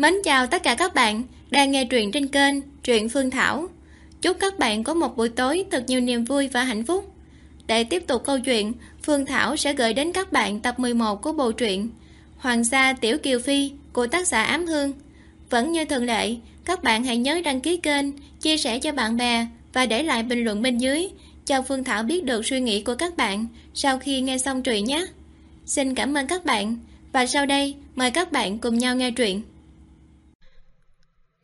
Mến chào tất cả các bạn đang nghe truyện trên kênh Truyện Phương Thảo. Chúc các bạn có một buổi tối thật nhiều niềm vui và hạnh phúc. Để tiếp tục câu chuyện, Phương Thảo sẽ gửi đến các bạn tập 11 của bộ truyện Hoàng gia Tiểu Kiều Phi của tác giả Ám Hương. Vẫn như thường lệ, các bạn hãy nhớ đăng ký kênh, chia sẻ cho bạn bè và để lại bình luận bên dưới cho Phương Thảo biết được suy nghĩ của các bạn sau khi nghe xong truyện nhé. Xin cảm ơn các bạn và sau đây mời các bạn cùng nhau nghe truyện.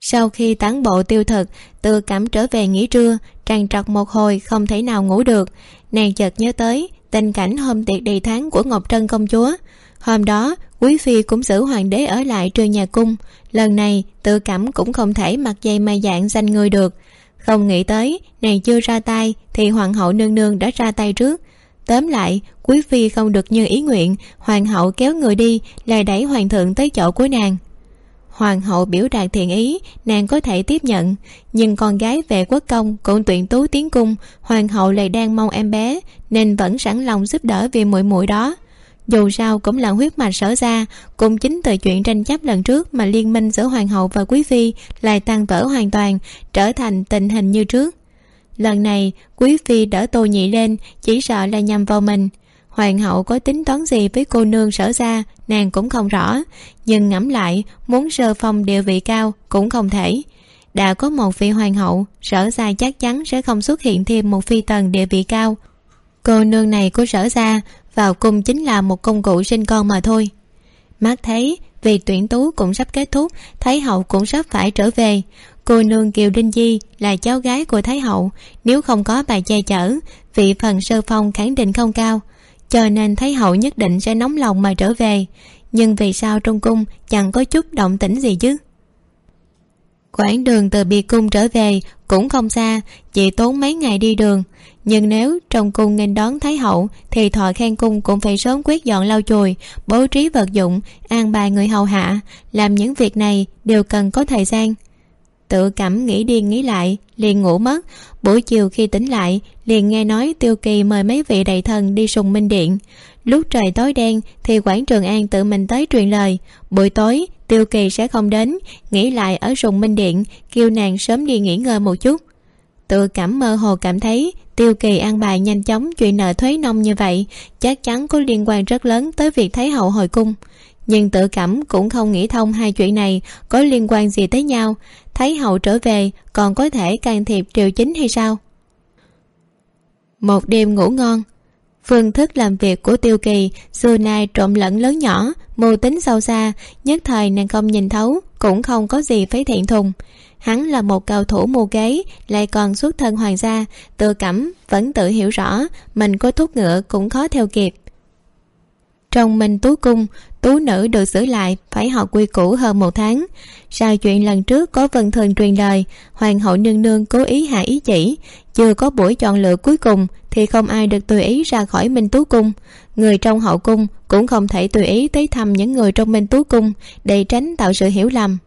Sau khi tán bộ tiêu thực, từ cảm trở về nghỉ trưa, tràn trọc một hồi không thể nào ngủ được. Nàng chợt nhớ tới tình cảnh hôm tiệc đầy tháng của Ngọc Trân công chúa. Hôm đó, quý phi cũng giữ hoàng đế ở lại trường nhà cung. Lần này, tự cảm cũng không thể mặc dây mai dạng danh người được. Không nghĩ tới, nàng chưa ra tay thì hoàng hậu nương nương đã ra tay trước. Tóm lại, quý phi không được như ý nguyện, hoàng hậu kéo người đi, lại đẩy hoàng thượng tới chỗ của nàng hoàng hậu biểu đạt thiện ý, nàng có thể tiếp nhận. Nhưng con gái về quốc công cũng tuyển tú tiến cung, hoàng hậu lại đang mong em bé, nên vẫn sẵn lòng giúp đỡ vì muội muội đó. Dù sao cũng là huyết mạch sở ra cũng chính từ chuyện tranh chấp lần trước mà liên minh giữa hoàng hậu và quý phi lại tan vỡ hoàn toàn, trở thành tình hình như trước. Lần này, quý phi đỡ tô nhị lên, chỉ sợ là nhằm vào mình. Hoàng hậu có tính toán gì với cô nương sở ra nàng cũng không rõ, nhưng ngẫm lại, muốn sơ phong địa vị cao cũng không thể. Đã có một vị hoàng hậu, sở ra chắc chắn sẽ không xuất hiện thêm một phi tần địa vị cao. Cô nương này của sở ra vào cung chính là một công cụ sinh con mà thôi. Mắt thấy, vì tuyển tú cũng sắp kết thúc, thái hậu cũng sắp phải trở về. Cô nương kiều đinh di là cháu gái của thái hậu, nếu không có bà che chở, vị phần sơ phong khẳng định không cao cho nên thấy hậu nhất định sẽ nóng lòng mà trở về. Nhưng vì sao trong cung chẳng có chút động tĩnh gì chứ? Quãng đường từ biệt cung trở về cũng không xa, chỉ tốn mấy ngày đi đường. Nhưng nếu trong cung nghênh đón thái hậu, thì thọ khen cung cũng phải sớm quyết dọn lau chùi, bố trí vật dụng, an bài người hầu hạ. Làm những việc này đều cần có thời gian tự cảm nghĩ đi nghĩ lại, liền ngủ mất. Buổi chiều khi tỉnh lại, liền nghe nói tiêu kỳ mời mấy vị đại thần đi sùng minh điện. Lúc trời tối đen thì quảng trường an tự mình tới truyền lời. Buổi tối, tiêu kỳ sẽ không đến nghĩ lại ở sùng minh điện, kêu nàng sớm đi nghỉ ngơi một chút. Tự cảm mơ hồ cảm thấy, tiêu kỳ an bài nhanh chóng chuyện nợ thuế nông như vậy, chắc chắn có liên quan rất lớn tới việc thấy hậu hồi cung nhưng tự cảm cũng không nghĩ thông hai chuyện này có liên quan gì tới nhau. Thấy hậu trở về, còn có thể can thiệp triều chính hay sao? Một đêm ngủ ngon, phương thức làm việc của tiêu kỳ xưa nay trộm lẫn lớn nhỏ, mưu tính sâu xa, nhất thời nàng không nhìn thấu, cũng không có gì phải thiện thùng. Hắn là một cầu thủ mù kế, lại còn xuất thân hoàng gia, tự cảm vẫn tự hiểu rõ, mình có thúc ngựa cũng khó theo kịp. Trong minh tú cung tú nữ được xử lại, phải học quy củ hơn một tháng. Sau chuyện lần trước có vân thường truyền lời, hoàng hậu nương nương cố ý hạ ý chỉ. Chưa có buổi chọn lựa cuối cùng, thì không ai được tùy ý ra khỏi minh tú cung. Người trong hậu cung cũng không thể tùy ý tới thăm những người trong minh tú cung, để tránh tạo sự hiểu lầm.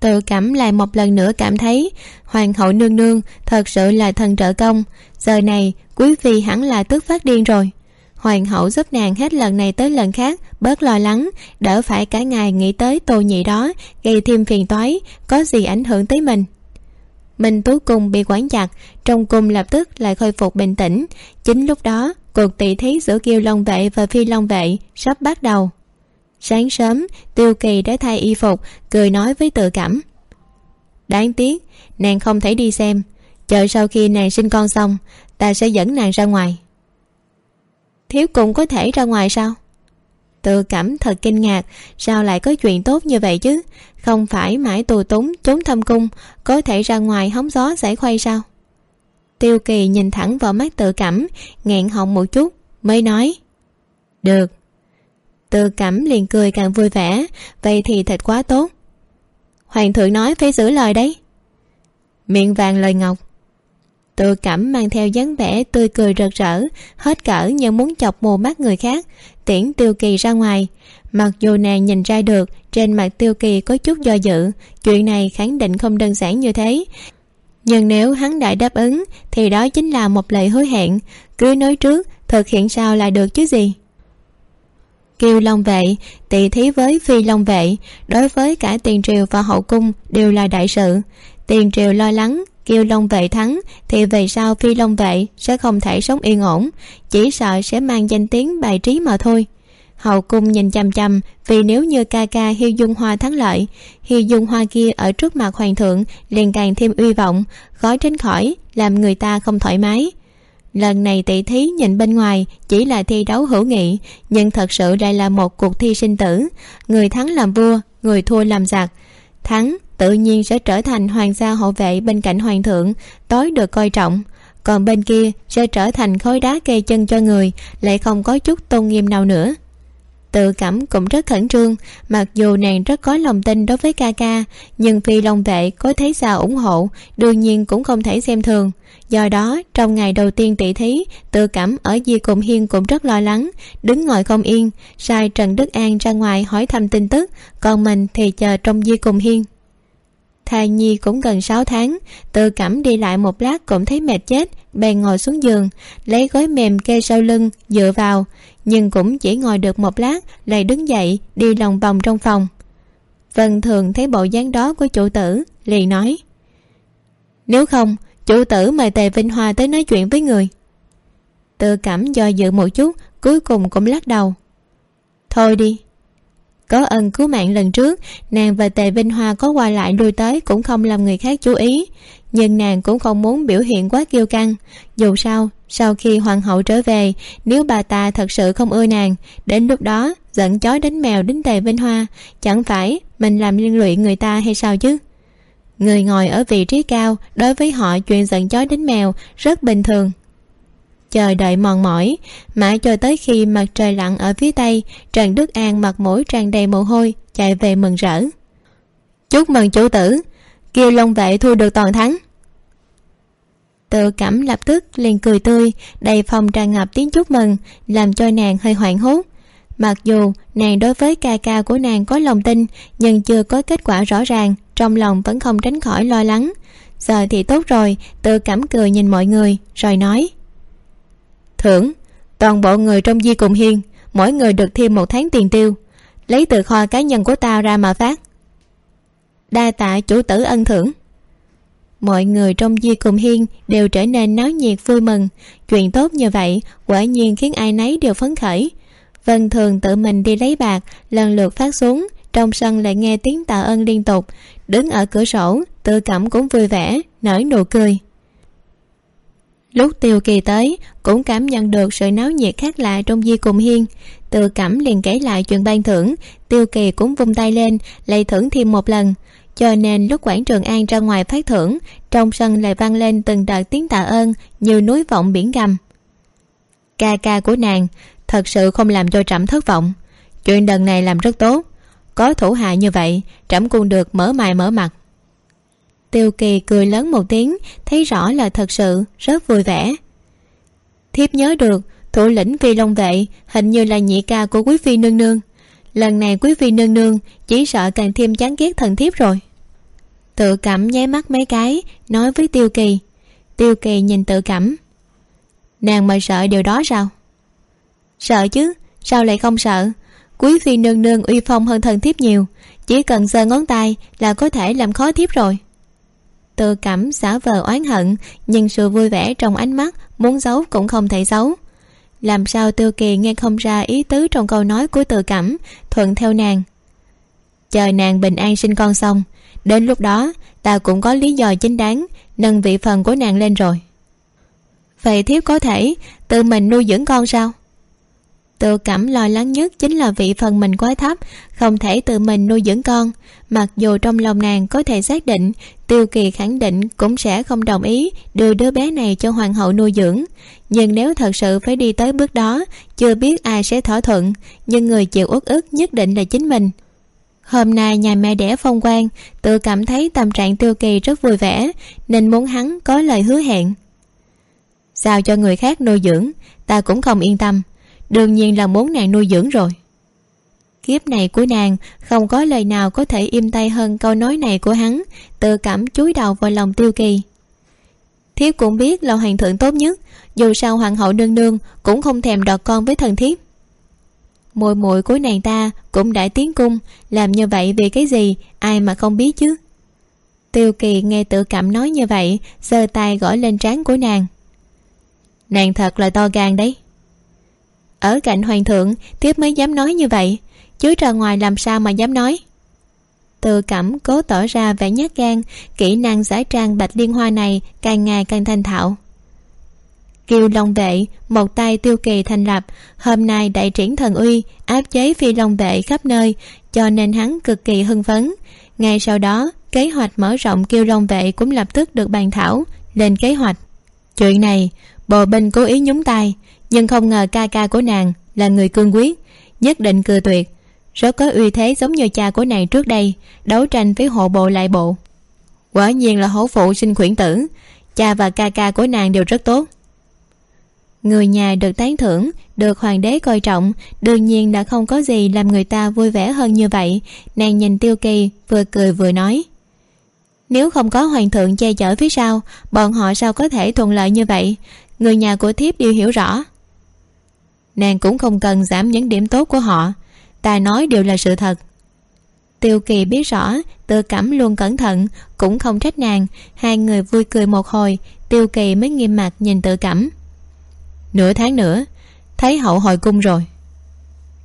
Tự cảm lại một lần nữa cảm thấy, hoàng hậu nương nương thật sự là thần trợ công. Giờ này, quý phi hẳn là tức phát điên rồi hoàng hậu giúp nàng hết lần này tới lần khác, bớt lo lắng, đỡ phải cả ngày nghĩ tới tô nhị đó, gây thêm phiền toái, có gì ảnh hưởng tới mình. Minh tú cung bị quản chặt trong cung lập tức lại khôi phục bình tĩnh. Chính lúc đó, cuộc tỷ thí giữa kiêu long vệ và phi long vệ sắp bắt đầu. Sáng sớm, tiêu kỳ đã thay y phục, cười nói với tự cảm. Đáng tiếc, nàng không thể đi xem. Chờ sau khi nàng sinh con xong, ta sẽ dẫn nàng ra ngoài thiếu cùng có thể ra ngoài sao? Tự cảm thật kinh ngạc, sao lại có chuyện tốt như vậy chứ? Không phải mãi tù túng, trốn thâm cung, có thể ra ngoài hóng gió giải khuây sao? Tiêu kỳ nhìn thẳng vào mắt tự cảm, nghẹn họng một chút, mới nói, được. Tự cảm liền cười càng vui vẻ, vậy thì thật quá tốt. Hoàng thượng nói phải giữ lời đấy. Miệng vàng lời ngọc tự cảm mang theo dáng vẻ tươi cười rực rỡ, hết cỡ như muốn chọc mù mắt người khác. Tiễn tiêu kỳ ra ngoài. Mặc dù nàng nhìn ra được, trên mặt tiêu kỳ có chút do dự, chuyện này khẳng định không đơn giản như thế. Nhưng nếu hắn đã đáp ứng, thì đó chính là một lời hứa hẹn, cứ nói trước, thực hiện sao là được chứ gì. Kiêu long vệ, tỷ thí với phi long vệ, đối với cả tiền triều và hậu cung đều là đại sự. Tiền triều lo lắng kêu long vệ thắng, thì về sau phi long vệ sẽ không thể sống yên ổn, chỉ sợ sẽ mang danh tiếng bài trí mà thôi. Hậu cung nhìn chằm chằm, vì nếu như ca ca hiêu dung hoa thắng lợi hiêu dung hoa kia ở trước mặt hoàng thượng liền càng thêm uy vọng khó tránh khỏi, làm người ta không thoải mái. Lần này tỷ thí nhìn bên ngoài chỉ là thi đấu hữu nghị, nhưng thật sự lại là một cuộc thi sinh tử. Người thắng làm vua, người thua làm giặc. Thắng tự nhiên sẽ trở thành hoàng gia hộ vệ bên cạnh hoàng thượng, tối được coi trọng. Còn bên kia sẽ trở thành khối đá kê chân cho người, lại không có chút tôn nghiêm nào nữa. Tự cảm cũng rất khẩn trương, mặc dù nàng rất có lòng tin đối với ca ca, nhưng phi long vệ có thấy sao ủng hộ, đương nhiên cũng không thể xem thường. Do đó, trong ngày đầu tiên tỷ thí, tự cảm ở di cùng hiên cũng rất lo lắng, đứng ngồi không yên, sai trần đức an ra ngoài hỏi thăm tin tức, còn mình thì chờ trong di cùng hiên thai nhi cũng gần sáu tháng tự cảm đi lại một lát cũng thấy mệt chết, bèn ngồi xuống giường, lấy gói mềm kê sau lưng, dựa vào, nhưng cũng chỉ ngồi được một lát, lại đứng dậy, đi lòng vòng trong phòng. Vân thường thấy bộ dáng đó của chủ tử, liền nói, nếu không, chủ tử mời tề vinh hoa tới nói chuyện với người. Tự cảm do dự một chút, cuối cùng cũng lắc đầu, thôi đi có ân cứu mạng lần trước, nàng và tề vinh hoa có qua lại lui tới cũng không làm người khác chú ý. Nhưng nàng cũng không muốn biểu hiện quá kiêu căng. Dù sao, sau khi hoàng hậu trở về, nếu bà ta thật sự không ưa nàng, đến lúc đó giận chó đánh mèo đến tề vinh hoa, chẳng phải mình làm liên lụy người ta hay sao chứ? Người ngồi ở vị trí cao, đối với họ chuyện giận chó đánh mèo rất bình thường chờ đợi mòn mỏi. Mãi cho tới khi mặt trời lặn ở phía tây, trần đức an mặt mũi tràn đầy mồ hôi, chạy về mừng rỡ. Chúc mừng chủ tử, kia long vệ thu được toàn thắng. Tự cảm lập tức liền cười tươi, đầy phòng tràn ngập tiếng chúc mừng, làm cho nàng hơi hoảng hốt. Mặc dù nàng đối với ca ca của nàng có lòng tin, nhưng chưa có kết quả rõ ràng, trong lòng vẫn không tránh khỏi lo lắng. Giờ thì tốt rồi, tự cảm cười nhìn mọi người, rồi nói thưởng. Toàn bộ người trong di cùng hiên, mỗi người được thêm một tháng tiền tiêu. Lấy từ kho cá nhân của tao ra mà phát. Đa tạ chủ tử ân thưởng. Mọi người trong di cùng hiên đều trở nên náo nhiệt vui mừng. Chuyện tốt như vậy quả nhiên khiến ai nấy đều phấn khởi. Vân thường tự mình đi lấy bạc, lần lượt phát xuống. Trong sân lại nghe tiếng tạ ơn liên tục. Đứng ở cửa sổ tự cảm cũng vui vẻ, nở nụ cười lúc tiêu kỳ tới, cũng cảm nhận được sự náo nhiệt khác lạ trong di cùng hiên. Tự cảm liền kể lại chuyện ban thưởng, tiêu kỳ cũng vung tay lên lại thưởng thêm một lần. Cho nên lúc quảng trường an ra ngoài phát thưởng, trong sân lại vang lên từng đợt tiếng tạ ơn như núi vọng biển gầm. Ca ca của nàng thật sự không làm cho trẫm thất vọng. Chuyện lần này làm rất tốt. Có thủ hạ như vậy, trẫm cũng được mở mày mở mặt tiêu kỳ cười lớn một tiếng, thấy rõ là thật sự, rất vui vẻ. Thiếp nhớ được, thủ lĩnh phi long vệ hình như là nhị ca của quý phi nương nương. Lần này quý phi nương nương chỉ sợ càng thêm chán ghét thần thiếp rồi. Tự cảm nháy mắt mấy cái, nói với tiêu kỳ. Tiêu kỳ nhìn tự cảm. Nàng mà sợ điều đó sao? Sợ chứ, sao lại không sợ? Quý phi nương nương uy phong hơn thần thiếp nhiều, chỉ cần giơ ngón tay là có thể làm khó thiếp rồi tự cảm giả vờ oán hận, nhưng sự vui vẻ trong ánh mắt, muốn giấu cũng không thể giấu. Làm sao tiêu kỳ nghe không ra ý tứ trong câu nói của tự cảm? Thuận theo nàng. Chờ nàng bình an sinh con xong, đến lúc đó, ta cũng có lý do chính đáng, nâng vị phần của nàng lên rồi. Vậy thiếp có thể tự mình nuôi dưỡng con sao? Tự cảm lo lắng nhất chính là vị phần mình quá thấp không thể tự mình nuôi dưỡng con. Mặc dù trong lòng nàng có thể xác định, tiêu kỳ khẳng định cũng sẽ không đồng ý đưa đứa bé này cho hoàng hậu nuôi dưỡng. Nhưng nếu thật sự phải đi tới bước đó, chưa biết ai sẽ thỏa thuận, nhưng người chịu uất ức nhất định là chính mình. Hôm nay nhà mẹ đẻ phong quang, tự cảm thấy tâm trạng tiêu kỳ rất vui vẻ, nên muốn hắn có lời hứa hẹn. Sao cho người khác nuôi dưỡng, ta cũng không yên tâm đương nhiên là muốn nàng nuôi dưỡng rồi. Kiếp này của nàng, không có lời nào có thể im tay hơn câu nói này của hắn, tự cảm chúi đầu vào lòng tiêu kỳ. Thiếp cũng biết là hoàng thượng tốt nhất, dù sao hoàng hậu nương nương cũng không thèm đọt con với thần thiếp. Mùi mùi của nàng ta cũng đã tiến cung, làm như vậy vì cái gì, ai mà không biết chứ? Tiêu kỳ nghe tự cảm nói như vậy, giơ tay gõ lên trán của nàng. Nàng thật là to gan đấy ở cạnh hoàng thượng, tiếp mới dám nói như vậy. Chứ ra ngoài làm sao mà dám nói? Từ cẩm cố tỏ ra vẻ nhát gan, kỹ năng giải trang bạch liên hoa này càng ngày càng thành thạo. Kiều long vệ, một tay tiêu kỳ thành lập, hôm nay đại triển thần uy, áp chế phi long vệ khắp nơi, cho nên hắn cực kỳ hưng phấn. Ngay sau đó, kế hoạch mở rộng kiêu long vệ cũng lập tức được bàn thảo, lên kế hoạch. Chuyện này bồ binh cố ý nhúng tay nhưng không ngờ ca ca của nàng là người cương quyết nhất định cưa tuyệt. Rất có uy thế giống như cha của nàng trước đây, đấu tranh với hộ bộ lại bộ. Quả nhiên là hổ phụ sinh khuyển tử, cha và ca ca của nàng đều rất tốt. Người nhà được tán thưởng, được hoàng đế coi trọng, đương nhiên đã không có gì làm người ta vui vẻ hơn như vậy, nàng nhìn tiêu kỳ vừa cười vừa nói. Nếu không có hoàng thượng che chở phía sau, bọn họ sao có thể thuận lợi như vậy? Người nhà của thiếp đều hiểu rõ nàng cũng không cần giảm những điểm tốt của họ. Tài nói đều là sự thật. Tiêu kỳ biết rõ tự cảm luôn cẩn thận, cũng không trách nàng. Hai người vui cười một hồi, tiêu kỳ mới nghiêm mặt nhìn tự cảm nửa tháng nữa, thấy hậu hồi cung rồi.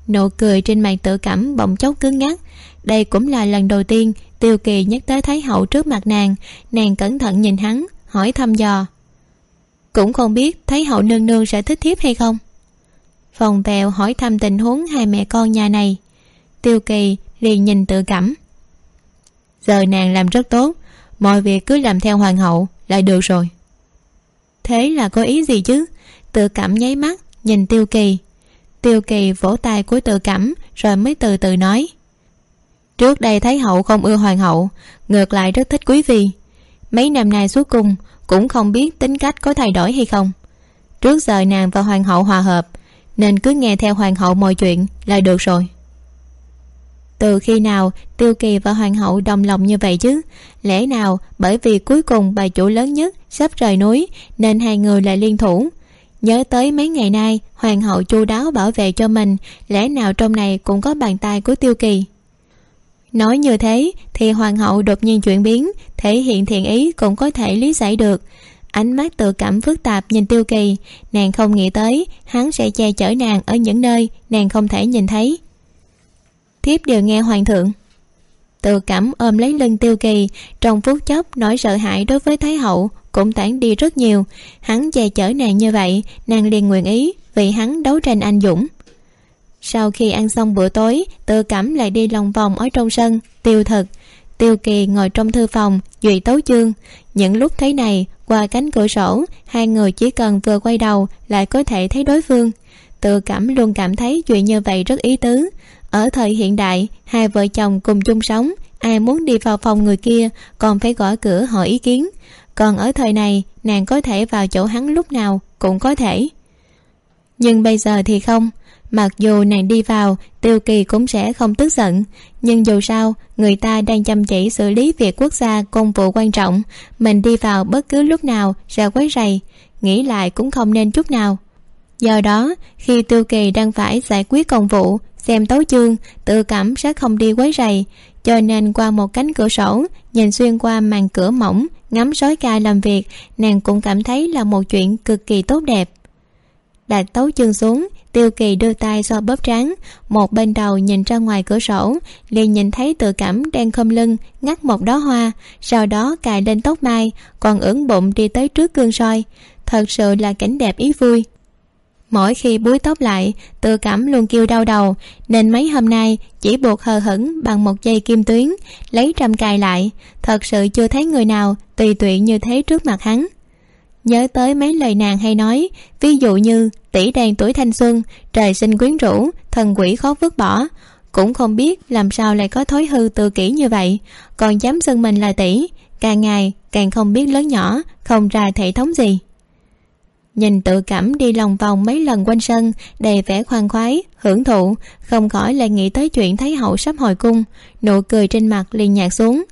Nụ cười trên mặt tự cảm bỗng chốc cứng ngắc đây cũng là lần đầu tiên tiêu kỳ nhắc tới thái hậu trước mặt nàng. Nàng cẩn thận nhìn hắn, hỏi thăm dò. Cũng không biết thấy hậu nương nương sẽ thích thiếp hay không? Phòng vèo hỏi thăm tình huống hai mẹ con nhà này. Tiêu kỳ liền nhìn tự cảm. Giờ nàng làm rất tốt, mọi việc cứ làm theo hoàng hậu là được rồi. Thế là có ý gì chứ? Tự cảm nháy mắt, nhìn tiêu kỳ. Tiêu kỳ vỗ tay của tự cảm rồi mới từ từ nói. Trước đây thấy hậu không ưa hoàng hậu, ngược lại rất thích quý phi. Mấy năm nay suốt cùng, cũng không biết tính cách có thay đổi hay không. Trước giờ nàng và hoàng hậu hòa hợp nên cứ nghe theo hoàng hậu mọi chuyện là được rồi. Từ khi nào tiêu kỳ và hoàng hậu đồng lòng như vậy chứ? Lẽ nào bởi vì cuối cùng bà chủ lớn nhất sắp rời núi nên hai người lại liên thủ? Nhớ tới mấy ngày nay hoàng hậu chu đáo bảo vệ cho mình, lẽ nào trong này cũng có bàn tay của tiêu kỳ? Nói như thế thì hoàng hậu đột nhiên chuyển biến, thể hiện thiện ý cũng có thể lý giải được ánh mắt tự cảm phức tạp nhìn tiêu kỳ. Nàng không nghĩ tới, hắn sẽ che chở nàng ở những nơi nàng không thể nhìn thấy. Thiếp đều nghe hoàng thượng. Tự cảm ôm lấy lưng tiêu kỳ, trong phút chốc nỗi sợ hãi đối với thái hậu cũng tản đi rất nhiều. Hắn che chở nàng như vậy, nàng liền nguyện ý vì hắn đấu tranh anh dũng. Sau khi ăn xong bữa tối, tự cảm lại đi lòng vòng ở trong sân, tiêu thực tiêu kỳ ngồi trong thư phòng, duy tấu chương. Những lúc thế này qua cánh cửa sổ, hai người chỉ cần vừa quay đầu lại có thể thấy đối phương. Tự cảm luôn cảm thấy chuyện như vậy rất ý tứ. Ở thời hiện đại, hai vợ chồng cùng chung sống, ai muốn đi vào phòng người kia còn phải gõ cửa hỏi ý kiến. Còn ở thời này, nàng có thể vào chỗ hắn lúc nào cũng có thể. Nhưng bây giờ thì không mặc dù nàng đi vào, tiêu kỳ cũng sẽ không tức giận. Nhưng dù sao, người ta đang chăm chỉ xử lý việc quốc gia công vụ quan trọng. Mình đi vào bất cứ lúc nào sẽ quấy rầy. Nghĩ lại cũng không nên chút nào. Do đó, khi tiêu kỳ đang phải giải quyết công vụ, xem tấu chương, tự cảm sẽ không đi quấy rầy. Cho nên qua một cánh cửa sổ, nhìn xuyên qua màn cửa mỏng, ngắm sói ca làm việc, nàng cũng cảm thấy là một chuyện cực kỳ tốt đẹp. Đặt tấu chương xuống tiêu kỳ đưa tay do bóp trán, một bên đầu nhìn ra ngoài cửa sổ, liền nhìn thấy tự cảm đang khom lưng, ngắt một đóa hoa, sau đó cài lên tóc mai, còn ưỡn bụng đi tới trước gương soi. Thật sự là cảnh đẹp ý vui. Mỗi khi búi tóc lại, tự cảm luôn kêu đau đầu, nên mấy hôm nay chỉ buộc hờ hững bằng một dây kim tuyến, lấy trăm cài lại. Thật sự chưa thấy người nào tùy tiện như thế trước mặt hắn nhớ tới mấy lời nàng hay nói, ví dụ như, tỷ đàn tuổi thanh xuân, trời sinh quyến rũ, thần quỷ khó vứt bỏ. Cũng không biết làm sao lại có thói hư tự kỷ như vậy, còn dám xưng mình là tỷ, càng ngày càng không biết lớn nhỏ, không ra hệ thống gì. Nhìn tự cảm đi lòng vòng mấy lần quanh sân, đầy vẻ khoan khoái, hưởng thụ, không khỏi lại nghĩ tới chuyện thấy hậu sắp hồi cung, nụ cười trên mặt liền nhạt xuống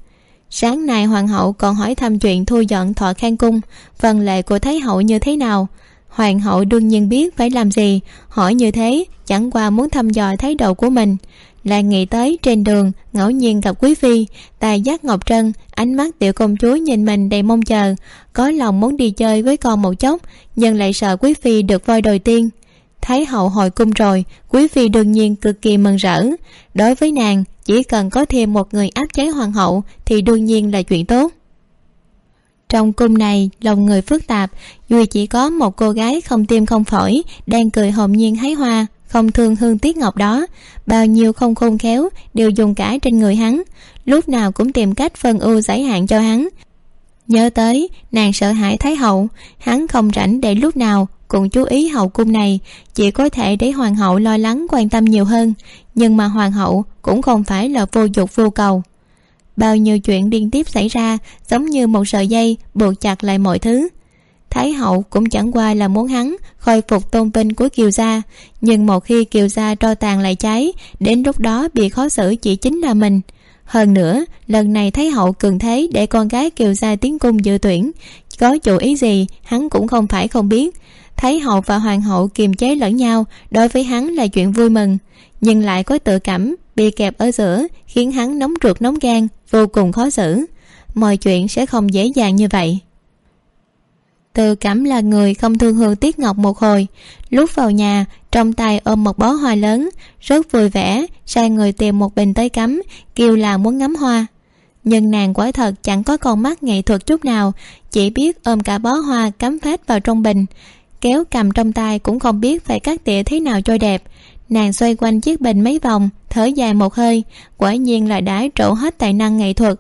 sáng nay hoàng hậu còn hỏi thăm chuyện thu dọn thọ khang cung, phần lệ của thái hậu như thế nào? Hoàng hậu đương nhiên biết phải làm gì, hỏi như thế, chẳng qua muốn thăm dò thái độ của mình. Lại nghĩ tới trên đường, ngẫu nhiên gặp quý phi, tài giác ngọc trân, ánh mắt tiểu công chúa nhìn mình đầy mong chờ, có lòng muốn đi chơi với con một chốc, nhưng lại sợ quý phi được voi đồi tiên thái hậu hồi cung rồi, quý phi đương nhiên cực kỳ mừng rỡ. Đối với nàng chỉ cần có thêm một người áp chế hoàng hậu thì đương nhiên là chuyện tốt. Trong cung này, lòng người phức tạp duy chỉ có một cô gái không tim không phổi, đang cười hồn nhiên hái hoa, không thương hương tiết ngọc đó, bao nhiêu không khôn khéo đều dùng cả trên người hắn, lúc nào cũng tìm cách phân ưu giải hạn cho hắn. Nhớ tới, nàng sợ hãi thái hậu, hắn không rảnh để lúc nào cũng chú ý hậu cung này, chỉ có thể để hoàng hậu lo lắng quan tâm nhiều hơn, nhưng mà hoàng hậu cũng không phải là vô dục vô cầu. Bao nhiêu chuyện liên tiếp xảy ra, giống như một sợi dây buộc chặt lại mọi thứ. Thái hậu cũng chẳng qua là muốn hắn khôi phục tôn vinh của kiều gia, nhưng một khi kiều gia tro tàn lại cháy, đến lúc đó bị khó xử chỉ chính là mình. Hơn nữa, lần này thái hậu cường thế để con gái kiều gia tiến cung dự tuyển, có chủ ý gì, hắn cũng không phải không biết thấy hậu và hoàng hậu kiềm chế lẫn nhau, đối với hắn là chuyện vui mừng. Nhưng lại có tự cảm bị kẹp ở giữa, khiến hắn nóng ruột nóng gan, vô cùng khó xử. Mọi chuyện sẽ không dễ dàng như vậy. Tự cảm là người không thương hương tiếc ngọc một hồi. Lúc vào nhà, trong tay ôm một bó hoa lớn, rất vui vẻ, sai người tìm một bình tới cắm, kêu là muốn ngắm hoa. Nhưng nàng quả thật chẳng có con mắt nghệ thuật chút nào, chỉ biết ôm cả bó hoa cắm phết vào trong bình kéo cầm trong tay cũng không biết phải cắt tỉa thế nào cho đẹp. Nàng xoay quanh chiếc bình mấy vòng, thở dài một hơi, quả nhiên là đã trổ hết tài năng nghệ thuật.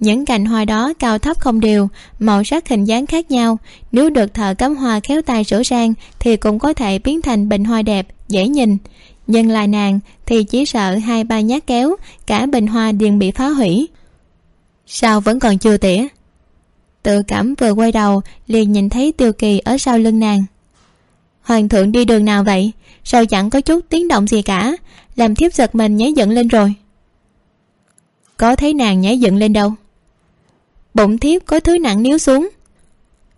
Những cành hoa đó cao thấp không đều, màu sắc hình dáng khác nhau. Nếu được thợ cắm hoa khéo tay sửa sang thì cũng có thể biến thành bình hoa đẹp, dễ nhìn. Nhưng là nàng thì chỉ sợ hai ba nhát kéo, cả bình hoa điền bị phá hủy. Sao vẫn còn chưa tỉa? Tự cảm vừa quay đầu, liền nhìn thấy tiêu kỳ ở sau lưng nàng. Hoàng thượng đi đường nào vậy? Sao chẳng có chút tiếng động gì cả? Làm thiếp giật mình nhảy dựng lên rồi. Có thấy nàng nhảy dựng lên đâu? Bụng thiếp có thứ nặng níu xuống.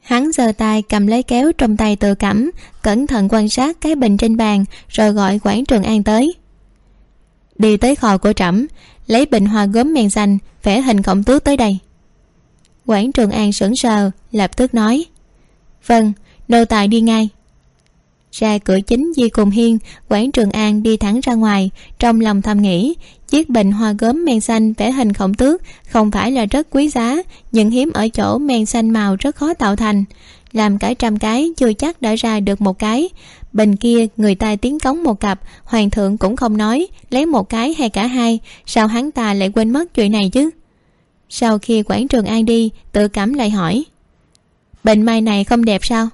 Hắn giơ tay cầm lấy kéo trong tay tự cảm, cẩn thận quan sát cái bình trên bàn, rồi gọi quản trường an tới. Đi tới kho của trẫm, lấy bình hoa gốm men xanh, vẽ hình khổng tước tới đây quản trường an sững sờ, lập tức nói vâng nô tài đi ngay. Ra cửa chính di cùng hiên quản trường an đi thẳng ra ngoài. Trong lòng thầm nghĩ, chiếc bình hoa gốm men xanh vẽ hình khổng tước không phải là rất quý giá, nhưng hiếm ở chỗ men xanh màu rất khó tạo thành. Làm cả trăm cái chưa chắc đã ra được một cái. Bình kia, người ta tiến cống một cặp, hoàng thượng cũng không nói, lấy một cái hay cả hai, sao hắn ta lại quên mất chuyện này chứ? Sau khi quản trường an đi, tự cảm lại hỏi bệnh mai này không đẹp sao?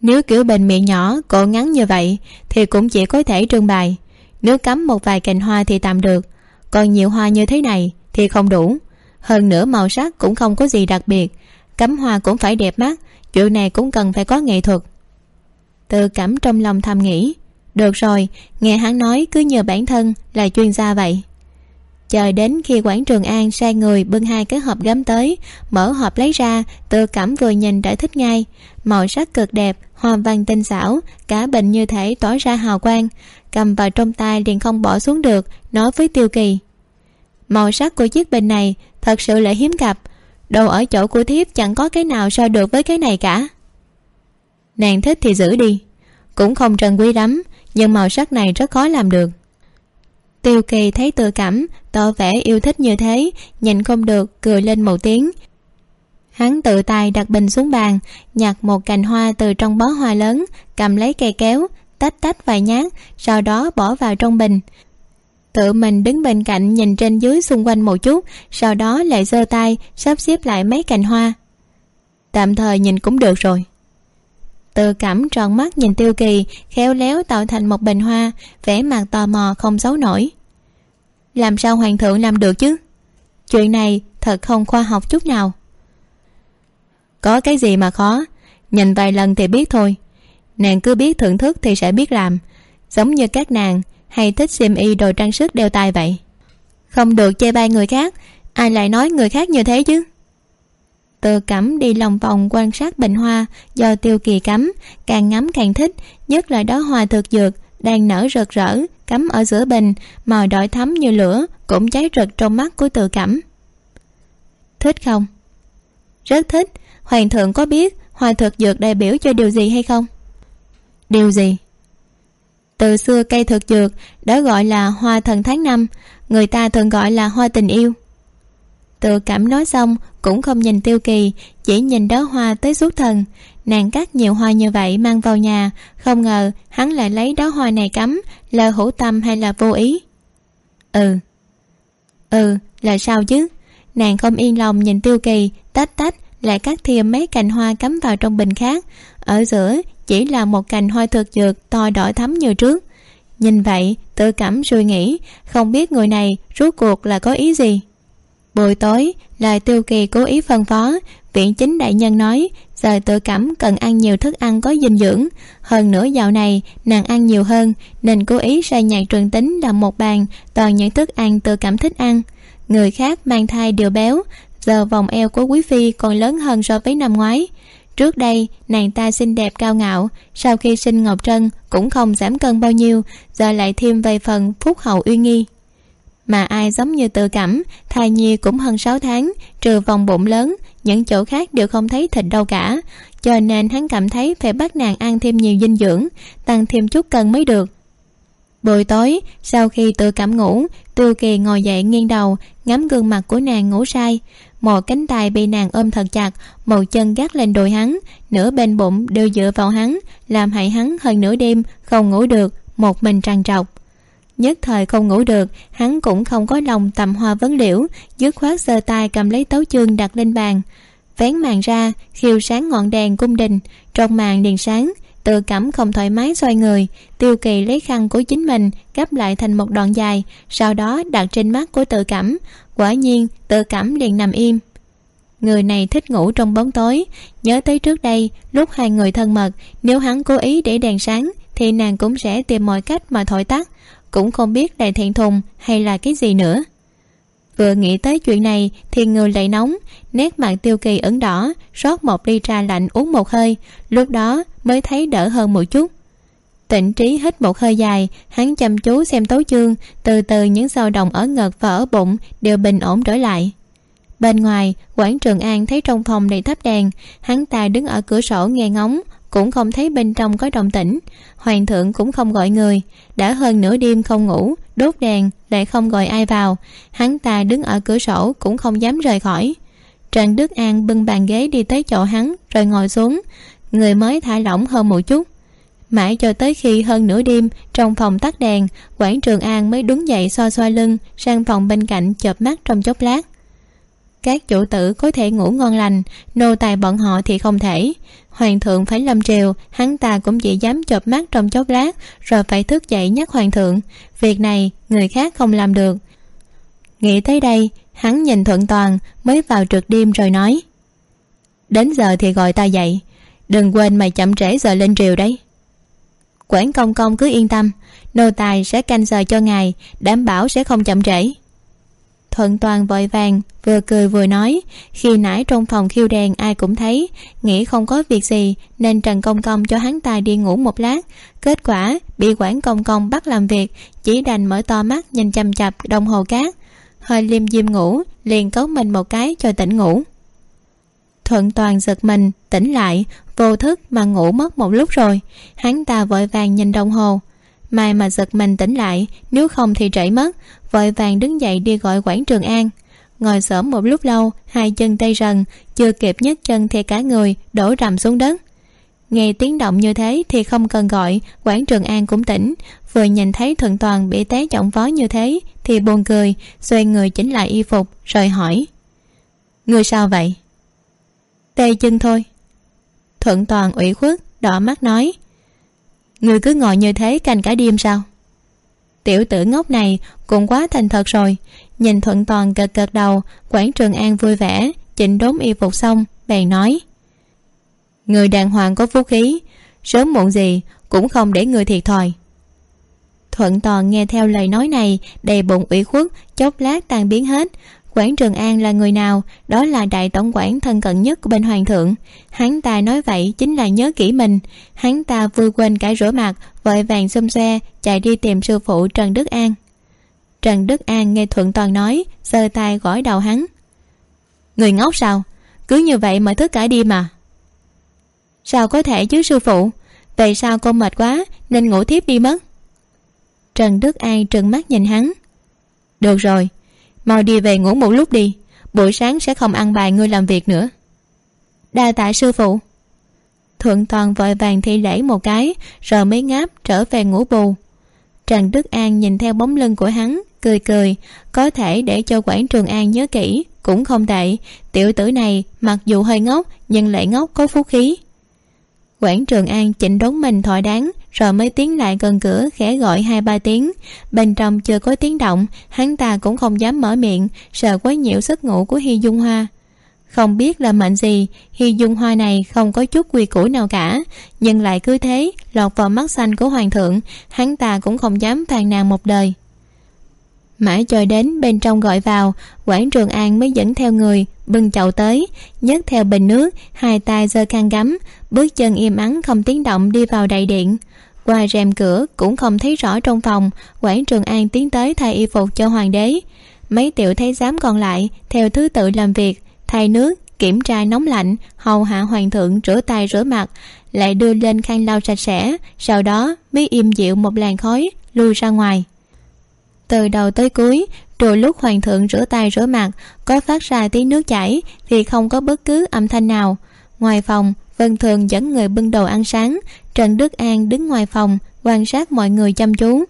Nếu kiểu bình miệng nhỏ, cổ ngắn như vậy, thì cũng chỉ có thể trưng bày. Nếu cắm một vài cành hoa thì tạm được. Còn nhiều hoa như thế này thì không đủ. Hơn nữa màu sắc cũng không có gì đặc biệt. Cắm hoa cũng phải đẹp mắt chuyện này cũng cần phải có nghệ thuật. Tự cảm trong lòng thầm nghĩ, được rồi, nghe hắn nói cứ nhờ bản thân là chuyên gia vậy chờ đến khi quản trường an sai người bưng hai cái hộp gấm tới, mở hộp lấy ra tự cảm vừa nhìn đã thích ngay. Màu sắc cực đẹp, hoa văn tinh xảo cả bình như thể tỏ ra hào quang. Cầm vào trong tay liền không bỏ xuống được, nói với tiêu kỳ. Màu sắc của chiếc bình này thật sự là hiếm gặp. Đồ ở chỗ của thiếp chẳng có cái nào so được với cái này cả. Nàng thích thì giữ đi. Cũng không trần quý lắm, nhưng màu sắc này rất khó làm được tiêu kỳ thấy tự cảm, tỏ vẻ yêu thích như thế nhìn không được cười lên một tiếng. Hắn tự tay đặt bình xuống bàn, nhặt một cành hoa từ trong bó hoa lớn, cầm lấy cây kéo, tách tách vài nhát, sau đó bỏ vào trong bình. Tự mình đứng bên cạnh nhìn trên dưới xung quanh một chút, sau đó lại giơ tay, sắp xếp lại mấy cành hoa. Tạm thời nhìn cũng được rồi tự cảm tròn mắt nhìn tiêu kỳ, khéo léo tạo thành một bình hoa, vẻ mặt tò mò không xấu nổi. Làm sao hoàng thượng làm được chứ? Chuyện này thật không khoa học chút nào. Có cái gì mà khó? Nhìn vài lần thì biết thôi. Nàng cứ biết thưởng thức thì sẽ biết làm. Giống như các nàng, hay thích xem y đồ trang sức đeo tai vậy. Không được chê bai người khác, ai lại nói người khác như thế chứ? Tự cẩm đi lòng vòng quan sát bình hoa do tiêu kỳ cắm. Càng ngắm càng thích, nhất là đó hoa thực dược đang nở rực rỡ, cắm ở giữa bình, màu đỏ thắm như lửa cũng cháy rực trong mắt của tự cẩm. Thích không? Rất thích. Hoàng thượng có biết hoa thực dược đại biểu cho điều gì hay không? Điều gì? Từ xưa cây thực dược đã gọi là hoa thần tháng năm, người ta thường gọi là hoa tình yêu tự cảm nói xong, cũng không nhìn tiêu kỳ, chỉ nhìn đó hoa tới suốt thần. Nàng cắt nhiều hoa như vậy mang vào nhà, không ngờ hắn lại lấy đó hoa này cắm là hữu tâm hay là vô ý? Ừ. Ừ là sao chứ? Nàng không yên lòng nhìn tiêu kỳ, tách tách, lại cắt thêm mấy cành hoa cắm vào trong bình khác. Ở giữa, chỉ là một cành hoa thực dược to đỏ thắm như trước. Nhìn vậy, tự cảm suy nghĩ, không biết người này rốt cuộc là có ý gì? Buổi tối lời tiêu kỳ cố ý phân phó. Viện chính đại nhân nói, giờ tự cảm cần ăn nhiều thức ăn có dinh dưỡng. Hơn nữa dạo này, nàng ăn nhiều hơn, nên cố ý sai nhạc trường tính làm một bàn toàn những thức ăn tự cảm thích ăn. Người khác mang thai đều béo, giờ vòng eo của quý phi còn lớn hơn so với năm ngoái. Trước đây, nàng ta xinh đẹp cao ngạo, sau khi sinh ngọc trân cũng không giảm cân bao nhiêu, giờ lại thêm vài phần phúc hậu uy nghi mà ai giống như tự cảm thai nhi cũng hơn sáu tháng, trừ vòng bụng lớn, những chỗ khác đều không thấy thịt đâu cả. Cho nên hắn cảm thấy phải bắt nàng ăn thêm nhiều dinh dưỡng, tăng thêm chút cân mới được. Buổi tối, sau khi tự cảm ngủ tiêu kỳ ngồi dậy nghiêng đầu, ngắm gương mặt của nàng ngủ say. Một cánh tay bị nàng ôm thật chặt, một chân gác lên đùi hắn, nửa bên bụng đều dựa vào hắn, làm hại hắn hơn nửa đêm không ngủ được, một mình trằn trọc nhất thời không ngủ được, hắn cũng không có lòng tầm hoa vấn liễu, dứt khoát giơ tay cầm lấy tấu chương đặt lên bàn. Vén màn ra, khiêu sáng ngọn đèn cung đình, trong màn đèn sáng, tự cảm không thoải mái xoay người, tiêu kỳ lấy khăn của chính mình gấp lại thành một đoạn dài, sau đó đặt trên mắt của tự cảm, quả nhiên tự cảm liền nằm im. Người này thích ngủ trong bóng tối, nhớ tới trước đây, lúc hai người thân mật, nếu hắn cố ý để đèn sáng, thì nàng cũng sẽ tìm mọi cách mà thổi tắt cũng không biết là thẹn thùng hay là cái gì nữa. Vừa nghĩ tới chuyện này thì người lại nóng, nét mặt tiêu kỳ ửng đỏ, rót một ly trà lạnh uống một hơi, lúc đó mới thấy đỡ hơn một chút. Tịnh trí hít một hơi dài, hắn chăm chú xem tấu chương, từ từ những dao động ở ngực và ở bụng đều bình ổn trở lại. Bên ngoài, quảng trường an thấy trong phòng đầy thắp đèn, hắn ta đứng ở cửa sổ nghe ngóng cũng không thấy bên trong có động tĩnh. Hoàng thượng cũng không gọi người. Đã hơn nửa đêm không ngủ, đốt đèn, lại không gọi ai vào. Hắn ta đứng ở cửa sổ cũng không dám rời khỏi. Trần đức an bưng bàn ghế đi tới chỗ hắn, rồi ngồi xuống. Người mới thả lỏng hơn một chút. Mãi cho tới khi hơn nửa đêm, trong phòng tắt đèn, quảng trường an mới đứng dậy xoa xoa lưng, sang phòng bên cạnh chợp mắt trong chốc lát. Các chủ tử có thể ngủ ngon lành, nô tài bọn họ thì không thể hoàng thượng phải lâm triều, hắn ta cũng chỉ dám chợp mắt trong chốc lát, rồi phải thức dậy nhắc hoàng thượng. Việc này, người khác không làm được. Nghĩ tới đây, hắn nhìn thuận toàn, mới vào trượt đêm rồi nói, đến giờ thì gọi ta dậy. Đừng quên mày chậm trễ giờ lên triều đấy. Quản công công cứ yên tâm, nô tài sẽ canh giờ cho ngài, đảm bảo sẽ không chậm trễ thuận toàn vội vàng, vừa cười vừa nói, khi nãy trong phòng khiêu đèn ai cũng thấy, nghĩ không có việc gì, nên trần công công cho hắn ta đi ngủ một lát. Kết quả, bị quản công công bắt làm việc, chỉ đành mở to mắt nhìn chằm chặp đồng hồ cát. Hơi liêm diêm ngủ, liền cấu mình một cái cho tỉnh ngủ. Thuận toàn giật mình, tỉnh lại, vô thức mà ngủ mất một lúc rồi. Hắn ta vội vàng nhìn đồng hồ mai mà giật mình tỉnh lại, nếu không thì trễ mất. Vội vàng đứng dậy đi gọi quản trường an. Ngồi xổm một lúc lâu, hai chân tay rần, chưa kịp nhấc chân thì cả người đổ rầm xuống đất. Nghe tiếng động như thế thì không cần gọi quản trường an cũng tỉnh. Vừa nhìn thấy thuận toàn bị té trọng vó như thế thì buồn cười, xoay người chỉnh lại y phục, rồi hỏi. Người sao vậy? Tê chân thôi. Thuận toàn ủy khuất, đỏ mắt nói người cứ ngồi như thế canh cả đêm sao? Tiểu tử ngốc này cũng quá thành thật rồi. Nhìn thuận toàn cật cật đầu quảng trường an vui vẻ, chỉnh đốn y phục xong, bèn nói. Người đàng hoàng có phú khí, sớm muộn gì cũng không để người thiệt thòi. Thuận toàn nghe theo lời nói này, đầy bụng ủy khuất, chốc lát tan biến hết quản trường an là người nào, đó là đại tổng quản thân cận nhất của bên hoàng thượng. Hắn ta nói vậy chính là nhớ kỹ mình. Hắn ta vui quên cả rửa mặt, vội vàng xông xe, chạy đi tìm sư phụ trần đức an. Trần đức an nghe thuận toàn nói, giơ tay gõ đầu hắn. Người ngốc sao? Cứ như vậy mà thức cả đi mà sao có thể chứ sư phụ? Vậy sao con mệt quá, nên ngủ thiếp đi mất? Trần đức an trừng mắt nhìn hắn. Được rồi mau đi về ngủ một lúc đi. Buổi sáng sẽ không ăn bài ngươi làm việc nữa. Đa tạ sư phụ. Thuận toàn vội vàng thi lễ một cái, rồi mới ngáp trở về ngủ bù. Trần đức an nhìn theo bóng lưng của hắn, cười cười, có thể để cho quản trường an nhớ kỹ, cũng không tệ. Tiểu tử này mặc dù hơi ngốc, nhưng lại ngốc có phú khí. Quản trường an chỉnh đốn mình thỏa đáng rồi mới tiến lại gần cửa, khẽ gọi hai ba tiếng. Bên trong chưa có tiếng động, hắn ta cũng không dám mở miệng, sợ quấy nhiễu giấc ngủ của Hi dung hoa. Không biết là mệnh gì Hi dung hoa này không có chút quy củ nào cả. Nhưng lại cứ thế, lọt vào mắt xanh của hoàng thượng, hắn ta cũng không dám phàn nàn một đời mãi cho đến bên trong gọi vào quản trường an mới dẫn theo người, bưng chậu tới, nhấc theo bình nước, hai tay giơ khăn gắm, bước chân im ắng không tiếng động đi vào đại điện. Qua rèm cửa cũng không thấy rõ trong phòng quản trường an tiến tới thay y phục cho hoàng đế. Mấy tiểu thái giám còn lại, theo thứ tự làm việc, thay nước, kiểm tra nóng lạnh, hầu hạ hoàng thượng rửa tay rửa mặt, lại đưa lên khăn lau sạch sẽ, sau đó mới im dịu một làn khói, lui ra ngoài từ đầu tới cuối. Rồi lúc hoàng thượng rửa tay rửa mặt, có phát ra tiếng nước chảy, thì không có bất cứ âm thanh nào. Ngoài phòng, vân thường dẫn người bưng đồ ăn sáng. Trần đức an đứng ngoài phòng, quan sát mọi người chăm chú.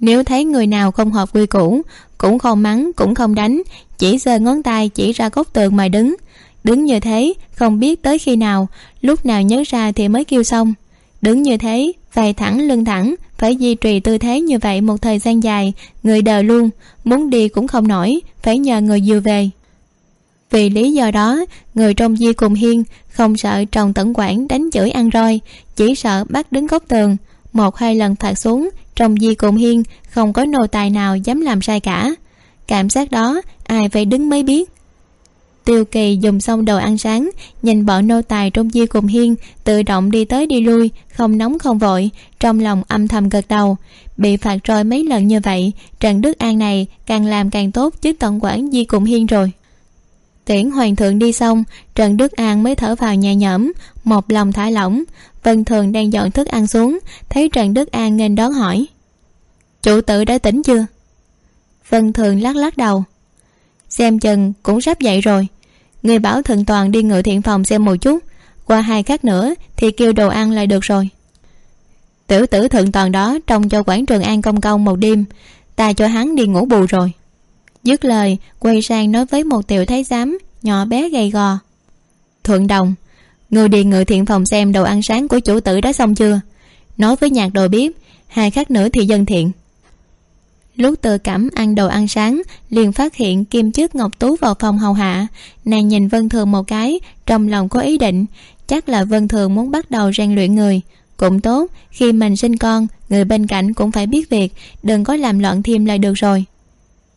Nếu thấy người nào không hợp quy củ, cũng không mắng, cũng không đánh, chỉ giơ ngón tay chỉ ra góc tường mà đứng. Đứng như thế, không biết tới khi nào, lúc nào nhớ ra thì mới kêu xong. Đứng như thế vai thẳng lưng thẳng phải duy trì tư thế như vậy một thời gian dài, người đờ luôn, muốn đi cũng không nổi, phải nhờ người dìu về. Vì lý do đó, người trong di cùng hiên không sợ trồng tẩn quản đánh chửi ăn roi, chỉ sợ bắt đứng góc tường. Một hai lần phạt xuống, trong di cùng hiên không có nô tài nào dám làm sai cả. Cảm giác đó, ai phải đứng mới biết tiêu kỳ dùng xong đồ ăn sáng, nhìn bọn nô tài trong di cùng hiên, tự động đi tới đi lui, không nóng không vội, trong lòng âm thầm gật đầu. Bị phạt roi mấy lần như vậy, trần đức an này càng làm càng tốt chứ tận quản di cùng hiên rồi. Tiễn hoàng thượng đi xong, trần đức an mới thở vào nhẹ nhõm, một lòng thả lỏng. Vân thường đang dọn thức ăn xuống, thấy trần đức an nghênh đón hỏi. Chủ tử đã tỉnh chưa? Vân thường lắc lắc đầu xem chừng cũng sắp dậy rồi. Người bảo thượng toàn đi ngự thiện phòng xem một chút, qua hai khắc nữa thì kêu đồ ăn lại được rồi. Tiểu tử thượng toàn đó trông cho quảng trường an công công một đêm, ta cho hắn đi ngủ bù rồi. Dứt lời, quay sang nói với một tiểu thái giám nhỏ bé gầy gò. Thuận đồng, người đi ngự thiện phòng xem đồ ăn sáng của chủ tử đã xong chưa? Nói với nhạc đồ biết hai khắc nữa thì dân thiện lúc tự cảm ăn đồ ăn sáng, liền phát hiện kim chức ngọc tú vào phòng hầu hạ. Nàng nhìn vân thường một cái, trong lòng có ý định. Chắc là vân thường muốn bắt đầu rèn luyện người. Cũng tốt, khi mình sinh con, người bên cạnh cũng phải biết việc, đừng có làm loạn thêm là được rồi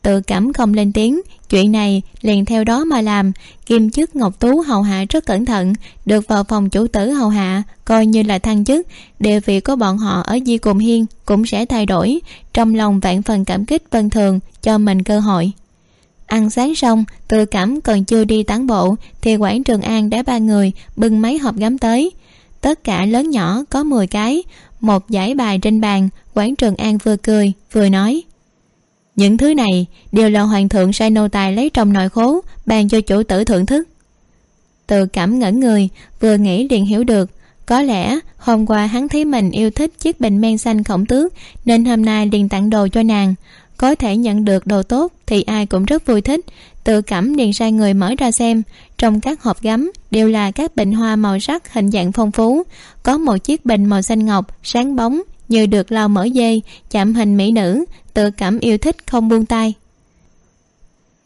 tự cảm không lên tiếng. Chuyện này liền theo đó mà làm. Kim chức ngọc tú hầu hạ rất cẩn thận, được vào phòng chủ tử hầu hạ, coi như là thăng chức. Địa vị của bọn họ ở di cùng hiên cũng sẽ thay đổi. Trong lòng vạn phần cảm kích vân thường, cho mình cơ hội. Ăn sáng xong, tự cảm còn chưa đi tán bộ, thì quản trường an đã ba người bưng mấy hộp gắm tới. Tất cả lớn nhỏ có mười cái. Một giải bài trên bàn quản trường an vừa cười, vừa nói những thứ này đều là hoàng thượng sai nô tài lấy trong nội khố bàn cho chủ tử thưởng thức. Tự cảm ngẩn người, vừa nghĩ liền hiểu được, có lẽ hôm qua hắn thấy mình yêu thích chiếc bình men xanh khổng tước, nên hôm nay liền tặng đồ cho nàng. Có thể nhận được đồ tốt thì ai cũng rất vui thích. Tự cảm liền sai người mở ra xem, trong các hộp gấm đều là các bình hoa màu sắc hình dạng phong phú. Có một chiếc bình màu xanh ngọc, sáng bóng như được lau mỡ dây, chạm hình mỹ nữ, tự cảm yêu thích không buông tay.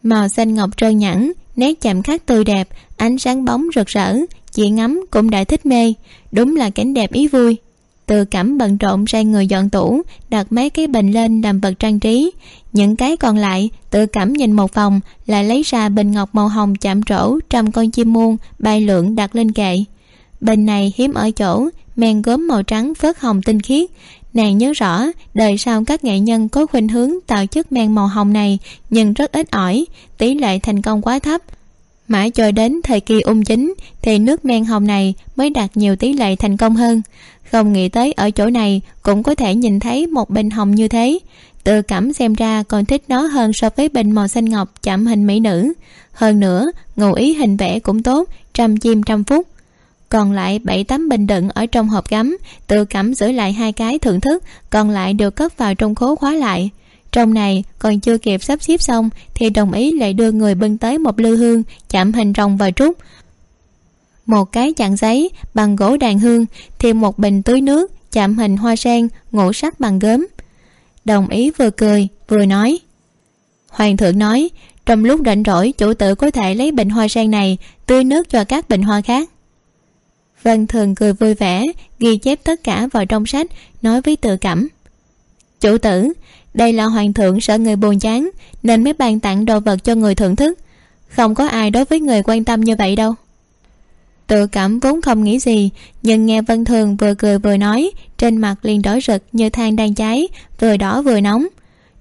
Màu xanh ngọc trơn nhẵn, nét chạm khắc tươi đẹp, ánh sáng bóng rực rỡ chị ngắm cũng đã thích mê. Đúng là cảnh đẹp ý vui. Tự cảm bận rộn ra người dọn tủ, đặt mấy cái bình lên làm vật trang trí. Những cái còn lại, tự cảm nhìn một vòng, lại lấy ra bình ngọc màu hồng chạm trổ trăm con chim muôn bay lượn đặt lên kệ. Bình này hiếm ở chỗ men gốm màu trắng phớt hồng tinh khiết. Nàng nhớ rõ, đời sau các nghệ nhân có khuynh hướng tạo chất men màu hồng này, nhưng rất ít ỏi, tỷ lệ thành công quá thấp. Mãi cho đến thời kỳ ung chính, thì nước men hồng này mới đạt nhiều tỷ lệ thành công hơn. Không nghĩ tới ở chỗ này cũng có thể nhìn thấy một bình hồng như thế. Tự cảm xem ra còn thích nó hơn so với bình màu xanh ngọc chạm hình mỹ nữ. Hơn nữa, ngụ ý hình vẽ cũng tốt, trăm chim trăm phút còn lại bảy tấm bình đựng ở trong hộp gấm, tự cảm giữ lại hai cái thưởng thức, còn lại đều cất vào trong khố khóa lại. Trong này còn chưa kịp sắp xếp xong thì đồng ý lại đưa người bưng tới một lư hương, chạm hình rồng và trúc. Một cái chặn giấy bằng gỗ đàn hương, thêm một bình tưới nước, chạm hình hoa sen, ngũ sắc bằng gốm. Đồng ý vừa cười, vừa nói. Hoàng thượng nói, trong lúc rảnh rỗi, chủ tử có thể lấy bình hoa sen này tưới nước cho các bình hoa khác vân thường cười vui vẻ, ghi chép tất cả vào trong sách, nói với tự cảm. Chủ tử, đây là hoàng thượng sợ người buồn chán, nên mới ban tặng đồ vật cho người thưởng thức. Không có ai đối với người quan tâm như vậy đâu. Tự cảm vốn không nghĩ gì, nhưng nghe vân thường vừa cười vừa nói, trên mặt liền đỏ rực như than đang cháy, vừa đỏ vừa nóng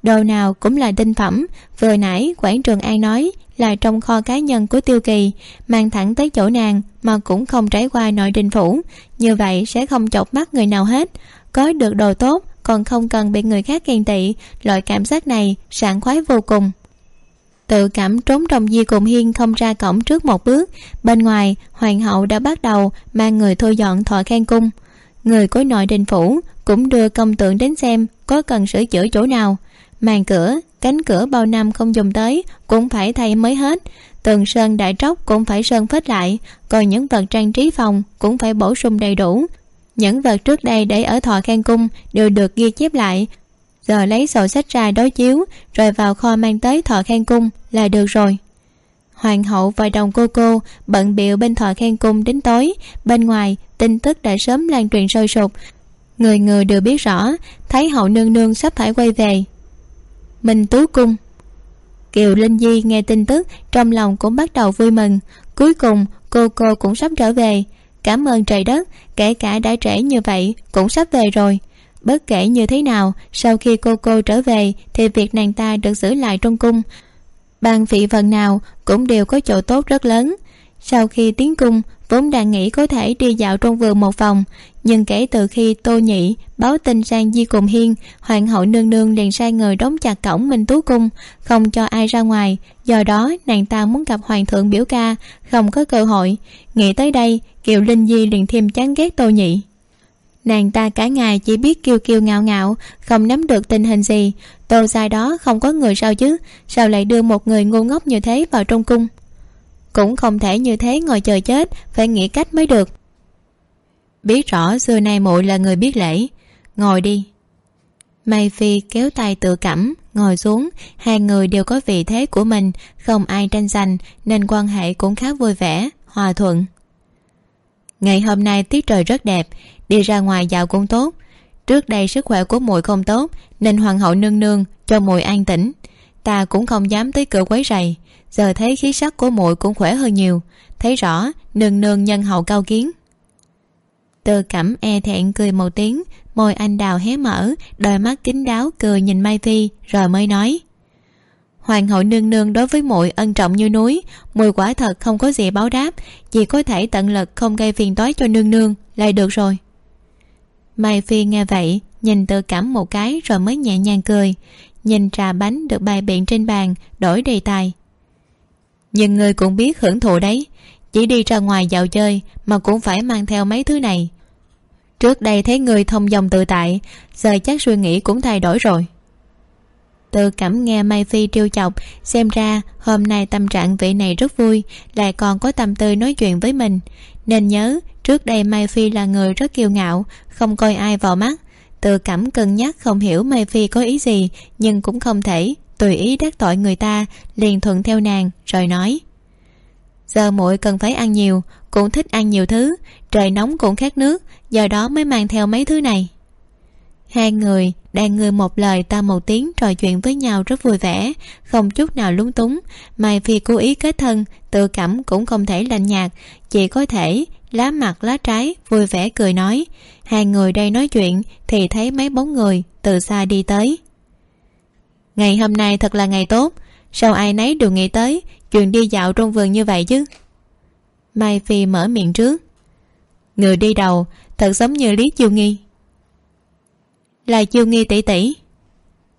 đồ nào cũng là tinh phẩm. Vừa nãy, quảng trường an nói là trong kho cá nhân của tiêu kỳ, mang thẳng tới chỗ nàng mà cũng không trải qua nội đình phủ. Như vậy sẽ không chọc mắt người nào hết. Có được đồ tốt, còn không cần bị người khác ghen tị, loại cảm giác này sảng khoái vô cùng. Tự cảm trốn trong di cùng hiên không ra cổng trước một bước. Bên ngoài, hoàng hậu đã bắt đầu mang người thu dọn thọ khen cung. Người của nội đình phủ cũng đưa công tượng đến xem có cần sửa chữa chỗ nào màn cửa, cánh cửa bao năm không dùng tới, cũng phải thay mới hết. Tường sơn đại tróc cũng phải sơn phết lại, còn những vật trang trí phòng cũng phải bổ sung đầy đủ. Những vật trước đây để ở thọ khen cung đều được ghi chép lại. Giờ lấy sổ sách ra đối chiếu, rồi vào kho mang tới thọ khen cung là được rồi. Hoàng hậu và đồng cô cô bận biệu bên thọ khen cung đến tối. Bên ngoài, tin tức đã sớm lan truyền sôi sục. Người người đều biết rõ thấy hậu nương nương sắp phải quay về minh tú cung. Kiều linh di nghe tin tức, trong lòng cũng bắt đầu vui mừng. Cuối cùng, cô cô cũng sắp trở về. Cảm ơn trời đất, kể cả đã trễ như vậy, cũng sắp về rồi. Bất kể như thế nào, sau khi cô cô trở về, thì việc nàng ta được giữ lại trong cung. Bằng vị phần nào cũng đều có chỗ tốt rất lớn. Sau khi tiến cung vốn đang nghĩ có thể đi dạo trong vườn một vòng. Nhưng kể từ khi tô nhị báo tin sang di cùng hiên, hoàng hậu nương nương liền sai người đóng chặt cổng minh tú cung, không cho ai ra ngoài. Do đó, nàng ta muốn gặp hoàng thượng biểu ca, không có cơ hội. Nghĩ tới đây, kiều linh di liền thêm chán ghét tô nhị. Nàng ta cả ngày chỉ biết kêu kêu ngạo ngạo, không nắm được tình hình gì. Tô sai đó không có người sao chứ? Sao lại đưa một người ngu ngốc như thế vào trong cung? Cũng không thể như thế ngồi chờ chết, phải nghĩ cách mới được. Biết rõ xưa nay muội là người biết lễ. Ngồi đi. Mai phi kéo tay tự cảm, ngồi xuống. Hai người đều có vị thế của mình, không ai tranh giành, nên quan hệ cũng khá vui vẻ, hòa thuận. Ngày hôm nay tiết trời rất đẹp, đi ra ngoài dạo cũng tốt. Trước đây sức khỏe của muội không tốt, nên hoàng hậu nương nương cho muội an tĩnh. Ta cũng không dám tới cửa quấy rầy giờ thấy khí sắc của muội cũng khỏe hơn nhiều. Thấy rõ nương nương nhân hậu cao kiến. Từ cẩm e thẹn cười một tiếng, môi anh đào hé mở, đôi mắt kín đáo cười nhìn mai phi, rồi mới nói. Hoàng hậu nương nương đối với muội ân trọng như núi mùi quả thật không có gì báo đáp, chỉ có thể tận lực không gây phiền toái cho nương nương là được rồi. Mai phi nghe vậy, nhìn tự cảm một cái rồi mới nhẹ nhàng cười. Nhìn trà bánh được bày biện trên bàn, đổi đề tài nhưng người cũng biết hưởng thụ đấy. Chỉ đi ra ngoài dạo chơi mà cũng phải mang theo mấy thứ này. Trước đây thấy người thông dòng tự tại, giờ chắc suy nghĩ cũng thay đổi rồi. Tự cảm nghe mai phi trêu chọc, xem ra hôm nay tâm trạng vị này rất vui, lại còn có tâm tư nói chuyện với mình. Nên nhớ, trước đây mai phi là người rất kiêu ngạo, không coi ai vào mắt. Tự cảm cân nhắc không hiểu mai phi có ý gì, nhưng cũng không thể tùy ý đắc tội người ta, liền thuận theo nàng, rồi nói. Giờ muội cần phải ăn nhiều, cũng thích ăn nhiều thứ, trời nóng cũng khát nước do đó mới mang theo mấy thứ này. Hai người đang người một lời ta một tiếng trò chuyện với nhau rất vui vẻ, không chút nào lúng túng, mà vì cố ý kết thân, tự cảm cũng không thể lạnh nhạt, chỉ có thể lá mặt lá trái, vui vẻ cười nói. Hai người đây nói chuyện thì thấy mấy bóng người từ xa đi tới ngày hôm nay thật là ngày tốt. Sao ai nấy đều nghĩ tới chuyện đi dạo trong vườn như vậy chứ? Mai phi mở miệng trước. Người đi đầu thật giống như lý chiêu nghi. Là chiêu nghi tỷ tỷ.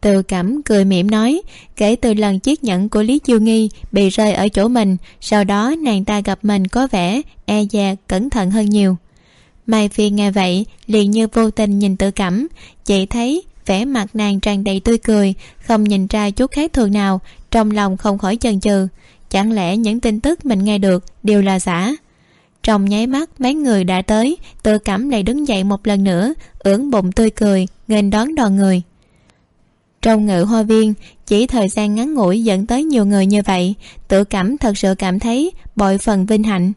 Từ cẩm cười mỉm nói, kể từ lần chiếc nhẫn của lý chiêu nghi bị rơi ở chỗ mình, sau đó nàng ta gặp mình có vẻ e dè, cẩn thận hơn nhiều. Mai phi nghe vậy liền như vô tình nhìn tự cẩm chị thấy vẻ mặt nàng tràn đầy tươi cười, không nhìn ra chút khác thường nào, trong lòng không khỏi chần chừ. Chẳng lẽ những tin tức mình nghe được đều là giả? Trong nháy mắt, mấy người đã tới tự cảm lại đứng dậy một lần nữa, ưỡn bụng tươi cười, nghênh đón đoàn người. Trong ngự hoa viên, chỉ thời gian ngắn ngủi dẫn tới nhiều người như vậy tự cảm thật sự cảm thấy bội phần vinh hạnh.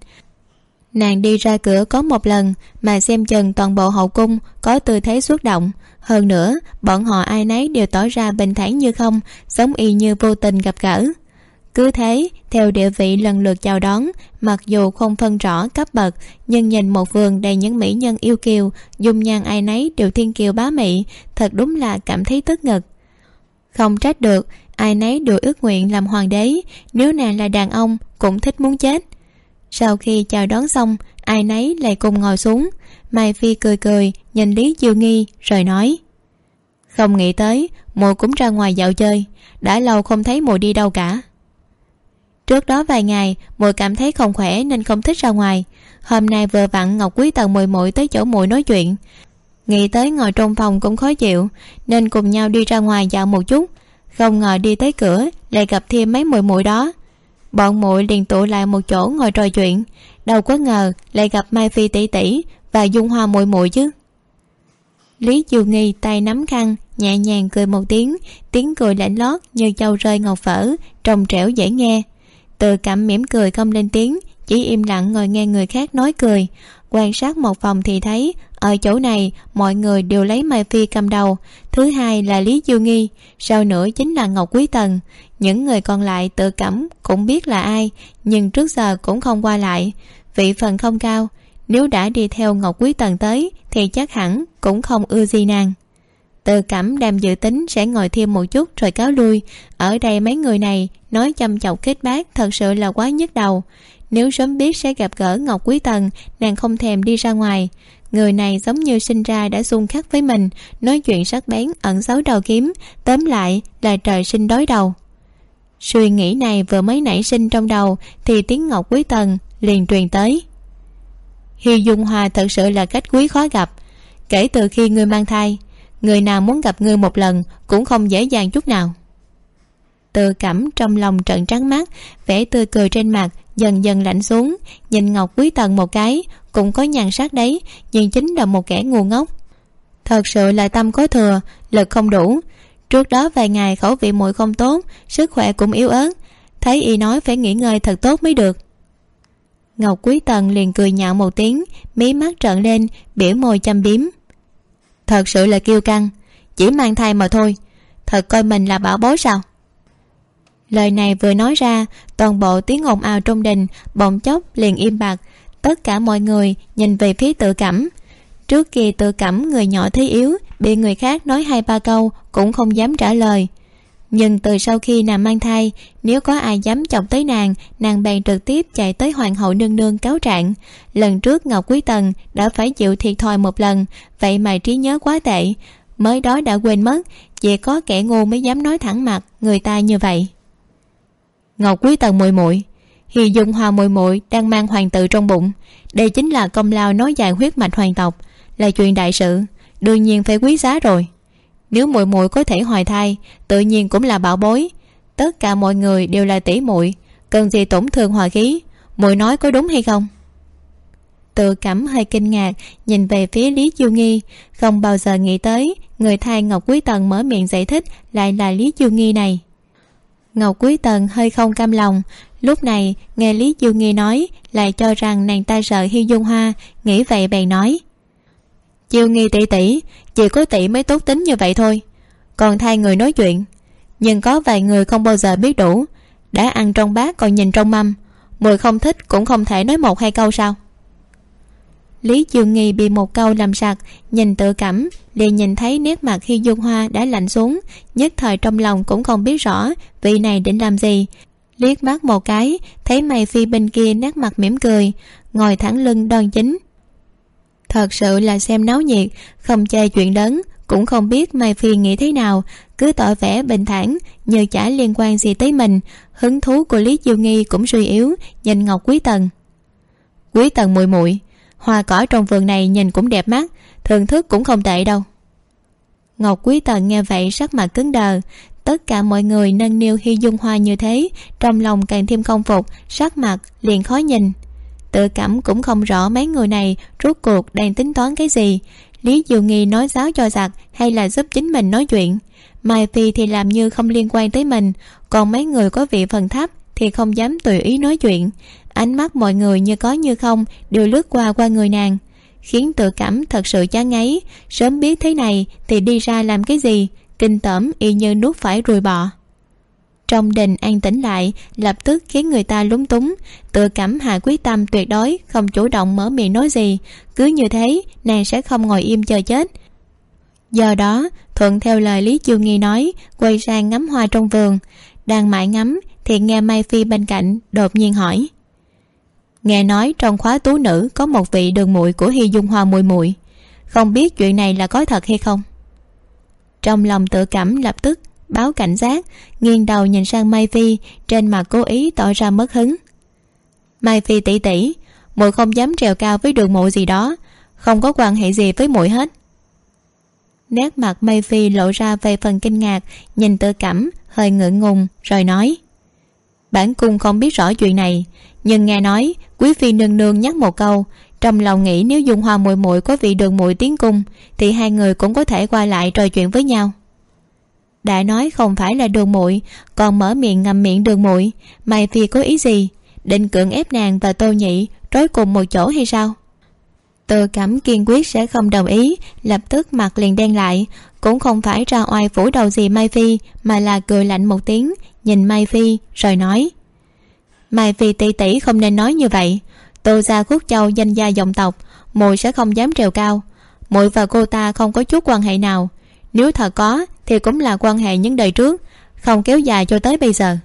Nàng đi ra cửa có một lần, mà xem chừng toàn bộ hậu cung có tư thế xuất động hơn nữa, bọn họ ai nấy đều tỏ ra bình thản như không, sống y như vô tình gặp gỡ. Cứ thế, theo địa vị lần lượt chào đón, mặc dù không phân rõ cấp bậc, nhưng nhìn một vườn đầy những mỹ nhân yêu kiều, dung nhan ai nấy đều thiên kiều bá mị, thật đúng là cảm thấy tức ngực. Không trách được, ai nấy đều ước nguyện làm hoàng đế, nếu nàng là đàn ông, cũng thích muốn chết. Sau khi chào đón xong, ai nấy lại cùng ngồi xuống mai phi cười cười, nhìn lý chiêu nghi, rồi nói. Không nghĩ tới mùa cũng ra ngoài dạo chơi, đã lâu không thấy mùa đi đâu cả. Trước đó vài ngày mùi cảm thấy không khỏe nên không thích ra ngoài. Hôm nay vừa vặn ngọc quý tần mùi mụi tới chỗ mùi nói chuyện. Nghĩ tới ngồi trong phòng cũng khó chịu, nên cùng nhau đi ra ngoài dạo một chút. Không ngờ đi tới cửa, lại gặp thêm mấy mùi mụi đó. Bọn mụi liền tụ lại một chỗ ngồi trò chuyện. Đâu có ngờ, lại gặp mai phi tỷ tỷ và dung hoa muội muội chứ? Lý diều nghi tay nắm khăn, nhẹ nhàng cười một tiếng tiếng cười lạnh lót như châu rơi ngọc phở, trong trẻo dễ nghe. Từ cảm mỉm cười không lên tiếng, chỉ im lặng ngồi nghe người khác nói cười. Quan sát một phòng thì thấy, ở chỗ này, mọi người đều lấy mai phi cầm đầu. Thứ hai là lý chiêu nghi, sau nữa chính là ngọc quý tần. Những người còn lại tự cảm cũng biết là ai, nhưng trước giờ cũng không qua lại. Vị phần không cao nếu đã đi theo ngọc quý tần tới, thì chắc hẳn cũng không ưa gì nàng tự cảm đang dự tính sẽ ngồi thêm một chút rồi cáo lui. Ở đây mấy người này nói chăm chọc kết bác thật sự là quá nhức đầu. Nếu sớm biết sẽ gặp gỡ ngọc quý tần, nàng không thèm đi ra ngoài. Người này giống như sinh ra đã xung khắc với mình, nói chuyện sắc bén, ẩn xấu đầu kiếm, tóm lại là trời sinh đối đầu. Suy nghĩ này vừa mới nảy sinh trong đầu, thì tiếng ngọc quý tần liền truyền tới hi dung hòa thật sự là cách quý khó gặp. Kể từ khi ngươi mang thai, người nào muốn gặp ngươi một lần cũng không dễ dàng chút nào. Tự cảm trong lòng trận trắng mắt, vẻ tươi cười trên mặt dần dần lạnh xuống, nhìn ngọc quý tần một cái, cũng có nhàn sắc đấy, nhưng chính là một kẻ ngu ngốc. Thật sự là tâm có thừa, lực không đủ. Trước đó vài ngày khẩu vị muội không tốt, sức khỏe cũng yếu ớt. Thấy y nói phải nghỉ ngơi thật tốt mới được ngọc quý tần liền cười nhạo một tiếng, mí mắt trợn lên, biểu môi chăm biếm. Thật sự là kiêu căng, chỉ mang thai mà thôi, thật coi mình là bảo bối sao? Lời này vừa nói ra, toàn bộ tiếng ồn ào trong đình bỗng chốc liền im bặt, tất cả mọi người nhìn về phía tự cảm trước kia tự cảm người nhỏ thế yếu, bị người khác nói hai ba câu cũng không dám trả lời nhưng từ sau khi nàng mang thai, nếu có ai dám chọc tới nàng nàng bèn trực tiếp chạy tới hoàng hậu nương nương cáo trạng. Lần trước ngọc quý tần đã phải chịu thiệt thòi một lần, vậy mà trí nhớ quá tệ. Mới đó đã quên mất, chỉ có kẻ ngu mới dám nói thẳng mặt người ta như vậy. Ngọc quý tần muội muội, hì dung hòa muội muội đang mang hoàng tử trong bụng. Đây chính là công lao nối dài huyết mạch hoàng tộc, là chuyện đại sự. Đương nhiên phải quý giá rồi nếu muội muội có thể hoài thai, tự nhiên cũng là bảo bối. Tất cả mọi người đều là tỷ muội. Cần gì tổn thương hòa khí? Muội nói có đúng hay không? Tự cảm hơi kinh ngạc, nhìn về phía lý chiêu nghi. Không bao giờ nghĩ tới, người thai ngọc quý tần mở miệng giải thích lại là lý chiêu nghi này. Ngọc quý tần hơi không cam lòng. Lúc này, nghe lý chiêu nghi nói, lại cho rằng nàng ta sợ hi dung hoa, nghĩ vậy bèn nói chiêu nghi tỷ tỷ chỉ có tỷ mới tốt tính như vậy thôi. Còn thay người nói chuyện. Nhưng có vài người không bao giờ biết đủ. Đã ăn trong bát còn nhìn trong mâm. Mùi không thích cũng không thể nói một hai câu sao? Lý dương nghi bị một câu làm sặc, nhìn tự cảm, liền nhìn thấy nét mặt khi dung hoa đã lạnh xuống, nhất thời trong lòng cũng không biết rõ vị này định làm gì. Liếc mắt một cái, thấy mày phi bên kia nét mặt mỉm cười, ngồi thẳng lưng đoan chính thật sự là xem náo nhiệt, không chê chuyện đấng cũng không biết mai phi nghĩ thế nào. Cứ tỏ vẻ bình thản như chả liên quan gì tới mình. Hứng thú của lý diêu nghi cũng suy yếu, nhìn ngọc quý tần. Quý tần muội muội hoa cỏ trong vườn này nhìn cũng đẹp mắt, thưởng thức cũng không tệ đâu. Ngọc quý tần nghe vậy sắc mặt cứng đờ. Tất cả mọi người nâng niu hy dung hoa như thế, trong lòng càng thêm không phục, sắc mặt liền khó nhìn tự cảm cũng không rõ mấy người này rốt cuộc đang tính toán cái gì. Lý diệu nghi nói giáo cho giặc hay là giúp chính mình nói chuyện. Mai phi thì làm như không liên quan tới mình, còn mấy người có vị phần thấp thì không dám tùy ý nói chuyện. Ánh mắt mọi người như có như không đều lướt qua qua người nàng. Khiến tự cảm thật sự chán ngấy, sớm biết thế này thì đi ra làm cái gì, kinh tởm y như nuốt phải ruồi bọ trong đình an tĩnh lại, lập tức khiến người ta lúng túng. Tự cảm hạ quyết tâm tuyệt đối, không chủ động mở miệng nói gì. Cứ như thế, nàng sẽ không ngồi im chờ chết. Do đó, thuận theo lời lý chiêu nghi nói, quay sang ngắm hoa trong vườn. Đang mãi ngắm, thì nghe mai phi bên cạnh đột nhiên hỏi. Nghe nói trong khóa tú nữ có một vị đường muội của hy dung hoa mùi muội. Không biết chuyện này là có thật hay không? Trong lòng tự cảm lập tức báo cảnh giác, nghiêng đầu nhìn sang mai phi, trên mặt cố ý tỏ ra mất hứng. Mai phi tỉ tỉ, muội không dám trèo cao với đường mộ gì đó, không có quan hệ gì với muội hết. Nét mặt mai phi lộ ra về phần kinh ngạc, nhìn tự cảm, hơi ngượng ngùng, rồi nói, bản cung không biết rõ chuyện này, nhưng nghe nói, quý phi nương nương nhắc một câu, trong lòng nghĩ nếu dung hoa muội muội có vị đường muội tiến cung, thì hai người cũng có thể qua lại trò chuyện với nhau đã nói không phải là đường muội, còn mở miệng ngầm miệng đường muội. Mai phi có ý gì? Định cưỡng ép nàng và tô nhị trói cùng một chỗ hay sao? Tự cảm kiên quyết sẽ không đồng ý, lập tức mặt liền đen lại. Cũng không phải ra oai phủ đầu gì mai phi, mà là cười lạnh một tiếng, nhìn mai phi, rồi nói. Mai phi tỷ tỷ không nên nói như vậy. Tô gia khúc châu danh gia dòng tộc, muội sẽ không dám trèo cao. Muội và cô ta không có chút quan hệ nào. Nếu thật có thì cũng là quan hệ những đời trước, không kéo dài cho tới bây giờ.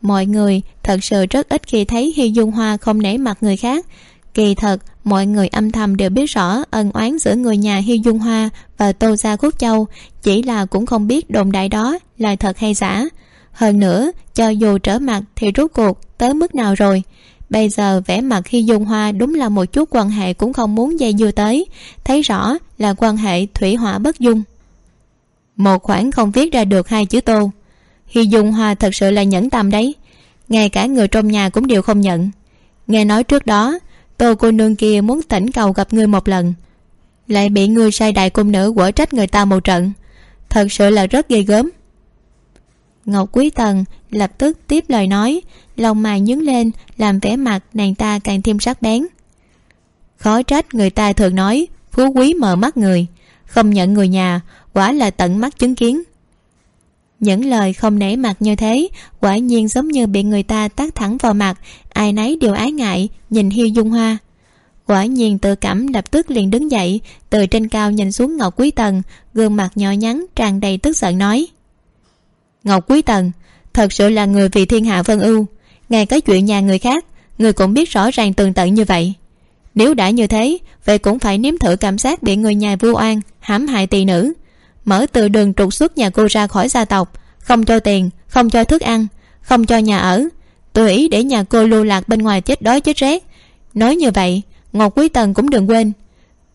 Mọi người thật sự rất ít khi thấy Hi dung hoa không nể mặt người khác. Kỳ thật, mọi người âm thầm đều biết rõ ân oán giữa người nhà Hi dung hoa và tô gia quốc châu, chỉ là cũng không biết đồn đại đó là thật hay giả. Hơn nữa, cho dù trở mặt thì rốt cuộc tới mức nào rồi? Bây giờ vẻ mặt Hi dung hoa đúng là một chút quan hệ cũng không muốn dây dưa tới, thấy rõ là quan hệ thủy hỏa bất dung một khoản không viết ra được hai chữ tô. Hy dung hoa thật sự là nhẫn tâm đấy. Ngay cả người trong nhà cũng đều không nhận. Nghe nói trước đó, tô cô nương kia muốn tỉnh cầu gặp ngươi một lần. Lại bị ngươi sai đại cung nữ quở trách người ta một trận. Thật sự là rất ghê gớm. Ngọc quý tần lập tức tiếp lời nói, lòng mày nhướng lên, làm vẻ mặt nàng ta càng thêm sắc bén. Khó trách người ta thường nói, phú quý mờ mắt người, không nhận người nhà quả là tận mắt chứng kiến. Những lời không nể mặt như thế, quả nhiên giống như bị người ta tát thẳng vào mặt, ai nấy đều ái ngại, nhìn hiu dung hoa. Quả nhiên tự cảm lập tức liền đứng dậy, từ trên cao nhìn xuống ngọc quý tần, gương mặt nhỏ nhắn tràn đầy tức giận nói. Ngọc quý tần, thật sự là người vì thiên hạ vân ưu. Ngay cái chuyện nhà người khác, người cũng biết rõ ràng tường tận như vậy. Nếu đã như thế, vậy cũng phải nếm thử cảm giác bị người nhà vu oan, hãm hại tỳ nữ mở từ đường trục xuất nhà cô ra khỏi gia tộc. Không cho tiền, không cho thức ăn, không cho nhà ở. Tùy ý để nhà cô lưu lạc bên ngoài chết đói chết rét. Nói như vậy, ngọc quý tần cũng đừng quên.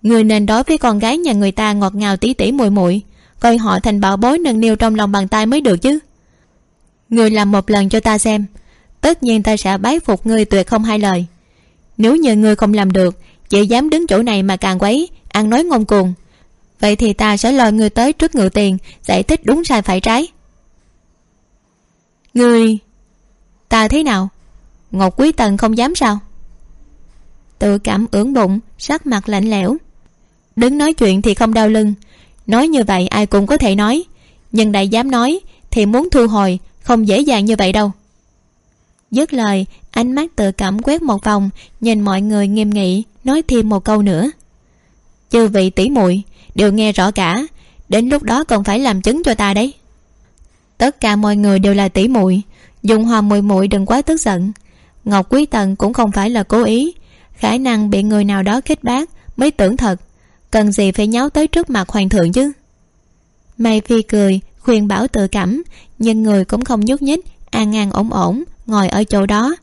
Người nên đối với con gái nhà người ta ngọt ngào tỉ tỉ muội muội, coi họ thành bảo bối nâng niu trong lòng bàn tay mới được chứ. Người làm một lần cho ta xem. Tất nhiên ta sẽ bái phục ngươi tuyệt không hai lời. Nếu như ngươi không làm được, chỉ dám đứng chỗ này mà càng quấy, ăn nói ngông cuồng vậy thì ta sẽ lòi ngươi tới trước ngự tiền, giải thích đúng sai phải trái. Người ta thế nào? Ngọc quý tần không dám sao? Tự cảm ưỡn bụng, sắc mặt lạnh lẽo. Đứng nói chuyện thì không đau lưng. Nói như vậy ai cũng có thể nói. Nhưng đại dám nói thì muốn thu hồi, không dễ dàng như vậy đâu. Dứt lời, ánh mắt tự cảm quét một vòng, nhìn mọi người nghiêm nghị, nói thêm một câu nữa. Chư vị tỷ muội đều nghe rõ cả. Đến lúc đó còn phải làm chứng cho ta đấy. Tất cả mọi người đều là tỷ muội. Dùng hòa mùi muội đừng quá tức giận. Ngọc quý tần cũng không phải là cố ý. Khả năng bị người nào đó khích bác mới tưởng thật. Cần gì phải nháo tới trước mặt hoàng thượng chứ? May phi cười, khuyên bảo tự cảm, nhưng người cũng không nhúc nhích, an an ổn ổn, ngồi ở chỗ đó.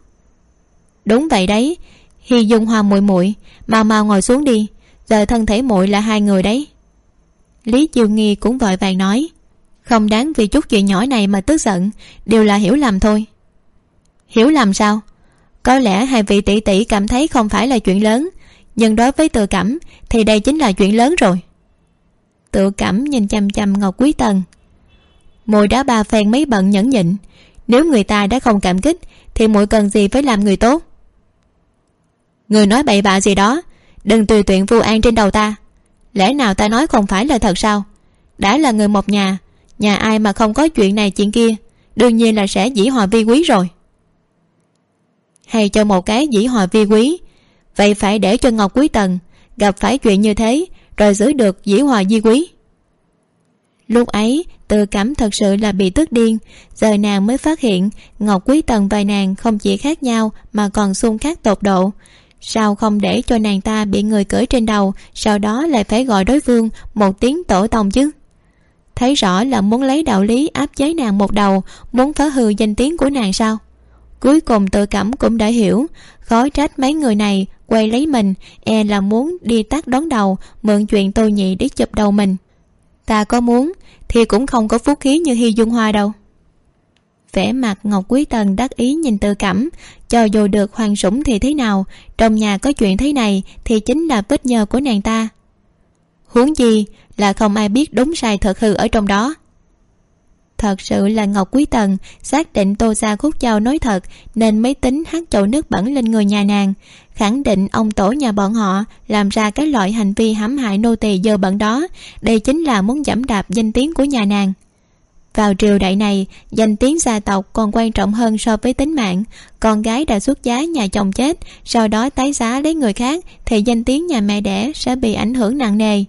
Đúng vậy đấy hi dung hoa muội muội, mau mau ngồi xuống đi, giờ thân thể muội là hai người đấy lý chiêu nghi cũng vội vàng nói, không đáng vì chút chuyện nhỏ này mà tức giận, đều là hiểu lầm thôi. Hiểu lầm sao? Có lẽ hai vị tỷ tỷ cảm thấy không phải là chuyện lớn, nhưng đối với tự cảm thì đây chính là chuyện lớn rồi. Tự cảm nhìn chăm chăm ngọc quý tần. Mùi đã ba phen mấy bận nhẫn nhịn, nếu người ta đã không cảm kích, thì muội cần gì phải làm người tốt? Người nói bậy bạ gì đó, đừng tùy tiện vu an trên đầu ta lẽ nào ta nói không phải là thật sao? Đã là người một nhà nhà ai mà không có chuyện này chuyện kia, đương nhiên là sẽ dĩ hòa vi quý rồi. Hay cho một cái dĩ hòa vi quý, vậy phải để cho ngọc quý tần gặp phải chuyện như thế, rồi giữ được dĩ hòa di quý. Lúc ấy tự cảm thật sự là bị tức điên, giờ nàng mới phát hiện ngọc quý tần và nàng không chỉ khác nhau mà còn xung khác tột độ sao không để cho nàng ta bị người cưỡi trên đầu, sau đó lại phải gọi đối phương một tiếng tổ tòng chứ? Thấy rõ là muốn lấy đạo lý áp chế nàng một đầu, muốn phá hư danh tiếng của nàng sao? Cuối cùng tự cảm cũng đã hiểu, khó trách mấy người này quay lấy mình e là muốn đi tắt đón đầu, mượn chuyện tôi nhị để chụp đầu mình. Ta có muốn thì cũng không có phúc khí như hy dung hoa đâu. Vẻ mặt ngọc quý tần đắc ý nhìn tự cảm cho dù được hoàng sủng thì thế nào, trong nhà có chuyện thế này thì chính là vết nhơ của nàng ta. Huống gì là không ai biết đúng sai thật hư ở trong đó. Thật sự là ngọc quý tần xác định tô gia khúc châu nói thật nên mới tính hát chậu nước bẩn lên người nhà nàng, khẳng định ông tổ nhà bọn họ làm ra cái loại hành vi hãm hại nô tỳ dơ bẩn đó. Đây chính là muốn giảm đạp danh tiếng của nhà nàng vào triều đại này, danh tiếng gia tộc còn quan trọng hơn so với tính mạng. Con gái đã xuất giá nhà chồng chết, sau đó tái giá lấy người khác, thì danh tiếng nhà mẹ đẻ sẽ bị ảnh hưởng nặng nề.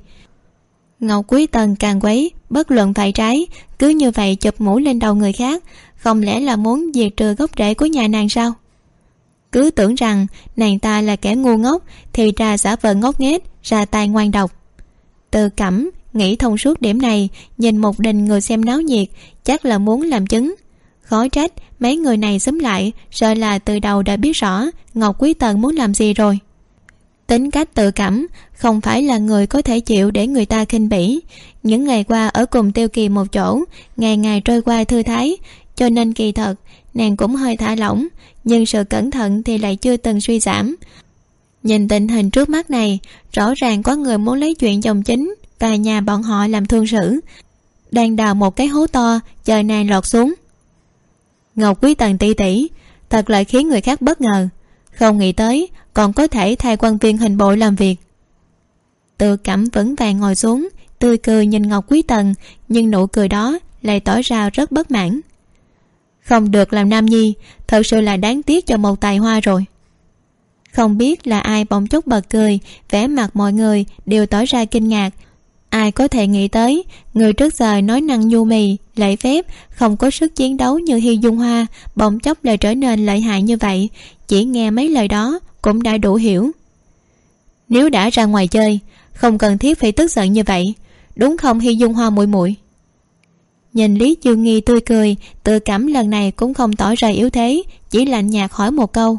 Ngọc quý tần càng quấy, bất luận phải trái, cứ như vậy chụp mũ lên đầu người khác, không lẽ là muốn diệt trừ gốc rễ của nhà nàng sao? Cứ tưởng rằng nàng ta là kẻ ngu ngốc, thì ra giả vờ ngốc nghếch, ra tay ngoan độc. Từ cẩm nghĩ thông suốt điểm này, nhìn một đình người xem náo nhiệt, chắc là muốn làm chứng. Khó trách, mấy người này xúm lại, sợ là từ đầu đã biết rõ ngọc quý tần muốn làm gì rồi. Tính cách tự cảm, không phải là người có thể chịu để người ta khinh bỉ. Những ngày qua ở cùng tiêu kỳ một chỗ, ngày ngày trôi qua thư thái, cho nên kỳ thật, nàng cũng hơi thả lỏng, nhưng sự cẩn thận thì lại chưa từng suy giảm. Nhìn tình hình trước mắt này, rõ ràng có người muốn lấy chuyện chồng chính và nhà bọn họ làm thương sử đang đào một cái hố to, chờ nàng lọt xuống. Ngọc quý tần tỷ tỷ thật lại khiến người khác bất ngờ. Không nghĩ tới, còn có thể thay quan viên hình bộ làm việc. Tự cảm vững vàng ngồi xuống, tươi cười nhìn ngọc quý tần, nhưng nụ cười đó lại tỏ ra rất bất mãn. Không được làm nam nhi, thật sự là đáng tiếc cho một tài hoa rồi. Không biết là ai bỗng chốc bật cười, vẻ mặt mọi người đều tỏ ra kinh ngạc ai có thể nghĩ tới, người trước giờ nói năng nhu mì, lễ phép, không có sức chiến đấu như Hi dung hoa, bỗng chốc lại trở nên lợi hại như vậy. Chỉ nghe mấy lời đó cũng đã đủ hiểu. Nếu đã ra ngoài chơi, không cần thiết phải tức giận như vậy. Đúng không Hi dung hoa muội muội? Nhìn lý chương nghi tươi cười, tự cảm lần này cũng không tỏ ra yếu thế, chỉ lạnh nhạt hỏi một câu.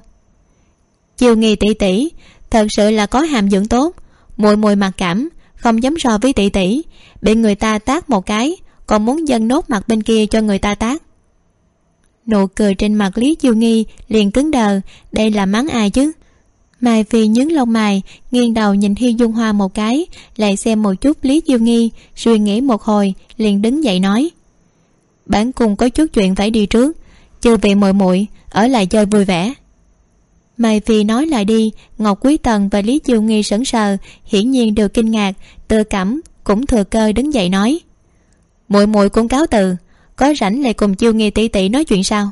Chiều nghi tỷ tỷ, thật sự là có hàm dưỡng tốt. Muội muội mặc cảm không dám so với tỷ tỷ. Bị người ta tát một cái, còn muốn dâng nốt mặt bên kia cho người ta tát. Nụ cười trên mặt lý chiêu nghi liền cứng đờ, đây là mắng ai chứ? Mai phi nhướng lông mày, nghiêng đầu nhìn hi dung hoa một cái, lại xem một chút lý chiêu nghi, suy nghĩ một hồi, liền đứng dậy nói. Bản cùng có chút chuyện phải đi trước, chư vị muội muội ở lại chơi vui vẻ mày vì nói lại đi, ngọc quý tần và lý chiêu nghi sững sờ, hiển nhiên đều kinh ngạc, tự cảm, cũng thừa cơ đứng dậy nói. Muội muội cũng cáo từ, có rảnh lại cùng chiêu nghi tỷ tỷ nói chuyện sao?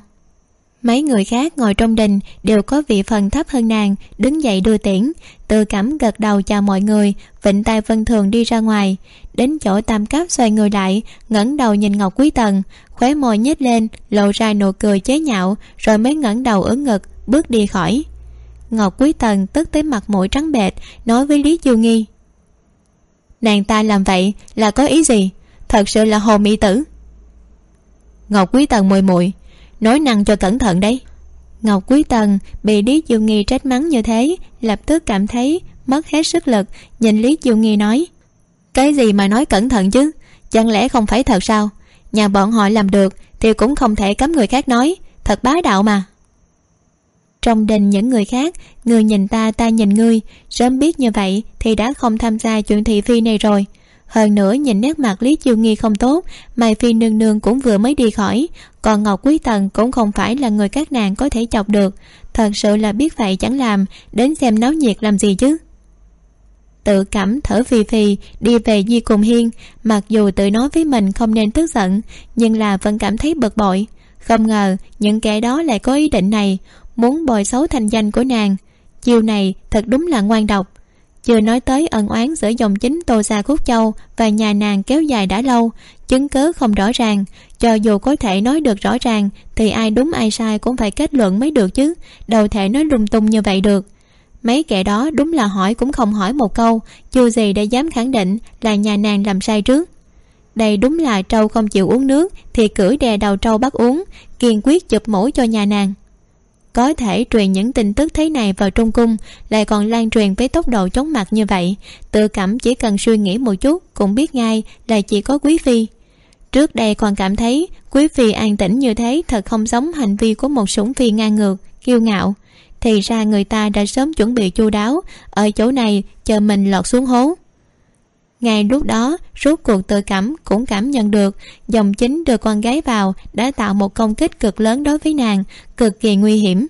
Mấy người khác ngồi trong đình đều có vị phần thấp hơn nàng, đứng dậy đưa tiễn, tự cảm gật đầu chào mọi người, vịnh tay vân thường đi ra ngoài. Đến chỗ tam cáp xoay người lại, ngẩng đầu nhìn ngọc quý tần, khóe môi nhếch lên, lộ ra nụ cười chế nhạo, rồi mới ngẩng đầu ứng ngực, bước đi khỏi ngọc quý tần tức tới mặt mũi trắng bệch, nói với lý chiêu nghi. Nàng ta làm vậy là có ý gì? Thật sự là hồ mỹ tử. Ngọc quý tần mùi mùi, nói năng cho cẩn thận đấy. Ngọc quý tần bị lý chiêu nghi trách mắng như thế, lập tức cảm thấy mất hết sức lực, nhìn lý chiêu nghi nói. Cái gì mà nói cẩn thận chứ? Chẳng lẽ không phải thật sao? Nhà bọn họ làm được thì cũng không thể cấm người khác nói. Thật bá đạo mà trong đình những người khác. Người nhìn ta ta nhìn ngươi. Sớm biết như vậy thì đã không tham gia chuyện thị phi này rồi. Hơn nữa nhìn nét mặt lý chiêu nghi không tốt, mai phi nương nương cũng vừa mới đi khỏi. Còn ngọc quý tần cũng không phải là người các nàng có thể chọc được. Thật sự là biết vậy chẳng làm, đến xem náo nhiệt làm gì chứ. Tự cảm thở phì phì, đi về di cùng hiên. Mặc dù tự nói với mình không nên tức giận, nhưng là vẫn cảm thấy bực bội. Không ngờ, những kẻ đó lại có ý định này muốn bồi xấu thành danh của nàng. Chiều này, thật đúng là ngoan độc. Chưa nói tới ân oán giữa dòng chính tô xa khúc châu và nhà nàng kéo dài đã lâu, chứng cớ không rõ ràng. Cho dù có thể nói được rõ ràng, thì ai đúng ai sai cũng phải kết luận mới được chứ. Đâu thể nói lung tung như vậy được. Mấy kẻ đó đúng là hỏi cũng không hỏi một câu chưa gì đã dám khẳng định là nhà nàng làm sai trước. Đây đúng là trâu không chịu uống nước, thì cưỡi đè đầu trâu bắt uống, kiên quyết chụp mũi cho nhà nàng có thể truyền những tin tức thế này vào trung cung, lại còn lan truyền với tốc độ chóng mặt như vậy. Tự cảm chỉ cần suy nghĩ một chút, cũng biết ngay là chỉ có quý phi. Trước đây còn cảm thấy quý phi an tĩnh như thế thật không giống hành vi của một sủng phi ngang ngược, kiêu ngạo. Thì ra người ta đã sớm chuẩn bị chu đáo, ở chỗ này chờ mình lọt xuống hố ngay lúc đó, rốt cuộc tự cảm cũng cảm nhận được, dòng chính đưa con gái vào đã tạo một công kích cực lớn đối với nàng, cực kỳ nguy hiểm.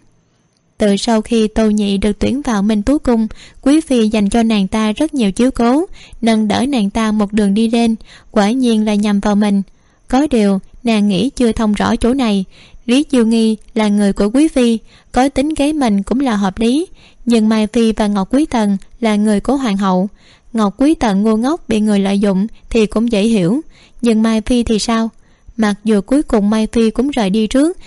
Từ sau khi tô nhị được tuyển vào minh tú cung, quý phi dành cho nàng ta rất nhiều chiếu cố, nâng đỡ nàng ta một đường đi lên, quả nhiên là nhằm vào mình. Có điều, nàng nghĩ chưa thông rõ chỗ này. Lý chiêu nghi là người của quý phi, có tính kế mình cũng là hợp lý, nhưng mai phi và ngọc quý tần là người của hoàng hậu ngọc quý tận ngu ngốc bị người lợi dụng thì cũng dễ hiểu. Nhưng mai phi thì sao? Mặc dù cuối cùng mai phi cũng rời đi trước,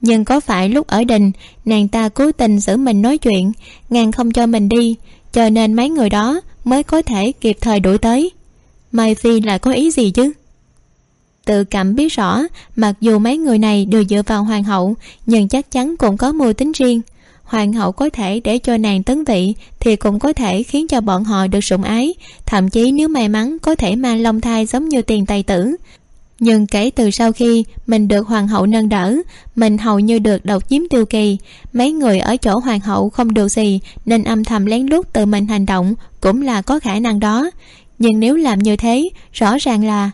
nhưng có phải lúc ở đình, nàng ta cố tình giữ mình nói chuyện, ngàn không cho mình đi, cho nên mấy người đó mới có thể kịp thời đuổi tới. Mai phi là có ý gì chứ? Tự cảm biết rõ, mặc dù mấy người này đều dựa vào hoàng hậu, nhưng chắc chắn cũng có mưu tính riêng hoàng hậu có thể để cho nàng tấn vị thì cũng có thể khiến cho bọn họ được sủng ái. Thậm chí nếu may mắn có thể mang long thai giống như tiền tài tử. Nhưng kể từ sau khi mình được hoàng hậu nâng đỡ, mình hầu như được độc chiếm tiêu kỳ. Mấy người ở chỗ hoàng hậu không được gì, nên âm thầm lén lút tự mình hành động cũng là có khả năng đó. Nhưng nếu làm như thế, rõ ràng là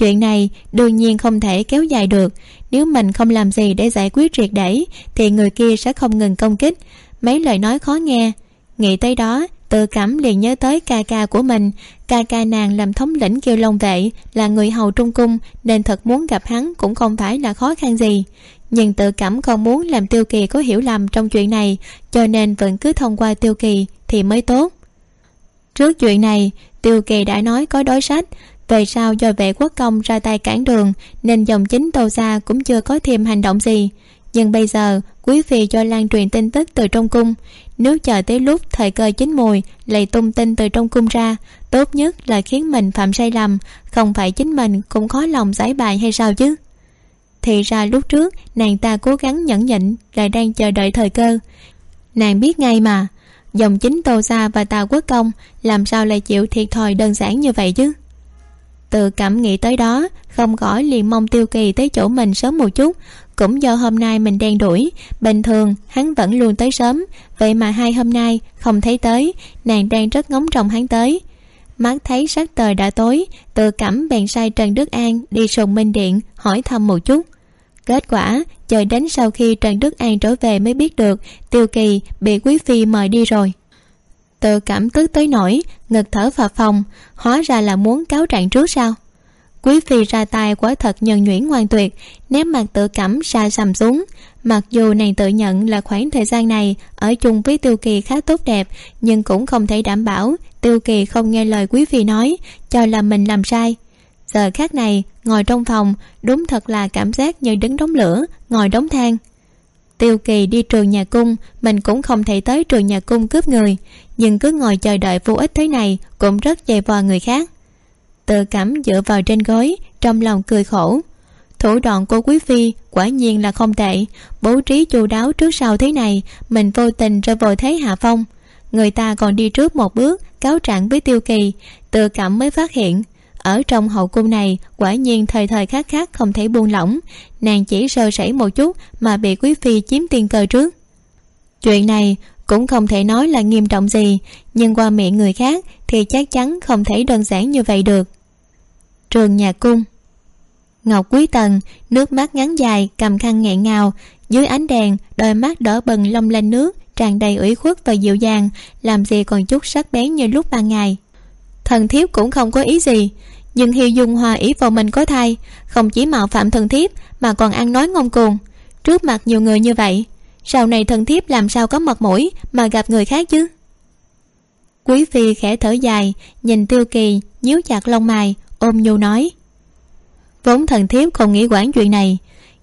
chuyện này đương nhiên không thể kéo dài được. Nếu mình không làm gì để giải quyết triệt để, thì người kia sẽ không ngừng công kích. Mấy lời nói khó nghe. Nghĩ tới đó tự cảm liền nhớ tới ca ca của mình. Ca ca nàng làm thống lĩnh kiêu long vệ, là người hầu trung cung, nên thật muốn gặp hắn cũng không phải là khó khăn gì. Nhưng tự cảm không muốn làm tiêu kỳ có hiểu lầm trong chuyện này, cho nên vẫn cứ thông qua tiêu kỳ thì mới tốt. Trước chuyện này, tiêu kỳ đã nói có đối sách về sau do vệ quốc công ra tay cản đường, nên dòng chính tô xa cũng chưa có thêm hành động gì. Nhưng bây giờ, quý phi cho lan truyền tin tức từ trong cung, nếu chờ tới lúc thời cơ chín mùi, lại tung tin từ trong cung ra, tốt nhất là khiến mình phạm sai lầm, không phải chính mình cũng khó lòng giải bài hay sao chứ? Thì ra lúc trước, nàng ta cố gắng nhẫn nhịn, lại đang chờ đợi thời cơ. Nàng biết ngay mà, dòng chính tô xa và tào quốc công làm sao lại chịu thiệt thòi đơn giản như vậy chứ? Từ cảm nghĩ tới đó, không khỏi liền mong tiêu kỳ tới chỗ mình sớm một chút. Cũng do hôm nay mình đen đuổi bình thường hắn vẫn luôn tới sớm. Vậy mà hai hôm nay không thấy tới, nàng đang rất ngóng trông hắn tới. Mắt thấy sắc trời đã tối, tự cảm bèn sai trần đức an đi sùng minh điện hỏi thăm một chút. Kết quả, chờ đến sau khi trần đức an trở về mới biết được, tiêu kỳ bị quý phi mời đi rồi tự cảm tức tới nỗi, ngực thở phà phòng hóa ra là muốn cáo trạng trước sao? Quý phi ra tay quả thật nhân nhuyễn ngoan tuyệt ném mặt tự cảm xa sầm xuống. Mặc dù nàng tự nhận là khoảng thời gian này ở chung với tiêu kỳ khá tốt đẹp, nhưng cũng không thể đảm bảo tiêu kỳ không nghe lời quý phi nói, cho là mình làm sai. Giờ khác này, ngồi trong phòng, đúng thật là cảm giác như đứng đống lửa, ngồi đống than tiêu kỳ đi trường nhà cung, mình cũng không thể tới trường nhà cung cướp người. Nhưng cứ ngồi chờ đợi vô ích thế này cũng rất dày vò người khác. Tự cảm dựa vào trên gối, trong lòng cười khổ. Thủ đoạn của quý phi quả nhiên là không tệ. Bố trí chu đáo trước sau thế này, mình vô tình rơi vào thế hạ phong. Người ta còn đi trước một bước, cáo trạng với tiêu kỳ, tự cảm mới phát hiện ở trong hậu cung này, quả nhiên thời thời khắc khắc không thể buông lỏng. Nàng chỉ sơ sẩy một chút mà bị quý phi chiếm tiên cơ trước. Chuyện này cũng không thể nói là nghiêm trọng gì, nhưng qua miệng người khác thì chắc chắn không thể đơn giản như vậy được. Trường nhà cung ngọc quý tần, nước mắt ngắn dài, cầm khăn nghẹn ngào, dưới ánh đèn, đôi mắt đỏ bừng long lanh nước, tràn đầy ủy khuất và dịu dàng, làm gì còn chút sắc bén như lúc ban ngày thần thiếp cũng không có ý gì. Nhưng hi dung hòa ý vào mình có thai, không chỉ mạo phạm thần thiếp mà còn ăn nói ngông cuồng. Trước mặt nhiều người như vậy, sau này thần thiếp làm sao có mặt mũi mà gặp người khác chứ? Quý phi khẽ thở dài, nhìn tiêu kỳ nhíu chặt lông mày, ôm nhu nói. Vốn thần thiếp không nghĩ quản chuyện này,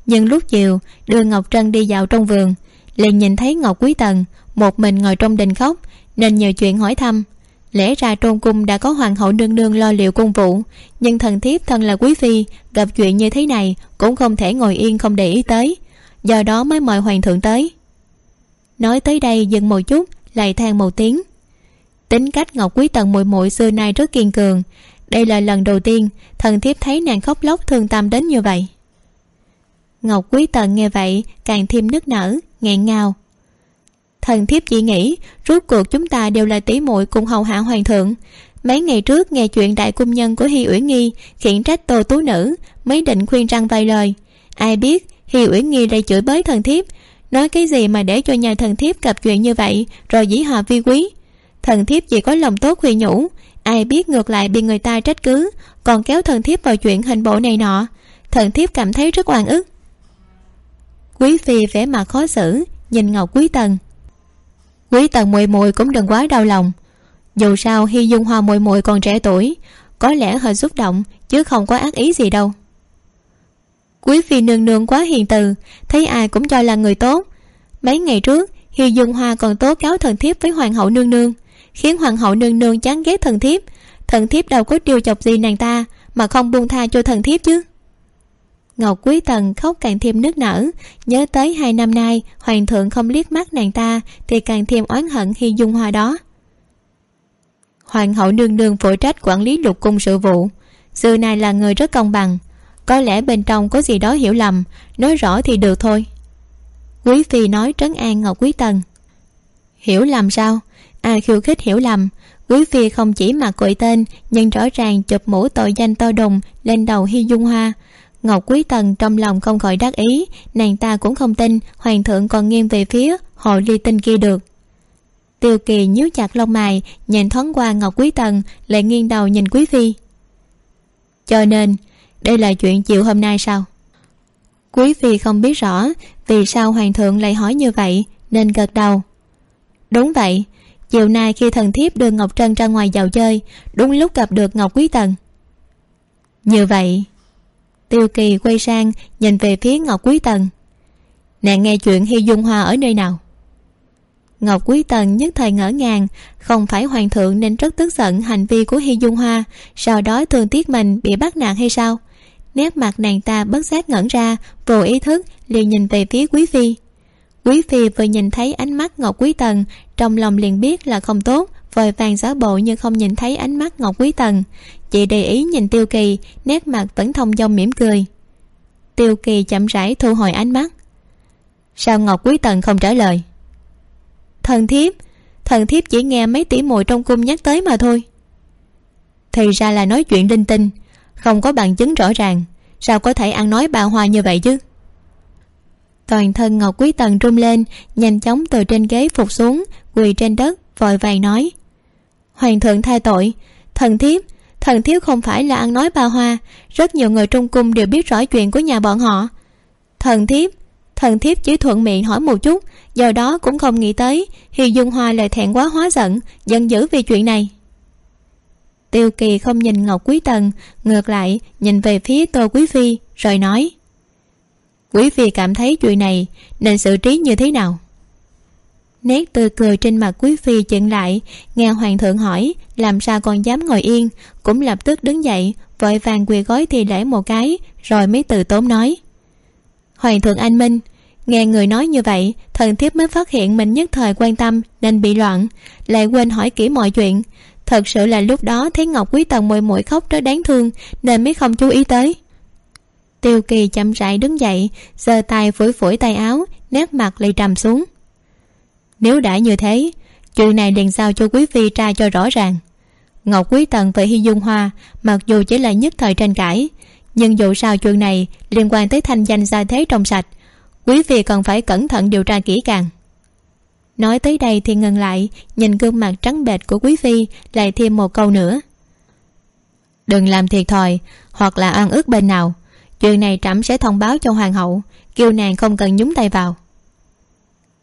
nhưng lúc chiều, đưa ngọc trân đi dạo trong vườn, liền nhìn thấy ngọc quý tần một mình ngồi trong đình khóc, nên nhờ chuyện hỏi thăm lẽ ra trôn cung đã có hoàng hậu nương nương lo liệu cung vụ, nhưng thần thiếp thân là quý phi, gặp chuyện như thế này cũng không thể ngồi yên không để ý tới, do đó mới mời hoàng thượng tới. Nói tới đây dừng một chút, lại than một tiếng. Tính cách ngọc quý tần muội muội xưa nay rất kiên cường, đây là lần đầu tiên thần thiếp thấy nàng khóc lóc thương tâm đến như vậy. Ngọc quý tần nghe vậy càng thêm nức nở, nghẹn ngào thần thiếp chỉ nghĩ, rốt cuộc chúng ta đều là tỷ muội cùng hầu hạ hoàng thượng. Mấy ngày trước nghe chuyện đại cung nhân của hi uyển nghi khiển trách tô tú nữ, mới định khuyên răng vài lời. Ai biết hi uyển nghi lại chửi bới thần thiếp, nói cái gì mà để cho nhà thần thiếp gặp chuyện như vậy, rồi dĩ họ vi quý. Thần thiếp chỉ có lòng tốt khuyên nhủ, ai biết ngược lại bị người ta trách cứ, còn kéo thần thiếp vào chuyện hình bộ này nọ. Thần thiếp cảm thấy rất oan ức. Quý phi vẻ mặt khó xử, nhìn ngọc quý tần quý tần mùi mùi cũng đừng quá đau lòng. Dù sao hy dung hoa mùi mùi còn trẻ tuổi, có lẽ hơi xúc động, chứ không có ác ý gì đâu. Quý phi nương nương quá hiền từ, thấy ai cũng cho là người tốt. Mấy ngày trước, hy dung hoa còn tố cáo thần thiếp với hoàng hậu nương nương, khiến hoàng hậu nương nương chán ghét thần thiếp. Thần thiếp đâu có điều chọc gì nàng ta mà không buông tha cho thần thiếp chứ? Ngọc quý tần khóc càng thêm nức nở. Nhớ tới hai năm nay, hoàng thượng không liếc mắt nàng ta, thì càng thêm oán hận khi dung hoa đó. Hoàng hậu nương nương phụ trách quản lý lục cung sự vụ. Xưa này là người rất công bằng. Có lẽ bên trong có gì đó hiểu lầm. Nói rõ thì được thôi. Quý phi nói trấn an ngọc quý tần. Hiểu lầm sao? Ai khiêu khích hiểu lầm. Quý phi không chỉ mặc cội tên, nhưng rõ ràng chụp mũ tội danh to đùng, lên đầu hy dung hoa ngọc quý tần trong lòng không khỏi đắc ý, nàng ta cũng không tin hoàng thượng còn nghiêng về phía hội ly tinh kia được. Tiêu kỳ nhíu chặt lông mày, nhìn thoáng qua ngọc quý tần lại nghiêng đầu nhìn quý phi. Cho nên, đây là chuyện chiều hôm nay sao? Quý phi không biết rõ vì sao hoàng thượng lại hỏi như vậy, nên gật đầu. Đúng vậy, chiều nay khi thần thiếp đưa ngọc trân ra ngoài dạo chơi, đúng lúc gặp được ngọc quý tần như vậy tiêu kỳ quay sang nhìn về phía ngọc quý tần. Nàng nghe chuyện hy dung hoa ở nơi nào? Ngọc quý tần nhất thời ngỡ ngàng, không phải hoàng thượng nên rất tức giận hành vi của hy dung hoa, sau đó thương tiếc mình bị bắt nạt hay sao? Nét mặt nàng ta bất giác ngẩn ra, vô ý thức liền nhìn về phía quý phi. Quý phi vừa nhìn thấy ánh mắt ngọc quý tần, trong lòng liền biết là không tốt, vội vàng giả bộ như không nhìn thấy ánh mắt ngọc quý tần chị để ý nhìn tiêu kỳ, nét mặt vẫn thông dong mỉm cười. Tiêu kỳ chậm rãi thu hồi ánh mắt. Sao ngọc quý tần không trả lời? Thần thiếp thần thiếp chỉ nghe mấy tỷ muội trong cung nhắc tới mà thôi. Thì ra là nói chuyện linh tinh, không có bằng chứng rõ ràng, sao có thể ăn nói bà hoa như vậy chứ? Toàn thân ngọc quý tần rung lên, nhanh chóng từ trên ghế phục xuống, quỳ trên đất, vội vàng nói. Hoàng thượng tha tội, thần thiếp thần thiếu không phải là ăn nói ba hoa. Rất nhiều người trong cung đều biết rõ chuyện của nhà bọn họ. Thần thiếp thần thiếp chỉ thuận miệng hỏi một chút do đó cũng không nghĩ tới hi dung hoa lại thẹn quá hóa giận giận dữ vì chuyện này. Tiêu kỳ không nhìn ngọc quý tần, ngược lại nhìn về phía tô quý phi, rồi nói, quý phi cảm thấy chuyện này nên xử trí như thế nào? Nét tươi cười trên mặt quý phi chững lại. Nghe hoàng thượng hỏi, làm sao còn dám ngồi yên? Cũng lập tức đứng dậy, vội vàng quỳ gói thì lễ một cái, rồi mới từ tốn nói. Hoàng thượng anh minh, nghe người nói như vậy, thần thiếp mới phát hiện mình nhất thời quan tâm, nên bị loạn, lại quên hỏi kỹ mọi chuyện. Thật sự là lúc đó thấy ngọc quý tần mùi mũi khóc rất đáng thương, nên mới không chú ý tới. Tiêu kỳ chậm rãi đứng dậy, giơ tay phủi phủi tay áo, nét mặt lại trầm xuống nếu đã như thế, chuyện này liền giao cho quý phi tra cho rõ ràng. Ngọc quý tần và hy dung hoa, mặc dù chỉ là nhất thời tranh cãi, nhưng dù sao chuyện này liên quan tới thanh danh gia thế trong sạch, quý phi cần phải cẩn thận điều tra kỹ càng. Nói tới đây thì ngừng lại, nhìn gương mặt trắng bệch của quý phi lại thêm một câu nữa. Đừng làm thiệt thòi, hoặc là oan ức bên nào, chuyện này trẫm sẽ thông báo cho hoàng hậu kêu nàng không cần nhúng tay vào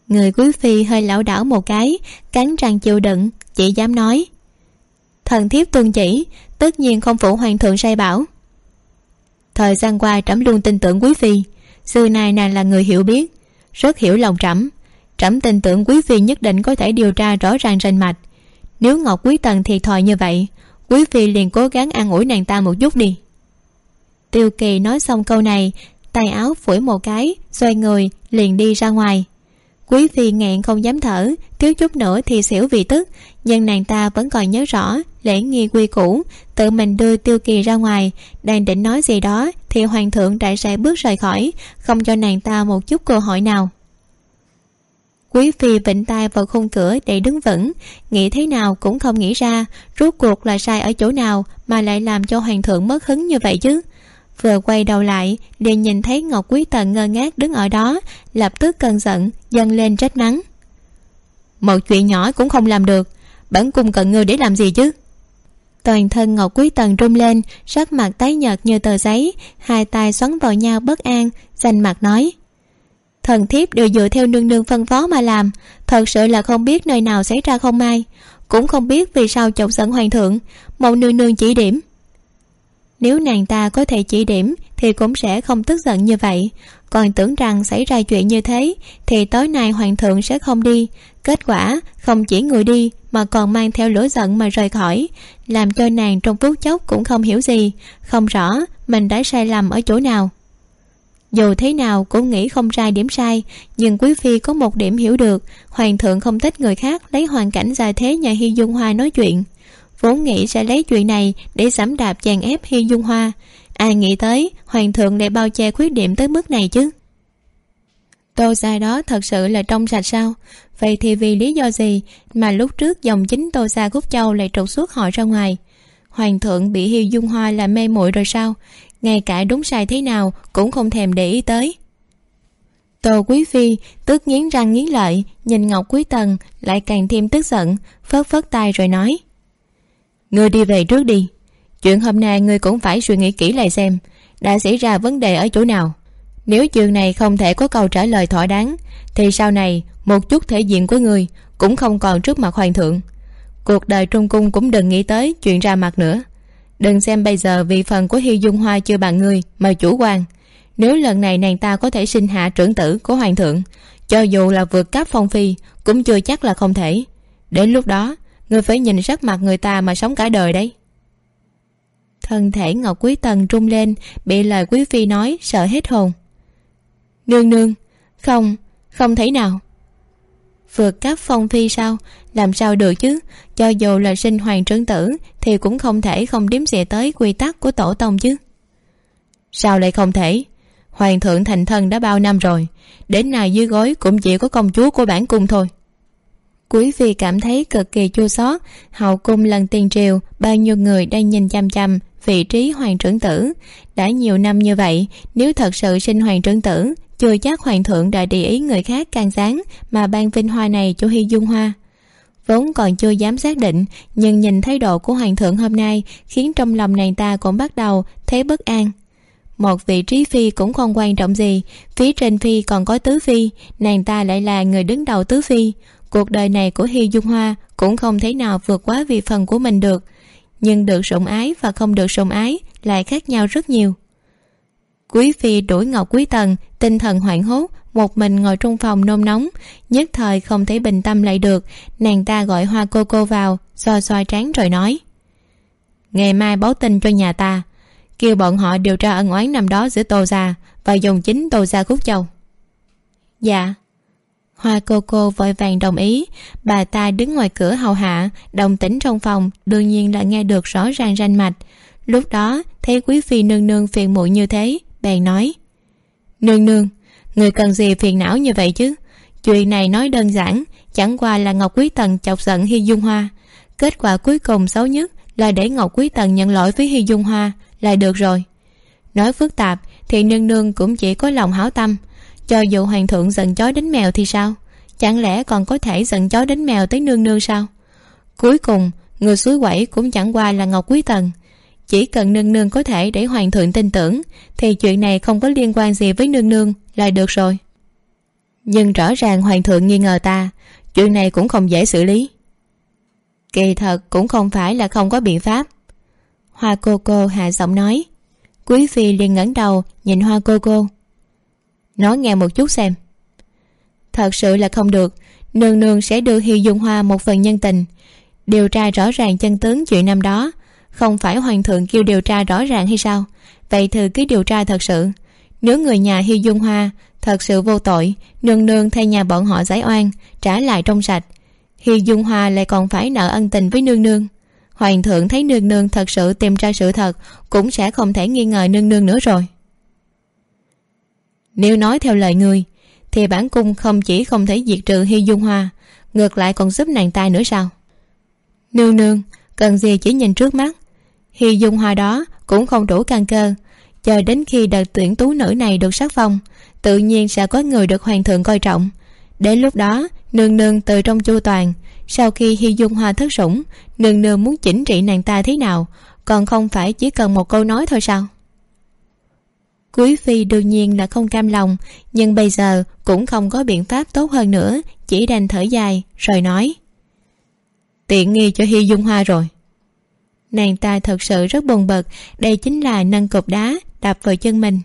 người quý phi hơi lão đảo một cái, cắn răng chịu đựng, chỉ dám nói. Thần thiếp tuân chỉ, tất nhiên không phụ hoàng thượng sai bảo. Thời gian qua trẫm luôn tin tưởng quý phi, xưa nay nàng là người hiểu biết, rất hiểu lòng trẫm. Trẫm tin tưởng quý phi nhất định có thể điều tra rõ ràng rành mạch. Nếu ngọc quý tần thiệt thòi như vậy, quý phi liền cố gắng an ủi nàng ta một chút đi. Tiêu kỳ nói xong câu này, tay áo phủi một cái, xoay người, liền đi ra ngoài quý phi ngạn không dám thở, thiếu chút nữa thì xỉu vì tức. Nhưng nàng ta vẫn còn nhớ rõ lễ nghi quy củ, tự mình đưa tiêu kỳ ra ngoài, đang định nói gì đó thì hoàng thượng đại sẽ bước rời khỏi, không cho nàng ta một chút cơ hội nào. Quý phi vịnh tay vào khung cửa để đứng vững, nghĩ thế nào cũng không nghĩ ra, rốt cuộc là sai ở chỗ nào mà lại làm cho hoàng thượng mất hứng như vậy chứ vừa quay đầu lại, liền nhìn thấy ngọc quý tần ngơ ngác đứng ở đó, lập tức cơn giận dâng lên trách mắng. Một chuyện nhỏ cũng không làm được bản cung cần ngươi để làm gì chứ? Toàn thân ngọc quý tần run lên, sắc mặt tái nhợt như tờ giấy, hai tay xoắn vào nhau bất an xanh mặt nói, thần thiếp đều dựa theo nương nương phân phó mà làm, thật sự là không biết nơi nào xảy ra không may, cũng không biết vì sao chọc giận hoàng thượng một nương nương chỉ điểm nếu nàng ta có thể chỉ điểm, thì cũng sẽ không tức giận như vậy. Còn tưởng rằng xảy ra chuyện như thế, thì tối nay hoàng thượng sẽ không đi. Kết quả, không chỉ người đi, mà còn mang theo lửa giận mà rời khỏi. Làm cho nàng trong phút chốc cũng không hiểu gì. Không rõ mình đã sai lầm ở chỗ nào. Dù thế nào cũng nghĩ không ra điểm sai, nhưng quý phi có một điểm hiểu được. Hoàng thượng không thích người khác lấy hoàn cảnh gia thế nhà hy dung hoa nói chuyện vốn nghĩ sẽ lấy chuyện này để giảm đạp chèn ép Hi dung hoa. Ai nghĩ tới hoàng thượng lại bao che khuyết điểm tới mức này chứ? Tô sai đó thật sự là trong sạch sao? Vậy thì vì lý do gì mà lúc trước dòng chính tô xa khúc châu lại trục xuất họ ra ngoài? Hoàng thượng bị Hi dung hoa làm mê muội rồi sao? Ngay cả đúng sai thế nào cũng không thèm để ý tới. Tô quý phi tức nghiến răng nghiến lợi, nhìn ngọc quý tần lại càng thêm tức giận, phớt phớt tay rồi nói ngươi đi về trước đi. Chuyện hôm nay ngươi cũng phải suy nghĩ kỹ lại xem, đã xảy ra vấn đề ở chỗ nào. Nếu chuyện này không thể có câu trả lời thỏa đáng, thì sau này một chút thể diện của ngươi cũng không còn trước mặt hoàng thượng. Cuộc đời trung cung cũng đừng nghĩ tới chuyện ra mặt nữa. Đừng xem bây giờ vì phần của hy dung hoa chưa bằng ngươi mà chủ quan. Nếu lần này nàng ta có thể sinh hạ trưởng tử của hoàng thượng, cho dù là vượt cấp phong phi cũng chưa chắc là không thể. Đến lúc đó ngươi phải nhìn sắc mặt người ta mà sống cả đời đấy. Thân thể ngọc quý tần trung lên, bị lời quý phi nói, sợ hết hồn. Nương nương, không không thấy nào. Vượt các phong phi sao? Làm sao được chứ? Cho dù là sinh hoàng trưởng tử, thì cũng không thể không đếm xỉa tới quy tắc của tổ tông chứ. Sao lại không thể? Hoàng thượng thành thân đã bao năm rồi. Đến nay dưới gối cũng chỉ có công chúa của bản cung thôi quý phi cảm thấy cực kỳ chua xót hậu cung lần tiền triều, bao nhiêu người đang nhìn chăm chăm vị trí hoàng trưởng tử. Đã nhiều năm như vậy, nếu thật sự sinh hoàng trưởng tử, chưa chắc hoàng thượng đã để ý người khác càng sáng mà ban vinh hoa này cho hy dung hoa. Vốn còn chưa dám xác định, nhưng nhìn thái độ của hoàng thượng hôm nay khiến trong lòng nàng ta cũng bắt đầu thấy bất an. Một vị trí phi cũng không quan trọng gì, phía trên phi còn có tứ phi, nàng ta lại là người đứng đầu tứ phi cuộc đời này của hi dung hoa cũng không thể nào vượt quá vị phần của mình được. Nhưng được sủng ái và không được sủng ái lại khác nhau rất nhiều. Quý phi đuổi ngọc quý tần, tinh thần hoảng hốt, một mình ngồi trong phòng nôn nóng, nhất thời không thể bình tâm lại được. Nàng ta gọi hoa cô cô vào, xoa xoa trán rồi nói, ngày mai báo tin cho nhà ta, kêu bọn họ điều tra ân oán năm đó giữa tô gia và dòng chính tô gia khúc châu. Dạ hoa cô cô vội vàng đồng ý. Bà ta đứng ngoài cửa hầu hạ, đồng tĩnh trong phòng, đương nhiên là nghe được rõ ràng ranh mạch. Lúc đó, thấy quý phi nương nương phiền muộn như thế, bèn nói, nương nương, người cần gì phiền não như vậy chứ? Chuyện này nói đơn giản, chẳng qua là ngọc quý tần chọc giận hy dung hoa. Kết quả cuối cùng xấu nhất là để ngọc quý tần nhận lỗi với hy dung hoa, là được rồi. Nói phức tạp, thì nương nương cũng chỉ có lòng hảo tâm cho dù hoàng thượng giận chó đến mèo thì sao? Chẳng lẽ còn có thể giận chó đến mèo tới nương nương sao? Cuối cùng, người suối quẩy cũng chẳng qua là ngọc quý tần. Chỉ cần nương nương có thể để hoàng thượng tin tưởng, thì chuyện này không có liên quan gì với nương nương là được rồi. Nhưng rõ ràng hoàng thượng nghi ngờ ta, chuyện này cũng không dễ xử lý. Kỳ thật cũng không phải là không có biện pháp. Hoa cô cô hạ giọng nói. Quý phi liền ngẩng đầu nhìn hoa cô cô nói nghe một chút xem. Thật sự là không được. Nương nương sẽ đưa hi dung hoa một phần nhân tình. Điều tra rõ ràng chân tướng chuyện năm đó. Không phải hoàng thượng kêu điều tra rõ ràng hay sao? Vậy thì cứ điều tra thật sự. Nếu người nhà hi dung hoa thật sự vô tội, nương nương thay nhà bọn họ giải oan, trả lại trong sạch hi dung hoa lại còn phải nợ ân tình với nương nương. Hoàng thượng thấy nương nương thật sự tìm ra sự thật, cũng sẽ không thể nghi ngờ nương nương nữa rồi nếu nói theo lời người thì bản cung không chỉ không thể diệt trừ hy dung hoa, ngược lại còn giúp nàng ta nữa sao? Nương nương, cần gì chỉ nhìn trước mắt? Hy dung hoa đó cũng không đủ căn cơ. Chờ đến khi đợt tuyển tú nữ này được sắc phong, tự nhiên sẽ có người được hoàng thượng coi trọng. Đến lúc đó, nương nương từ trong chu toàn, sau khi hy dung hoa thất sủng, nương nương muốn chỉnh trị nàng ta thế nào, còn không phải chỉ cần một câu nói thôi sao? Quý phi đương nhiên là không cam lòng, nhưng bây giờ cũng không có biện pháp tốt hơn nữa, chỉ đành thở dài, rồi nói. Tiện nghi cho hy dung hoa rồi. Nàng ta thật sự rất buồn bực, đây chính là nâng cục đá đạp vào chân mình.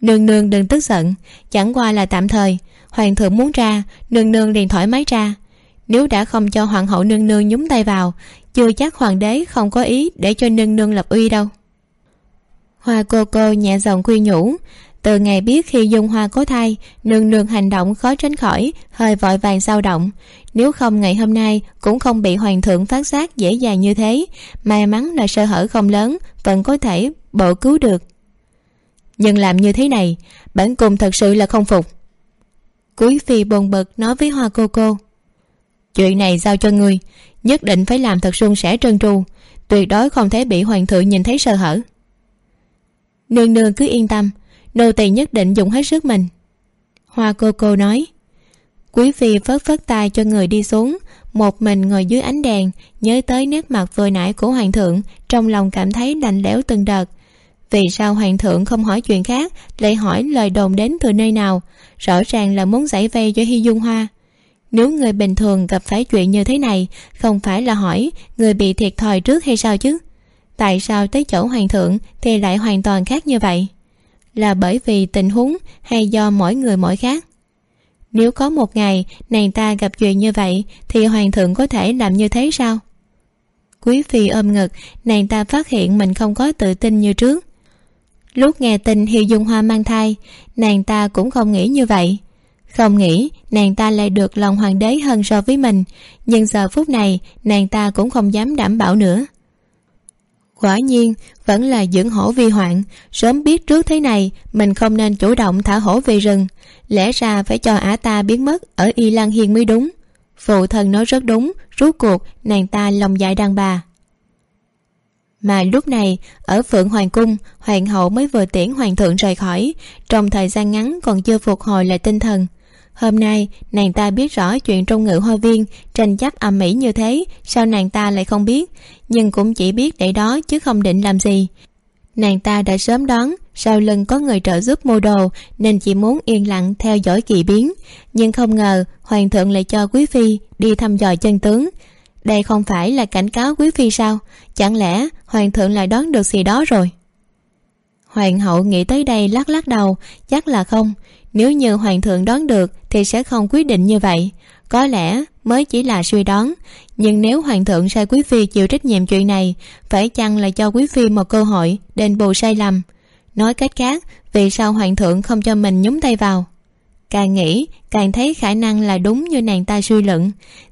Nương nương đừng tức giận, chẳng qua là tạm thời, hoàng thượng muốn ra, nương nương liền thoải mái ra. Nếu đã không cho hoàng hậu nương nương nhúng tay vào, chưa chắc hoàng đế không có ý để cho nương nương lập uy đâu hoa cô cô nhẹ giọng khuyên nhủ. Từ ngày biết khi dung hoa có thai, nương nương hành động khó tránh khỏi, hơi vội vàng dao động. Nếu không ngày hôm nay cũng không bị hoàng thượng phát giác dễ dàng như thế, may mắn là sơ hở không lớn, vẫn có thể bộ cứu được. Nhưng làm như thế này, bản cung thật sự là không phục. Cuối phi bồn bực nói với hoa cô cô, chuyện này giao cho ngươi, nhất định phải làm thật suôn sẻ trơn tru, tuyệt đối không thể bị hoàng thượng nhìn thấy sơ hở nương nương cứ yên tâm, nô tỳ nhất định dùng hết sức mình. Hoa cô cô nói, quý phi phớt phớt tay cho người đi xuống, một mình ngồi dưới ánh đèn, nhớ tới nét mặt vừa nãy của hoàng thượng, trong lòng cảm thấy lạnh lẽo từng đợt. Vì sao hoàng thượng không hỏi chuyện khác, lại hỏi lời đồn đến từ nơi nào? Rõ ràng là muốn giải vây cho hy dung hoa. Nếu người bình thường gặp phải chuyện như thế này, không phải là hỏi người bị thiệt thòi trước hay sao chứ? Tại sao tới chỗ hoàng thượng thì lại hoàn toàn khác như vậy? Là bởi vì tình huống hay do mỗi người mỗi khác? Nếu có một ngày nàng ta gặp chuyện như vậy, thì hoàng thượng có thể làm như thế sao? Quý phi ôm ngực, nàng ta phát hiện mình không có tự tin như trước. Lúc nghe tin hi dung hoa mang thai, nàng ta cũng không nghĩ như vậy. Không nghĩ nàng ta lại được lòng hoàng đế hơn so với mình, nhưng giờ phút này nàng ta cũng không dám đảm bảo nữa quả nhiên, vẫn là dưỡng hổ vi hoạn. Sớm biết trước thế này, mình không nên chủ động thả hổ về rừng. Lẽ ra phải cho ả ta biến mất ở y lan hiên mới đúng. Phụ thân nói rất đúng, rốt cuộc nàng ta lòng dạ đàn bà. Mà lúc này, ở phượng hoàng cung, hoàng hậu mới vừa tiễn hoàng thượng rời khỏi. Trong thời gian ngắn còn chưa phục hồi lại tinh thần hôm nay, nàng ta biết rõ chuyện trong ngự hoa viên, tranh chấp ầm ĩ như thế, sao nàng ta lại không biết? Nhưng cũng chỉ biết để đó chứ không định làm gì. Nàng ta đã sớm đoán, sau lưng có người trợ giúp mua đồ, nên chỉ muốn yên lặng theo dõi kỳ biến. Nhưng không ngờ, hoàng thượng lại cho quý phi đi thăm dò chân tướng. Đây không phải là cảnh cáo quý phi sao? Chẳng lẽ hoàng thượng lại đoán được gì đó rồi? Hoàng hậu nghĩ tới đây lắc lắc đầu, chắc là không nếu như hoàng thượng đoán được thì sẽ không quyết định như vậy. Có lẽ mới chỉ là suy đoán. Nhưng nếu hoàng thượng sai quý phi chịu trách nhiệm chuyện này, phải chăng là cho quý phi một cơ hội đền bù sai lầm? Nói cách khác, vì sao hoàng thượng không cho mình nhúng tay vào? Càng nghĩ, càng thấy khả năng là đúng như nàng ta suy luận.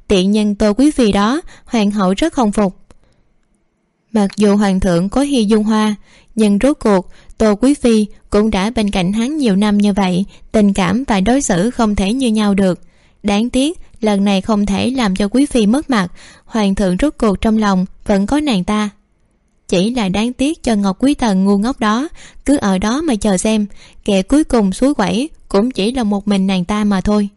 Tiện nhân tô quý phi đó, hoàng hậu rất không phục. Mặc dù hoàng thượng có hy dung hoa, nhưng rốt cuộc tô quý phi cũng đã bên cạnh hắn nhiều năm như vậy, tình cảm và đối xử không thể như nhau được. Đáng tiếc, lần này không thể làm cho quý phi mất mặt, hoàng thượng rút cuộc trong lòng vẫn có nàng ta. Chỉ là đáng tiếc cho ngọc quý tần ngu ngốc đó, cứ ở đó mà chờ xem, kẻ cuối cùng suối quẩy cũng chỉ là một mình nàng ta mà thôi.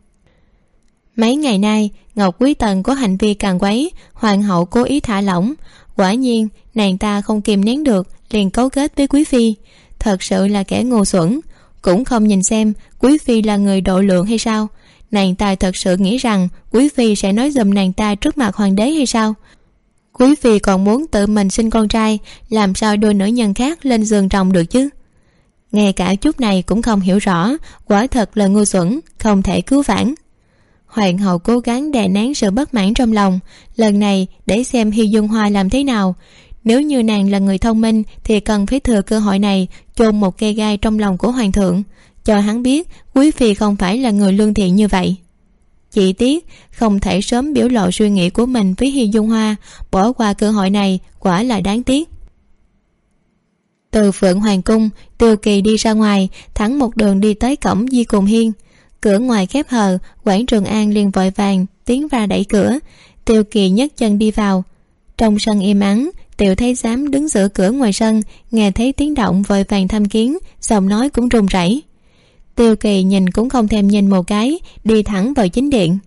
Mấy ngày nay, ngọc quý tần có hành vi càng quấy, hoàng hậu cố ý thả lỏng, quả nhiên nàng ta không kìm nén được, liền cấu kết với quý phi thật sự là kẻ ngu xuẩn. Cũng không nhìn xem quý phi là người độ lượng hay sao? Nàng ta thật sự nghĩ rằng quý phi sẽ nói giùm nàng ta trước mặt hoàng đế hay sao? Quý phi còn muốn tự mình sinh con trai, làm sao đôi nữ nhân khác lên giường chồng được chứ? Ngay cả chút này cũng không hiểu rõ, quả thật là ngu xuẩn, không thể cứu vãn. Hoàng hậu cố gắng đè nén sự bất mãn trong lòng, lần này để xem hy dung hoa làm thế nào nếu như nàng là người thông minh, thì cần phải thừa cơ hội này chôn một cây gai trong lòng của hoàng thượng. Cho hắn biết, quý phi không phải là người lương thiện như vậy. Chỉ tiếc, không thể sớm biểu lộ suy nghĩ của mình với hi dung hoa, bỏ qua cơ hội này quả là đáng tiếc. Từ phượng hoàng cung, tiêu kỳ đi ra ngoài, thẳng một đường đi tới cổng di cùng hiên. Cửa ngoài khép hờ, quảng trường an liền vội vàng tiến ra đẩy cửa. Tiêu kỳ nhấc chân đi vào. Trong sân im ắng tiểu thấy giám đứng giữa cửa ngoài sân, nghe thấy tiếng động vội vàng thăm kiến, giọng nói cũng run rẩy. Tiêu kỳ nhìn cũng không thèm nhìn một cái, đi thẳng vào chính điện.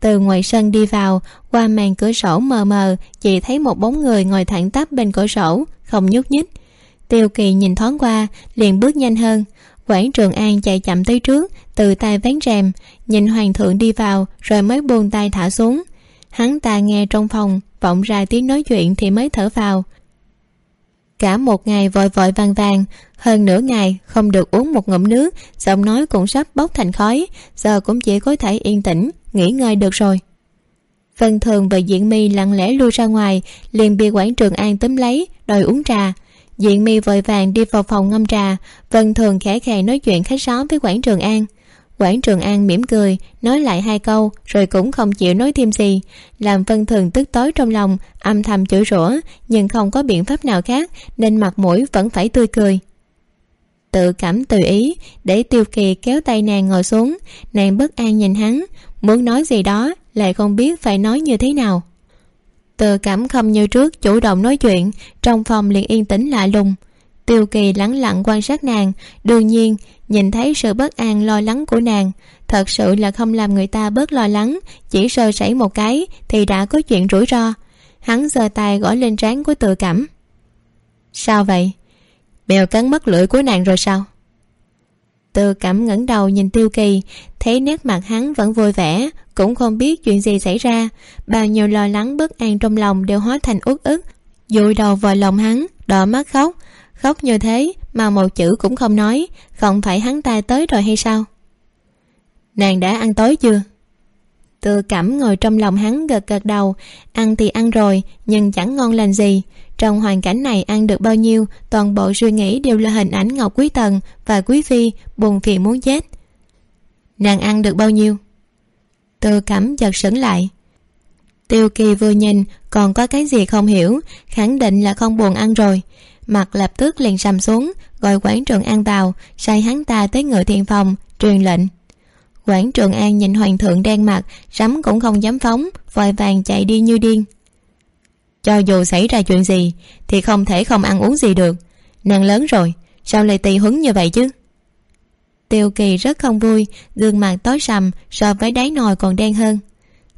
Từ ngoài sân đi vào, qua màn cửa sổ mờ mờ, chỉ thấy một bóng người ngồi thẳng tắp bên cửa sổ, không nhúc nhích. Tiêu kỳ nhìn thoáng qua, liền bước nhanh hơn. Quảng trường an chạy chậm tới trước, từ tay vén rèm, nhìn hoàng thượng đi vào, rồi mới buông tay thả xuống. Hắn ta nghe trong phòng vọng ra tiếng nói chuyện thì mới thở vào. Cả một ngày vội vội vàng vàng, hơn nửa ngày không được uống một ngụm nước, giọng nói cũng sắp bốc thành khói, giờ cũng chỉ có thể yên tĩnh, nghỉ ngơi được rồi. Vân thường và diện mi lặng lẽ lui ra ngoài, liền bị quản trường an túm lấy, đòi uống trà. Diện mi vội vàng đi vào phòng ngâm trà, vân thường khẽ khè nói chuyện khách sáo với quản trường an quản trường an mỉm cười, nói lại hai câu, rồi cũng không chịu nói thêm gì. Làm vân thường tức tối trong lòng, âm thầm chửi rủa, nhưng không có biện pháp nào khác, nên mặt mũi vẫn phải tươi cười. Tự cảm tự ý, để tiêu kỳ kéo tay nàng ngồi xuống. Nàng bất an nhìn hắn, muốn nói gì đó, lại không biết phải nói như thế nào. Tự cảm không như trước chủ động nói chuyện, trong phòng liền yên tĩnh lạ lùng tiêu kỳ lắng lặng quan sát nàng, đương nhiên, nhìn thấy sự bất an lo lắng của nàng. Thật sự là không làm người ta bớt lo lắng, chỉ sơ sẩy một cái thì đã có chuyện rủi ro. Hắn giơ tay gõ lên trán của tự cảm sao vậy? Mèo cắn mất lưỡi của nàng rồi sao? Tự cảm ngẩng đầu nhìn tiêu kỳ, thấy nét mặt hắn vẫn vui vẻ, cũng không biết chuyện gì xảy ra. Bao nhiêu lo lắng bất an trong lòng đều hóa thành uất ức. Dụi đầu vào lòng hắn, đỏ mắt khóc khóc như thế mà một chữ cũng không nói, không phải hắn ta tới rồi hay sao? Nàng đã ăn tối chưa? Tự cảm ngồi trong lòng hắn gật gật đầu, ăn thì ăn rồi, nhưng chẳng ngon lành gì. Trong hoàn cảnh này ăn được bao nhiêu, toàn bộ suy nghĩ đều là hình ảnh ngọc quý tần và quý phi buồn phiền muốn chết. Nàng ăn được bao nhiêu? Tự cảm giật sững lại. Tiêu kỳ vừa nhìn, còn có cái gì không hiểu, khẳng định là không buồn ăn rồi mặt lập tức liền sầm xuống, gọi quản trường an vào, sai hắn ta tới ngự thiền phòng, truyền lệnh. Quản trường an nhìn hoàng thượng đen mặt rắm cũng không dám phóng, vội vàng chạy đi như điên. Cho dù xảy ra chuyện gì, thì không thể không ăn uống gì được. Nàng lớn rồi, sao lại tì huấn như vậy chứ? Tiêu kỳ rất không vui, gương mặt tối sầm so với đáy nồi còn đen hơn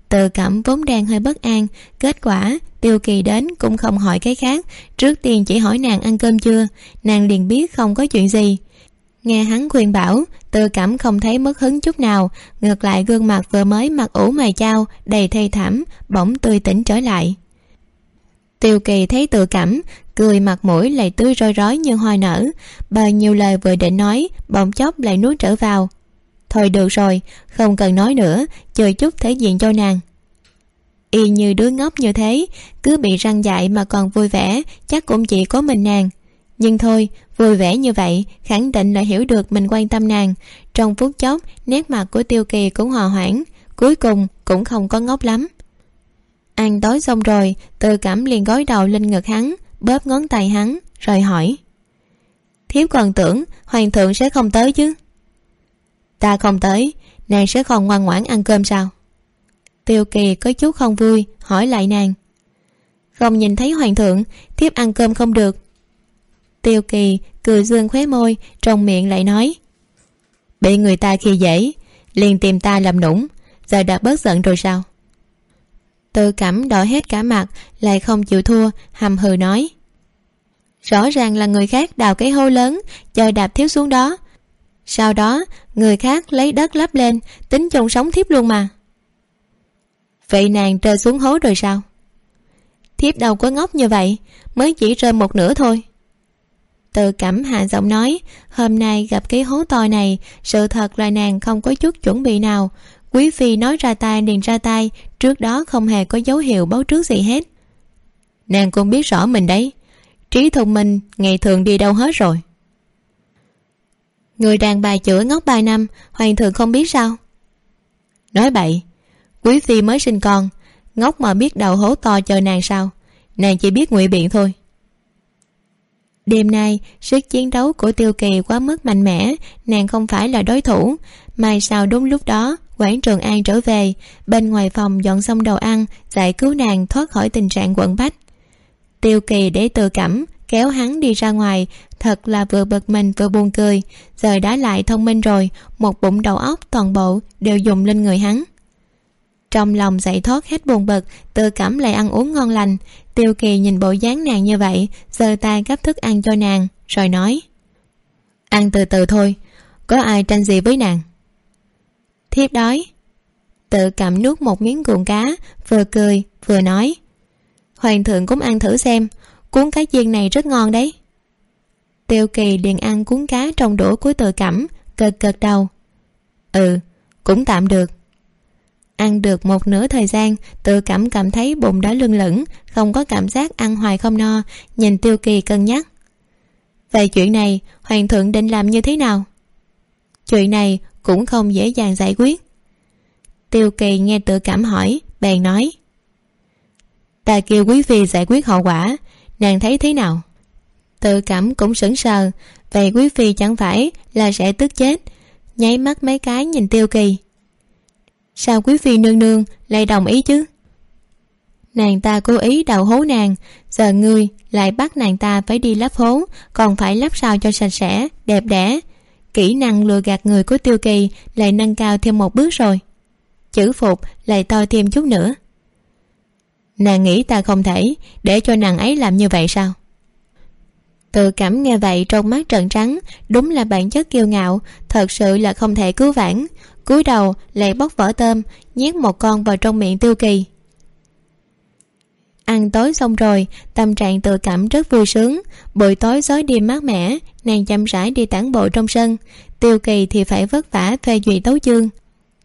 tự cảm vốn đang hơi bất an, kết quả, tiêu kỳ đến cũng không hỏi cái khác. Trước tiên chỉ hỏi nàng ăn cơm chưa, nàng liền biết không có chuyện gì. Nghe hắn khuyên bảo tự cảm không thấy mất hứng chút nào, ngược lại gương mặt vừa mới mặc ủ mày chao, đầy thê thảm, bỗng tươi tỉnh trở lại. Tiêu kỳ thấy tự cảm, cười mặt mũi lại tươi roi rói như hoa nở bao nhiêu lời vừa định nói, bỗng chốc lại nuốt trở vào thôi được rồi, không cần nói nữa, chờ chút thể diện cho nàng. Y như đứa ngốc như thế, cứ bị răng dại mà còn vui vẻ, chắc cũng chỉ có mình nàng. Nhưng thôi, vui vẻ như vậy, khẳng định là hiểu được mình quan tâm nàng. Trong phút chốc, nét mặt của tiêu kỳ cũng hòa hoãn, cuối cùng cũng không có ngốc lắm. Ăn tối xong rồi tự cảm liền gối đầu lên ngực hắn, bóp ngón tay hắn, rồi hỏi. Thiếp còn tưởng, hoàng thượng sẽ không tới chứ? Ta không tới, nàng sẽ còn ngoan ngoãn ăn cơm sao? Tiêu kỳ có chút không vui, hỏi lại nàng. Không nhìn thấy hoàng thượng, thiếp ăn cơm không được. Tiêu kỳ cười dương khóe môi, trong miệng lại nói. Bị người ta khi dễ, liền tìm ta làm nũng, giờ đã bớt giận rồi sao? Tự cảm đỏ hết cả mặt, lại không chịu thua, hầm hừ nói. Rõ ràng là người khác đào cái hô lớn chờ đạp thiếu xuống đó sau đó, người khác lấy đất lấp lên, tính chôn sống thiếp luôn mà. Vậy nàng rơi xuống hố rồi sao? Thiếp đâu có ngốc như vậy, mới chỉ rơi một nửa thôi. Từ cẩm hạ giọng nói, hôm nay gặp cái hố to này, sự thật là nàng không có chút chuẩn bị nào. Quý phi nói ra tay liền ra tay trước đó không hề có dấu hiệu báo trước gì hết. Nàng cũng biết rõ mình đấy, trí thông minh ngày thường đi đâu hết rồi người đàn bà chữa ngốc ba năm, hoàng thượng không biết sao. Nói bậy, quý phi mới sinh con, ngốc mà biết đầu hố to chờ nàng sao, nàng chỉ biết ngụy biện thôi. Đêm nay, sức chiến đấu của tiêu kỳ quá mức mạnh mẽ, nàng không phải là đối thủ, mai sau đúng lúc đó, quảng trường an trở về, bên ngoài phòng dọn xong đồ ăn, giải cứu nàng thoát khỏi tình trạng quận bách. Tiêu kỳ để tự cảm kéo hắn đi ra ngoài. Thật là vừa bực mình vừa buồn cười. Giờ đã lại thông minh rồi, một bụng đầu óc toàn bộ đều dùng lên người hắn. Trong lòng dậy thoát hết buồn bực, tự cảm lại ăn uống ngon lành. Tiêu kỳ nhìn bộ dáng nàng như vậy, giơ tay gấp thức ăn cho nàng, rồi nói, ăn từ từ thôi, có ai tranh gì với nàng? Thiếp đói. Tự cảm nuốt một miếng cuộn cá, vừa cười, vừa nói, hoàng thượng cũng ăn thử xem cuốn cá chiên này rất ngon đấy. Tiêu kỳ liền ăn cuốn cá trong đũa của tự cẩm cợt cợt đầu. Ừ cũng tạm được. Ăn được một nửa thời gian tự cảm cảm thấy bụng đã lưng lửng, không có cảm giác ăn hoài không no, nhìn tiêu kỳ cân nhắc. Về chuyện này, hoàng thượng định làm như thế nào? Chuyện này cũng không dễ dàng giải quyết. Tiêu kỳ nghe tự cảm hỏi, bèn nói. Ta kêu quý phi giải quyết hậu quả nàng thấy thế nào? Tự cảm cũng sững sờ vậy quý phi chẳng phải là sẽ tức chết. Nháy mắt mấy cái nhìn tiêu kỳ. Sao quý phi nương nương lại đồng ý chứ? Nàng ta cố ý đào hố nàng, giờ ngươi lại bắt nàng ta phải đi lắp hố, còn phải lắp sao cho sạch sẽ, đẹp đẽ. Kỹ năng lừa gạt người của tiêu kỳ lại nâng cao thêm một bước rồi. Chữ phục lại to thêm chút nữa nàng nghĩ ta không thể để cho nàng ấy làm như vậy sao? Tự cảm nghe vậy trong mắt trợn trắng, đúng là bản chất kiêu ngạo, thật sự là không thể cứu vãn. Cúi đầu, lại bóc vỏ tôm, nhét một con vào trong miệng tiêu kỳ. Ăn tối xong rồi, tâm trạng tự cảm rất vui sướng. Buổi tối gió đêm mát mẻ, nàng chăm rãi đi tản bộ trong sân. Tiêu kỳ thì phải vất vả phê duyệt tấu chương.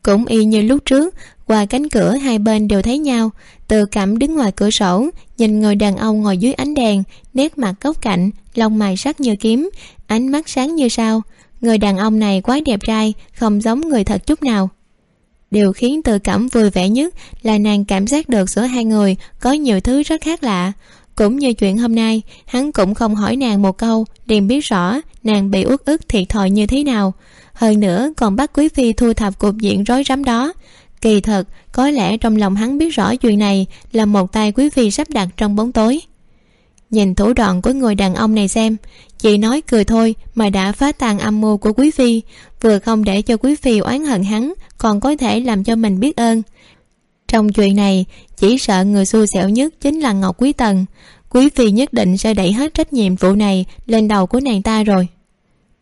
Cũng y như lúc trước qua cánh cửa, hai bên đều thấy nhau. Tự cảm đứng ngoài cửa sổ, nhìn người đàn ông ngồi dưới ánh đèn, nét mặt góc cạnh, lông mày sắc như kiếm, ánh mắt sáng như sao. Người đàn ông này quá đẹp trai, không giống người thật chút nào. Điều khiến tự cảm vui vẻ nhất là nàng cảm giác được giữa hai người có nhiều thứ rất khác lạ. Cũng như chuyện hôm nay, hắn cũng không hỏi nàng một câu, liền biết rõ nàng bị uất ức thiệt thòi như thế nào. Hơn nữa, còn bắt quý phi thu thập cục diện rối rắm đó kỳ thật, có lẽ trong lòng hắn biết rõ chuyện này là một tay quý phi sắp đặt trong bóng tối. Nhìn thủ đoạn của người đàn ông này xem, chị nói cười thôi mà đã phá tan âm mưu của quý phi, vừa không để cho quý phi oán hận hắn, còn có thể làm cho mình biết ơn. Trong chuyện này, chỉ sợ người xui xẻo nhất chính là ngọc quý tần. Quý phi nhất định sẽ đẩy hết trách nhiệm vụ này lên đầu của nàng ta rồi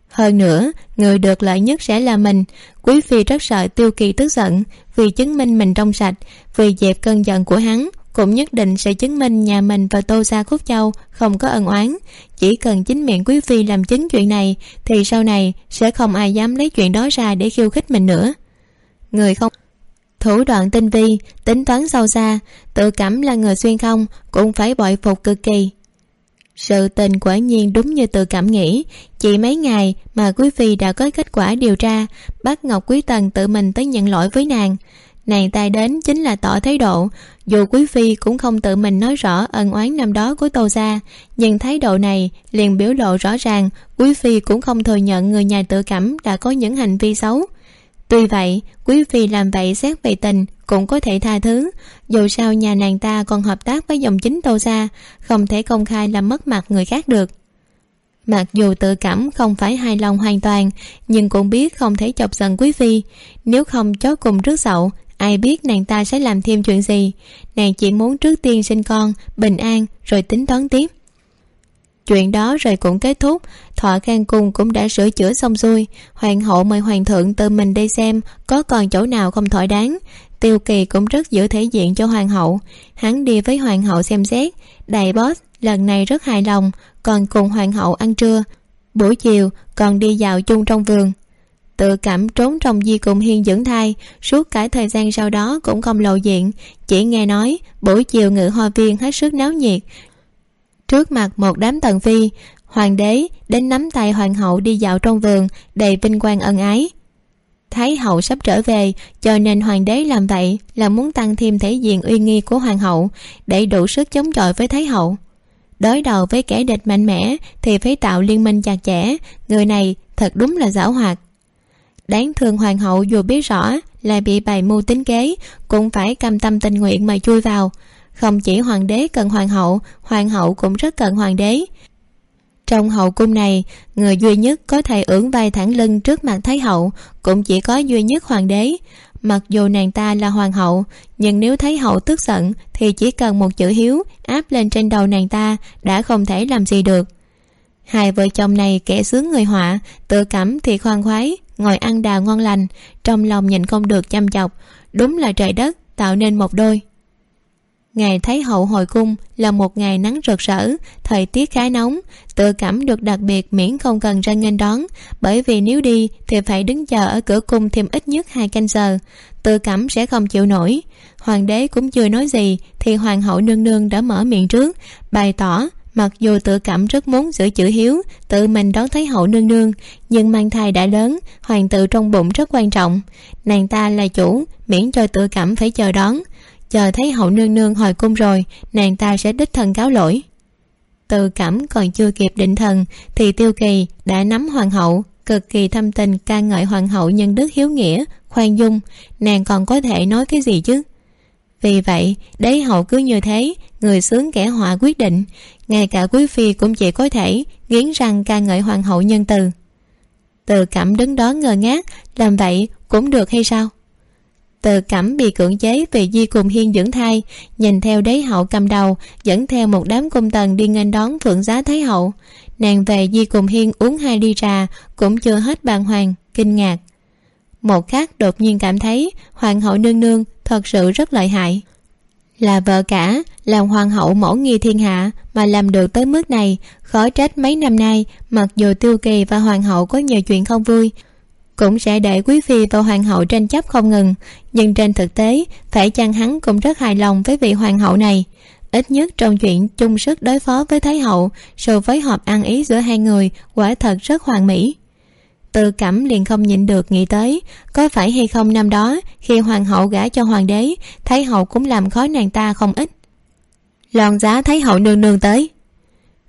hơn nữa, người được lợi nhất sẽ là mình. Quý phi rất sợ tiêu kỳ tức giận, vì chứng minh mình trong sạch, vì dẹp cơn giận của hắn, cũng nhất định sẽ chứng minh nhà mình và tô gia khúc châu không có ân oán. Chỉ cần chính miệng quý phi làm chứng chuyện này, thì sau này sẽ không ai dám lấy chuyện đó ra để khiêu khích mình nữa. Người không thủ đoạn tinh vi, tính toán sâu xa, tự cảm là người xuyên không, cũng phải bội phục cực kỳ sự tình quả nhiên đúng như tự cảm nghĩ. Chỉ mấy ngày mà quý phi đã có kết quả điều tra, bắt ngọc quý tần tự mình tới nhận lỗi với nàng. Nàng ta đến chính là tỏ thái độ, dù quý phi cũng không tự mình nói rõ ân oán năm đó của tô gia, nhưng thái độ này liền biểu lộ rõ ràng, quý phi cũng không thừa nhận người nhà tự cảm đã có những hành vi xấu tuy vậy, quý phi làm vậy xét về tình cũng có thể tha thứ. Dù sao nhà nàng ta còn hợp tác với dòng chính tô xa không thể công khai làm mất mặt người khác được. Mặc dù tự cảm không phải hài lòng hoàn toàn, nhưng cũng biết không thể chọc giận quý phi. Nếu không chó cùng rước sậu, ai biết nàng ta sẽ làm thêm chuyện gì. Nàng chỉ muốn trước tiên sinh con, bình an, rồi tính toán tiếp chuyện đó rồi cũng kết thúc. Thọ khang cung cũng đã sửa chữa xong xuôi. Hoàng hậu mời hoàng thượng tự mình đi xem có còn chỗ nào không thỏa đáng. Tiêu kỳ cũng rất giữ thể diện cho hoàng hậu. Hắn đi với hoàng hậu xem xét. Đại boss, lần này rất hài lòng. Còn cùng hoàng hậu ăn trưa. Buổi chiều, còn đi dạo chung trong vườn. Tự cảm trốn trong di cùng hiên dưỡng thai, suốt cả thời gian sau đó cũng không lộ diện. Chỉ nghe nói, buổi chiều ngự hoa viên hết sức náo nhiệt trước mặt một đám tần phi, hoàng đế đến nắm tay hoàng hậu đi dạo trong vườn, đầy vinh quang ân ái. Thái hậu sắp trở về, cho nên hoàng đế làm vậy là muốn tăng thêm thể diện uy nghi của hoàng hậu, để đủ sức chống chọi với thái hậu. Đối đầu với kẻ địch mạnh mẽ thì phải tạo liên minh chặt chẽ, người này thật đúng là giảo hoạt. Đáng thương hoàng hậu dù biết rõ là bị bày mưu tính kế, cũng phải cam tâm tình nguyện mà chui vào không chỉ hoàng đế cần hoàng hậu hoàng hậu cũng rất cần hoàng đế. Trong hậu cung này, người duy nhất có thể ưỡn vai thẳng lưng trước mặt thái hậu cũng chỉ có duy nhất hoàng đế. Mặc dù nàng ta là hoàng hậu, nhưng nếu thấy hậu tức giận thì chỉ cần một chữ hiếu áp lên trên đầu nàng ta đã không thể làm gì được. Hai vợ chồng này kẻ sướng người họa, tự cảm thì khoan khoái, ngồi ăn đào ngon lành, trong lòng nhìn không được chăm chọc. Đúng là trời đất, tạo nên một đôi ngày thấy hậu hồi cung là một ngày nắng rực rỡ, thời tiết khá nóng. Tự cảm được đặc biệt miễn không cần ra nghênh đón, bởi vì nếu đi thì phải đứng chờ ở cửa cung thêm ít nhất hai canh giờ. Tự cảm sẽ không chịu nổi. Hoàng đế cũng chưa nói gì, thì hoàng hậu nương nương đã mở miệng trước, bày tỏ mặc dù tự cảm rất muốn giữ chữ hiếu, tự mình đón thấy hậu nương nương, nhưng mang thai đã lớn, hoàng tự trong bụng rất quan trọng. Nàng ta là chủ, miễn cho tự cảm phải chờ đón chờ thấy hậu nương nương hồi cung rồi, nàng ta sẽ đích thân cáo lỗi. Tự cảm còn chưa kịp định thần, thì tiêu kỳ đã nắm hoàng hậu, cực kỳ thâm tình ca ngợi hoàng hậu nhân đức hiếu nghĩa, khoan dung. Nàng còn có thể nói cái gì chứ? Vì vậy, đế hậu cứ như thế, người sướng kẻ họa quyết định. Ngay cả quý phi cũng chỉ có thể nghiến răng ca ngợi hoàng hậu nhân từ. Từ cảm đứng đó ngơ ngác, làm vậy cũng được hay sao? Tờ cẩm bị cưỡng chế vì di cùng hiên dưỡng thai. Nhìn theo đế hậu cầm đầu, dẫn theo một đám cung tần đi nghênh đón phượng giá thái hậu. Nàng về di cùng hiên uống hai ly trà, cũng chưa hết bàng hoàng, kinh ngạc. Một khắc đột nhiên cảm thấy hoàng hậu nương nương thật sự rất lợi hại. Là vợ cả, làm hoàng hậu mẫu nghi thiên hạ mà làm được tới mức này, khó trách mấy năm nay, mặc dù tiêu kỳ và hoàng hậu có nhiều chuyện không vui cũng sẽ để quý phi và hoàng hậu tranh chấp không ngừng. Nhưng trên thực tế, phải chăng hắn cũng rất hài lòng với vị hoàng hậu này? Ít nhất trong chuyện chung sức đối phó với thái hậu sự phối hợp ăn ý giữa hai người, quả thật rất hoàn mỹ. Tự cảm liền không nhịn được nghĩ tới, có phải hay không năm đó, khi hoàng hậu gả cho hoàng đế, thái hậu cũng làm khó nàng ta không ít? Lòn giá thái hậu nương nương tới.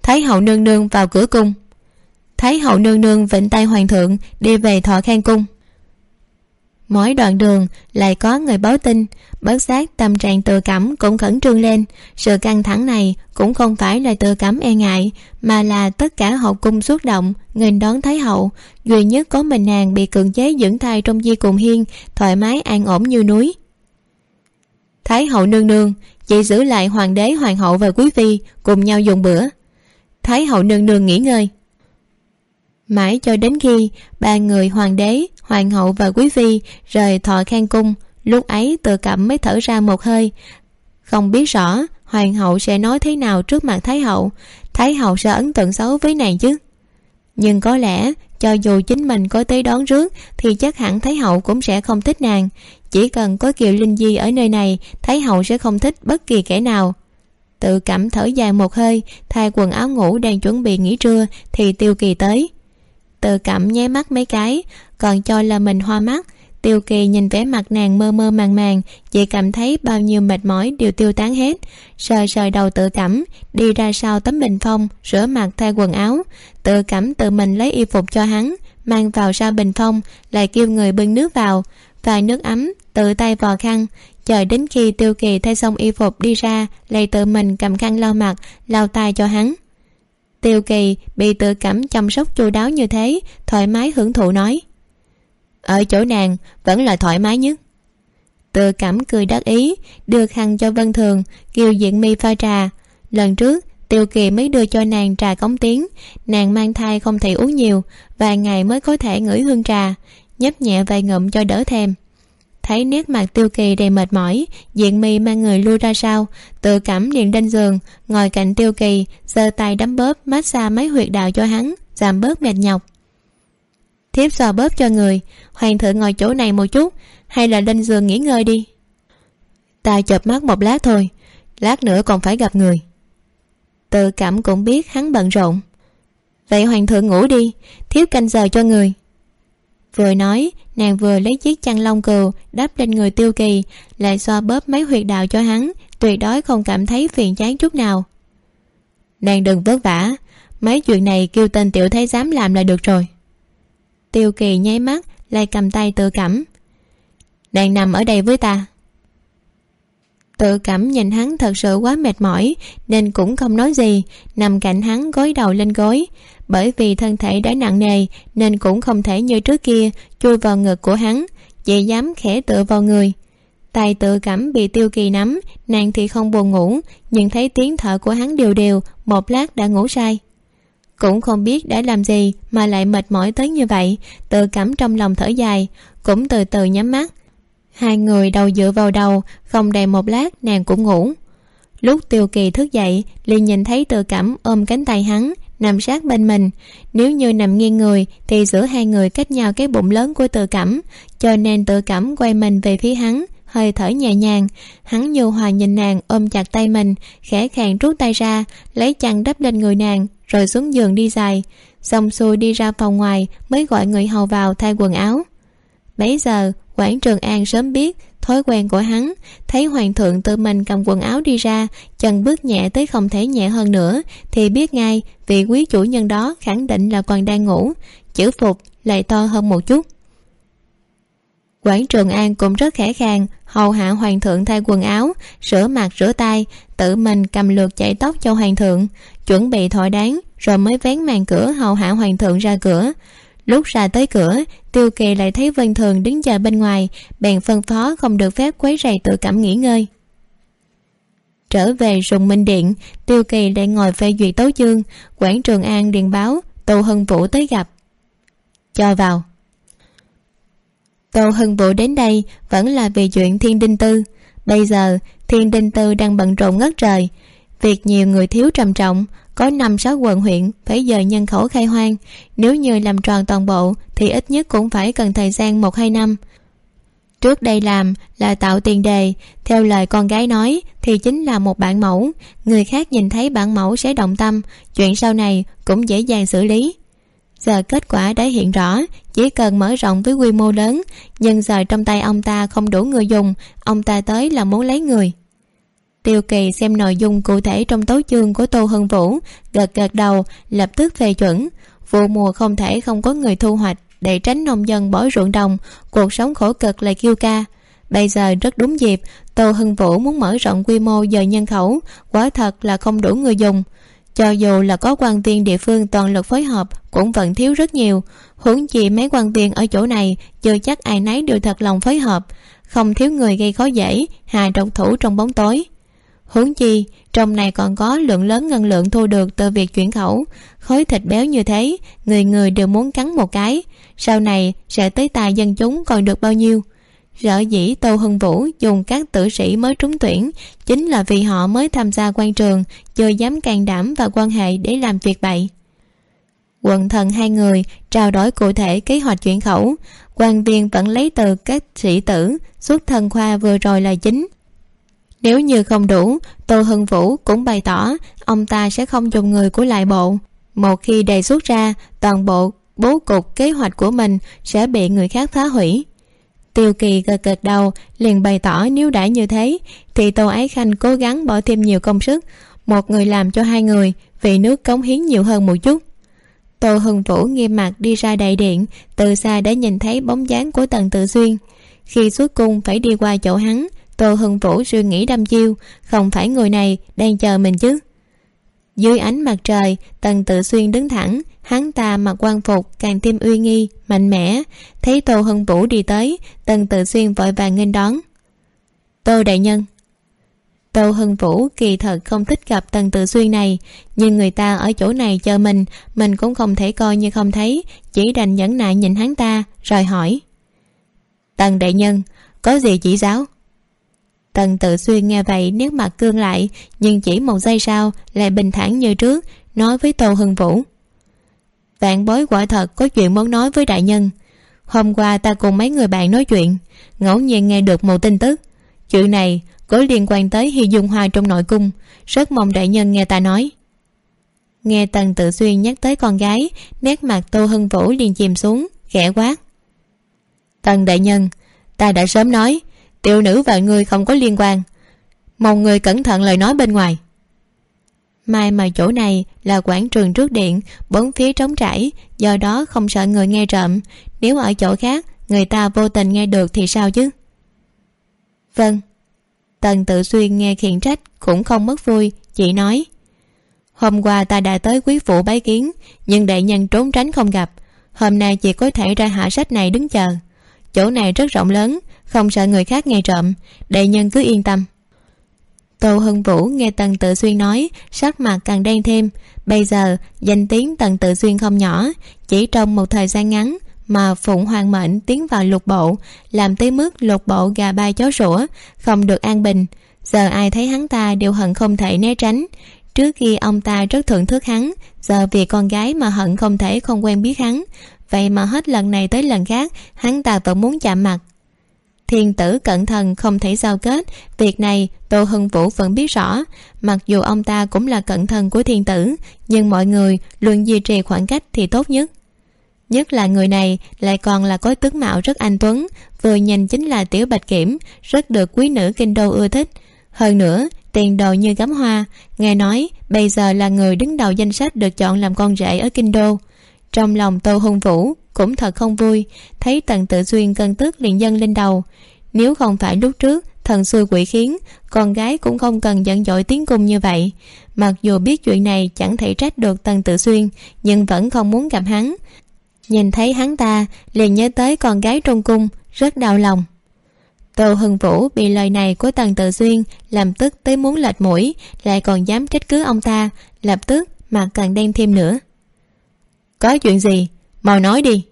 Thái hậu nương nương vào cửa cung thái hậu nương nương vịnh tay hoàng thượng đi về thọ khang cung. Mỗi đoạn đường lại có người báo tin, bất giác tâm trạng tự cảm cũng khẩn trương lên. Sự căng thẳng này cũng không phải là tự cảm e ngại, mà là tất cả hậu cung xúc động, nghênh đón thái hậu. Duy nhất có mình nàng bị cưỡng chế dưỡng thai trong di cùng hiên, thoải mái an ổn như núi. Thái hậu nương nương chị giữ lại hoàng đế, hoàng hậu và quý phi cùng nhau dùng bữa. Thái hậu nương nương nghỉ ngơi mãi cho đến khi ba người hoàng đế, hoàng hậu và quý phi rời thọ khang cung, lúc ấy tự cảm mới thở ra một hơi. Không biết rõ hoàng hậu sẽ nói thế nào trước mặt thái hậu. Thái hậu sẽ ấn tượng xấu với nàng chứ? Nhưng có lẽ, cho dù chính mình có tới đón rước, thì chắc hẳn thái hậu cũng sẽ không thích nàng. Chỉ cần có kiều linh di ở nơi này, thái hậu sẽ không thích bất kỳ kẻ nào. Tự cảm thở dài một hơi, thay quần áo ngủ đang chuẩn bị nghỉ trưa, thì tiêu kỳ tới tự cảm nháy mắt mấy cái, còn cho là mình hoa mắt. Tiêu kỳ nhìn vẻ mặt nàng mơ mơ màng màng, chỉ cảm thấy bao nhiêu mệt mỏi đều tiêu tán hết. Sờ sờ đầu tự cảm, đi ra sau tấm bình phong, rửa mặt, thay quần áo. Tự cảm tự mình lấy y phục cho hắn, mang vào sau bình phong, lại kêu người bưng nước vào. Vài nước ấm, tự tay vò khăn. Chờ đến khi tiêu kỳ thay xong y phục đi ra, lại tự mình cầm khăn lau mặt, lau tay cho hắn tiêu kỳ bị tự cảm chăm sóc chu đáo như thế, thoải mái hưởng thụ nói. Ở chỗ nàng, vẫn là thoải mái nhất. Tự cảm cười đắc ý, đưa khăn cho vân thường kêu diện mi pha trà. Lần trước, tiêu kỳ mới đưa cho nàng trà cống tiếng nàng mang thai không thể uống nhiều, vài ngày mới có thể ngửi hương trà, nhấp nhẹ vài ngụm cho đỡ thèm thấy nét mặt tiêu kỳ đầy mệt mỏi diện mi mang người lui ra sau. Tự cảm liền lên giường, ngồi cạnh tiêu kỳ, giơ tay đấm bóp, massage mấy huyệt đạo cho hắn, giảm bớt mệt nhọc. Thiếp sò bóp cho người, hoàng thượng ngồi chỗ này một chút, hay là lên giường nghỉ ngơi đi. Ta chợp mắt một lát thôi, lát nữa còn phải gặp người. Tự cảm cũng biết hắn bận rộn. Vậy hoàng thượng ngủ đi, thiếp canh giờ cho người vừa nói, nàng vừa lấy chiếc chăn lông cừu, đắp lên người tiêu kỳ, lại xoa bóp mấy huyệt đạo cho hắn, tuyệt đối không cảm thấy phiền chán chút nào. Nàng đừng vất vả, mấy chuyện này kêu tên tiểu thái dám làm là được rồi. Tiêu kỳ nháy mắt, lại cầm tay tự cảm. Nàng nằm ở đây với ta. Tự cảm nhìn hắn thật sự quá mệt mỏi, nên cũng không nói gì, nằm cạnh hắn gối đầu lên gối bởi vì thân thể đã nặng nề, nên cũng không thể như trước kia, chui vào ngực của hắn chỉ dám khẽ tựa vào người. Tài tự cảm bị tiêu kỳ nắm, nàng thì không buồn ngủ, nhưng thấy tiếng thở của hắn đều đều, một lát đã ngủ say. Cũng không biết đã làm gì mà lại mệt mỏi tới như vậy, tự cảm trong lòng thở dài, cũng từ từ nhắm mắt. Hai người đầu dựa vào đầu, không đầy một lát nàng cũng ngủ. Lúc tiêu kỳ thức dậy, liền nhìn thấy tự cảm ôm cánh tay hắn nằm sát bên mình. Nếu như nằm nghiêng người, thì giữa hai người cách nhau cái bụng lớn của tự cảm. Cho nên tự cảm quay mình về phía hắn, hơi thở nhẹ nhàng. Hắn nhu hòa nhìn nàng, ôm chặt tay mình, khẽ khàng rút tay ra, lấy chăn đắp lên người nàng, rồi xuống giường đi dài. Xong xuôi đi ra phòng ngoài, mới gọi người hầu vào thay quần áo. Bấy giờ quảng trường an sớm biết thói quen của hắn, thấy hoàng thượng tự mình cầm quần áo đi ra chân bước nhẹ tới không thể nhẹ hơn nữa, thì biết ngay vị quý chủ nhân đó khẳng định là còn đang ngủ. Chữ phục lại to hơn một chút. Quảng trường an cũng rất khẽ khàng, hầu hạ hoàng thượng thay quần áo, rửa mặt rửa tay, tự mình cầm lượt chải tóc cho hoàng thượng, chuẩn bị thỏa đáng, rồi mới vén màn cửa hầu hạ hoàng thượng ra cửa lúc ra tới cửa, tiêu kỳ lại thấy vân thường đứng chờ bên ngoài, bèn phân phó không được phép quấy rầy tự cảm nghỉ ngơi. Trở về rùng minh điện, tiêu kỳ lại ngồi phê duyệt tấu chương, quảng trường an điện báo tô hân vũ tới gặp. Cho vào. Tô hân vũ đến đây vẫn là vì chuyện thiên đinh tư. Bây giờ, thiên đinh tư đang bận rộn ngất trời việc nhiều người thiếu trầm trọng, có năm sáu quận huyện phải dời nhân khẩu khai hoang. Nếu như làm tròn toàn bộ, thì ít nhất cũng phải cần thời gian một hai năm. Trước đây làm là tạo tiền đề. Theo lời con gái nói, thì chính là một bản mẫu. Người khác nhìn thấy bản mẫu sẽ động tâm. Chuyện sau này cũng dễ dàng xử lý. Giờ kết quả đã hiện rõ, chỉ cần mở rộng với quy mô lớn. Nhưng giờ trong tay ông ta không đủ người dùng, ông ta tới là muốn lấy người tiêu kỳ xem nội dung cụ thể trong tấu chương của tô hân vũ, gật gật đầu, lập tức phê chuẩn. Vụ mùa không thể không có người thu hoạch, để tránh nông dân bỏ ruộng đồng, cuộc sống khổ cực lại kêu ca. Bây giờ rất đúng dịp, tô hưng vũ muốn mở rộng quy mô giờ nhân khẩu, quả thật là không đủ người dùng. Cho dù là có quan viên địa phương toàn lực phối hợp, cũng vẫn thiếu rất nhiều. Huống chi mấy quan viên ở chỗ này, chưa chắc ai nấy đều thật lòng phối hợp. Không thiếu người gây khó dễ, hà độc thủ trong bóng tối huống chi, trong này còn có lượng lớn ngân lượng thu được từ việc chuyển khẩu. Khối thịt béo như thế, người người đều muốn cắn một cái. Sau này sẽ tới tài dân chúng còn được bao nhiêu? Rõ dĩ Tô Hưng Vũ dùng các tử sĩ mới trúng tuyển chính là vì họ mới tham gia quan trường, chưa dám can đảm và quan hệ để làm việc bậy. Quần thần hai người trao đổi cụ thể kế hoạch chuyển khẩu. Quan viên vẫn lấy từ các sĩ tử, xuất thân khoa vừa rồi là chính nếu như không đủ, tô hưng vũ cũng bày tỏ ông ta sẽ không dùng người của lại bộ. Một khi đề xuất ra, toàn bộ bố cục kế hoạch của mình sẽ bị người khác phá hủy. Tiêu kỳ gật gật đầu, liền bày tỏ nếu đã như thế, thì tô ái khanh cố gắng bỏ thêm nhiều công sức, một người làm cho hai người, vì nước cống hiến nhiều hơn một chút. Tô hưng vũ nghiêm mặt đi ra đại điện, từ xa đã nhìn thấy bóng dáng của tần tự xuyên. Khi xuất cung phải đi qua chỗ hắn tô hưng vũ suy nghĩ đăm chiêu, không phải người này đang chờ mình chứ. Dưới ánh mặt trời, tần tự xuyên đứng thẳng, hắn ta mặc quan phục càng thêm uy nghi, mạnh mẽ. Thấy tô hưng vũ đi tới, tần tự xuyên vội vàng nghênh đón. Tô đại nhân. Tô hưng vũ kỳ thật không thích gặp tần tự xuyên này, nhưng người ta ở chỗ này chờ mình mình cũng không thể coi như không thấy, chỉ đành nhẫn nại nhìn hắn ta, rồi hỏi. Tần đại nhân, có gì chỉ giáo? Tần tự xuyên nghe vậy nét mặt cương lại, nhưng chỉ một giây sau lại bình thản như trước, nói với tô hưng vũ. Vạn bối quả thật có chuyện muốn nói với đại nhân. Hôm qua ta cùng mấy người bạn nói chuyện, ngẫu nhiên nghe được một tin tức. Chuyện này có liên quan tới hy dung hoa trong nội cung, rất mong đại nhân nghe ta nói. Nghe tần tự xuyên nhắc tới con gái, nét mặt tô hưng vũ liền chìm xuống, khẽ quát. Tần đại nhân, ta đã sớm nói tiểu nữ và ngươi không có liên quan. Mong người cẩn thận lời nói bên ngoài. Mai mà chỗ này là quảng trường trước điện, bốn phía trống trải, do đó không sợ người nghe trộm. Nếu ở chỗ khác, người ta vô tình nghe được thì sao chứ? Vâng. Tần tự xuyên nghe khiển trách cũng không mất vui chị nói, hôm qua ta đã tới quý phủ bái kiến, nhưng đại nhân trốn tránh không gặp. Hôm nay chỉ có thể ra hạ sách này đứng chờ. Chỗ này rất rộng lớn không sợ người khác nghe trộm. Đại nhân cứ yên tâm. Tô hưng vũ nghe tần tự xuyên nói, sắc mặt càng đen thêm. Bây giờ, danh tiếng tần tự xuyên không nhỏ. Chỉ trong một thời gian ngắn mà phụng hoàng mệnh tiến vào lục bộ, làm tới mức lục bộ gà bay chó sủa, không được an bình. Giờ ai thấy hắn ta đều hận không thể né tránh. Trước khi ông ta rất thưởng thức hắn, giờ vì con gái mà hận không thể không quen biết hắn. Vậy mà hết lần này tới lần khác, hắn ta vẫn muốn chạm mặt thiên tử cẩn thận không thể giao kết. Việc này, tô hưng vũ vẫn biết rõ. Mặc dù ông ta cũng là cẩn thận của thiên tử, nhưng mọi người luôn duy trì khoảng cách thì tốt nhất. Nhất là người này lại còn là có tướng mạo rất anh tuấn, vừa nhìn chính là tiểu bạch kiểm, rất được quý nữ kinh đô ưa thích. Hơn nữa, tiền đồ như gắm hoa, nghe nói bây giờ là người đứng đầu danh sách được chọn làm con rể ở kinh đô trong lòng tô hung vũ cũng thật không vui, thấy tần tự duyên cân tức liền dâng lên đầu. Nếu không phải lúc trước, thần xui quỷ khiến, con gái cũng không cần giận dỗi tiếng cung như vậy. Mặc dù biết chuyện này chẳng thể trách được tần tự xuyên nhưng vẫn không muốn gặp hắn. Nhìn thấy hắn ta, liền nhớ tới con gái trong cung, rất đau lòng. Tô hưng vũ bị lời này của tần tự xuyên làm tức tới muốn lệch mũi, lại còn dám trách cứ ông ta, lập tức mặt càng đen thêm nữa có chuyện gì? Mau nói đi.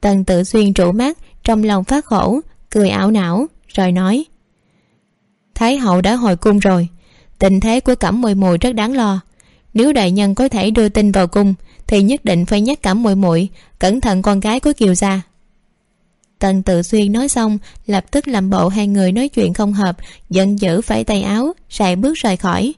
Tần tự xuyên trụ mắt, trong lòng phát khổ, cười ảo não, rồi nói. Thái hậu đã hồi cung rồi. Tình thế của cẩm mùi mùi rất đáng lo. Nếu đại nhân có thể đưa tin vào cung, thì nhất định phải nhắc cẩm mùi mùi cẩn thận con gái của kiều gia. Tần tự xuyên nói xong, lập tức làm bộ hai người nói chuyện không hợp, giận dữ phải tay áo sài bước rời khỏi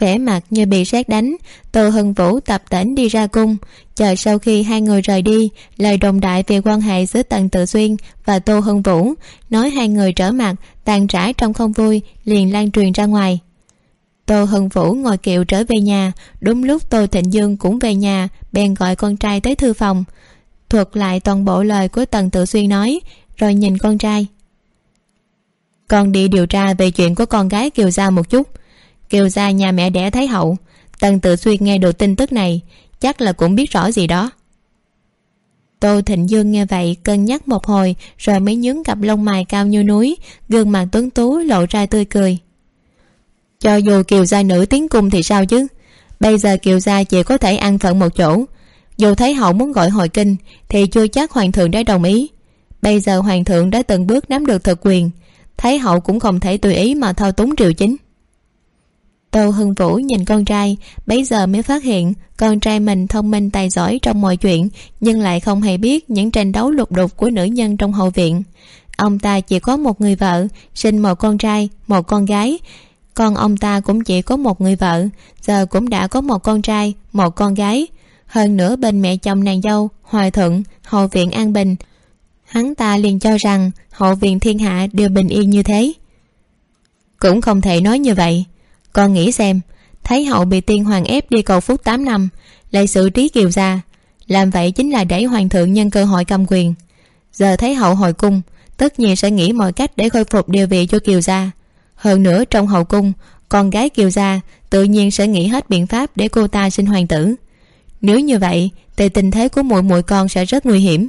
vẻ mặt như bị sét đánh. Tô hưng vũ tập tễnh đi ra cung, chờ sau khi hai người rời đi, lời đồng đại về quan hệ giữa tần tự xuyên và tô hưng vũ, nói hai người trở mặt, tàn trải trong không vui, liền lan truyền ra ngoài. Tô hưng vũ ngồi kiệu trở về nhà, đúng lúc tô thịnh dương cũng về nhà, bèn gọi con trai tới thư phòng. Thuật lại toàn bộ lời của tần tự xuyên nói, rồi nhìn con trai. Con đi điều tra về chuyện của con gái kiều gia một chút kiều gia nhà mẹ đẻ thái hậu. Tần tự xuyên nghe được tin tức này, chắc là cũng biết rõ gì đó. Tô thịnh dương nghe vậy, cân nhắc một hồi, rồi mới nhướng cặp lông mày cao như núi, gương mặt tuấn tú lộ ra tươi cười. Cho dù kiều gia nữ tiến cung thì sao chứ? Bây giờ kiều gia chỉ có thể ăn phận một chỗ. Dù thấy hậu muốn gọi hồi kinh, thì chưa chắc hoàng thượng đã đồng ý. Bây giờ hoàng thượng đã từng bước nắm được thực quyền thấy hậu cũng không thể tùy ý mà thao túng triều chính tô hưng vũ nhìn con trai, bấy giờ mới phát hiện con trai mình thông minh tài giỏi trong mọi chuyện, nhưng lại không hề biết những tranh đấu lục đục của nữ nhân trong hậu viện. Ông ta chỉ có một người vợ, sinh một con trai, một con gái. Còn ông ta cũng chỉ có một người vợ, giờ cũng đã có một con trai, một con gái. Hơn nữa bên mẹ chồng nàng dâu, hòa thuận, hậu viện an bình. Hắn ta liền cho rằng hậu viện thiên hạ đều bình yên như thế. Cũng không thể nói như vậy con nghĩ xem, thấy hậu bị tiên hoàng ép đi cầu phúc tám năm, lại xử trí kiều gia. Làm vậy chính là để hoàng thượng nhân cơ hội cầm quyền. Giờ thấy hậu hồi cung, tất nhiên sẽ nghĩ mọi cách để khôi phục địa vị cho kiều gia. Hơn nữa trong hậu cung, con gái kiều gia tự nhiên sẽ nghĩ hết biện pháp để cô ta sinh hoàng tử. Nếu như vậy, thì tình thế của muội muội con sẽ rất nguy hiểm.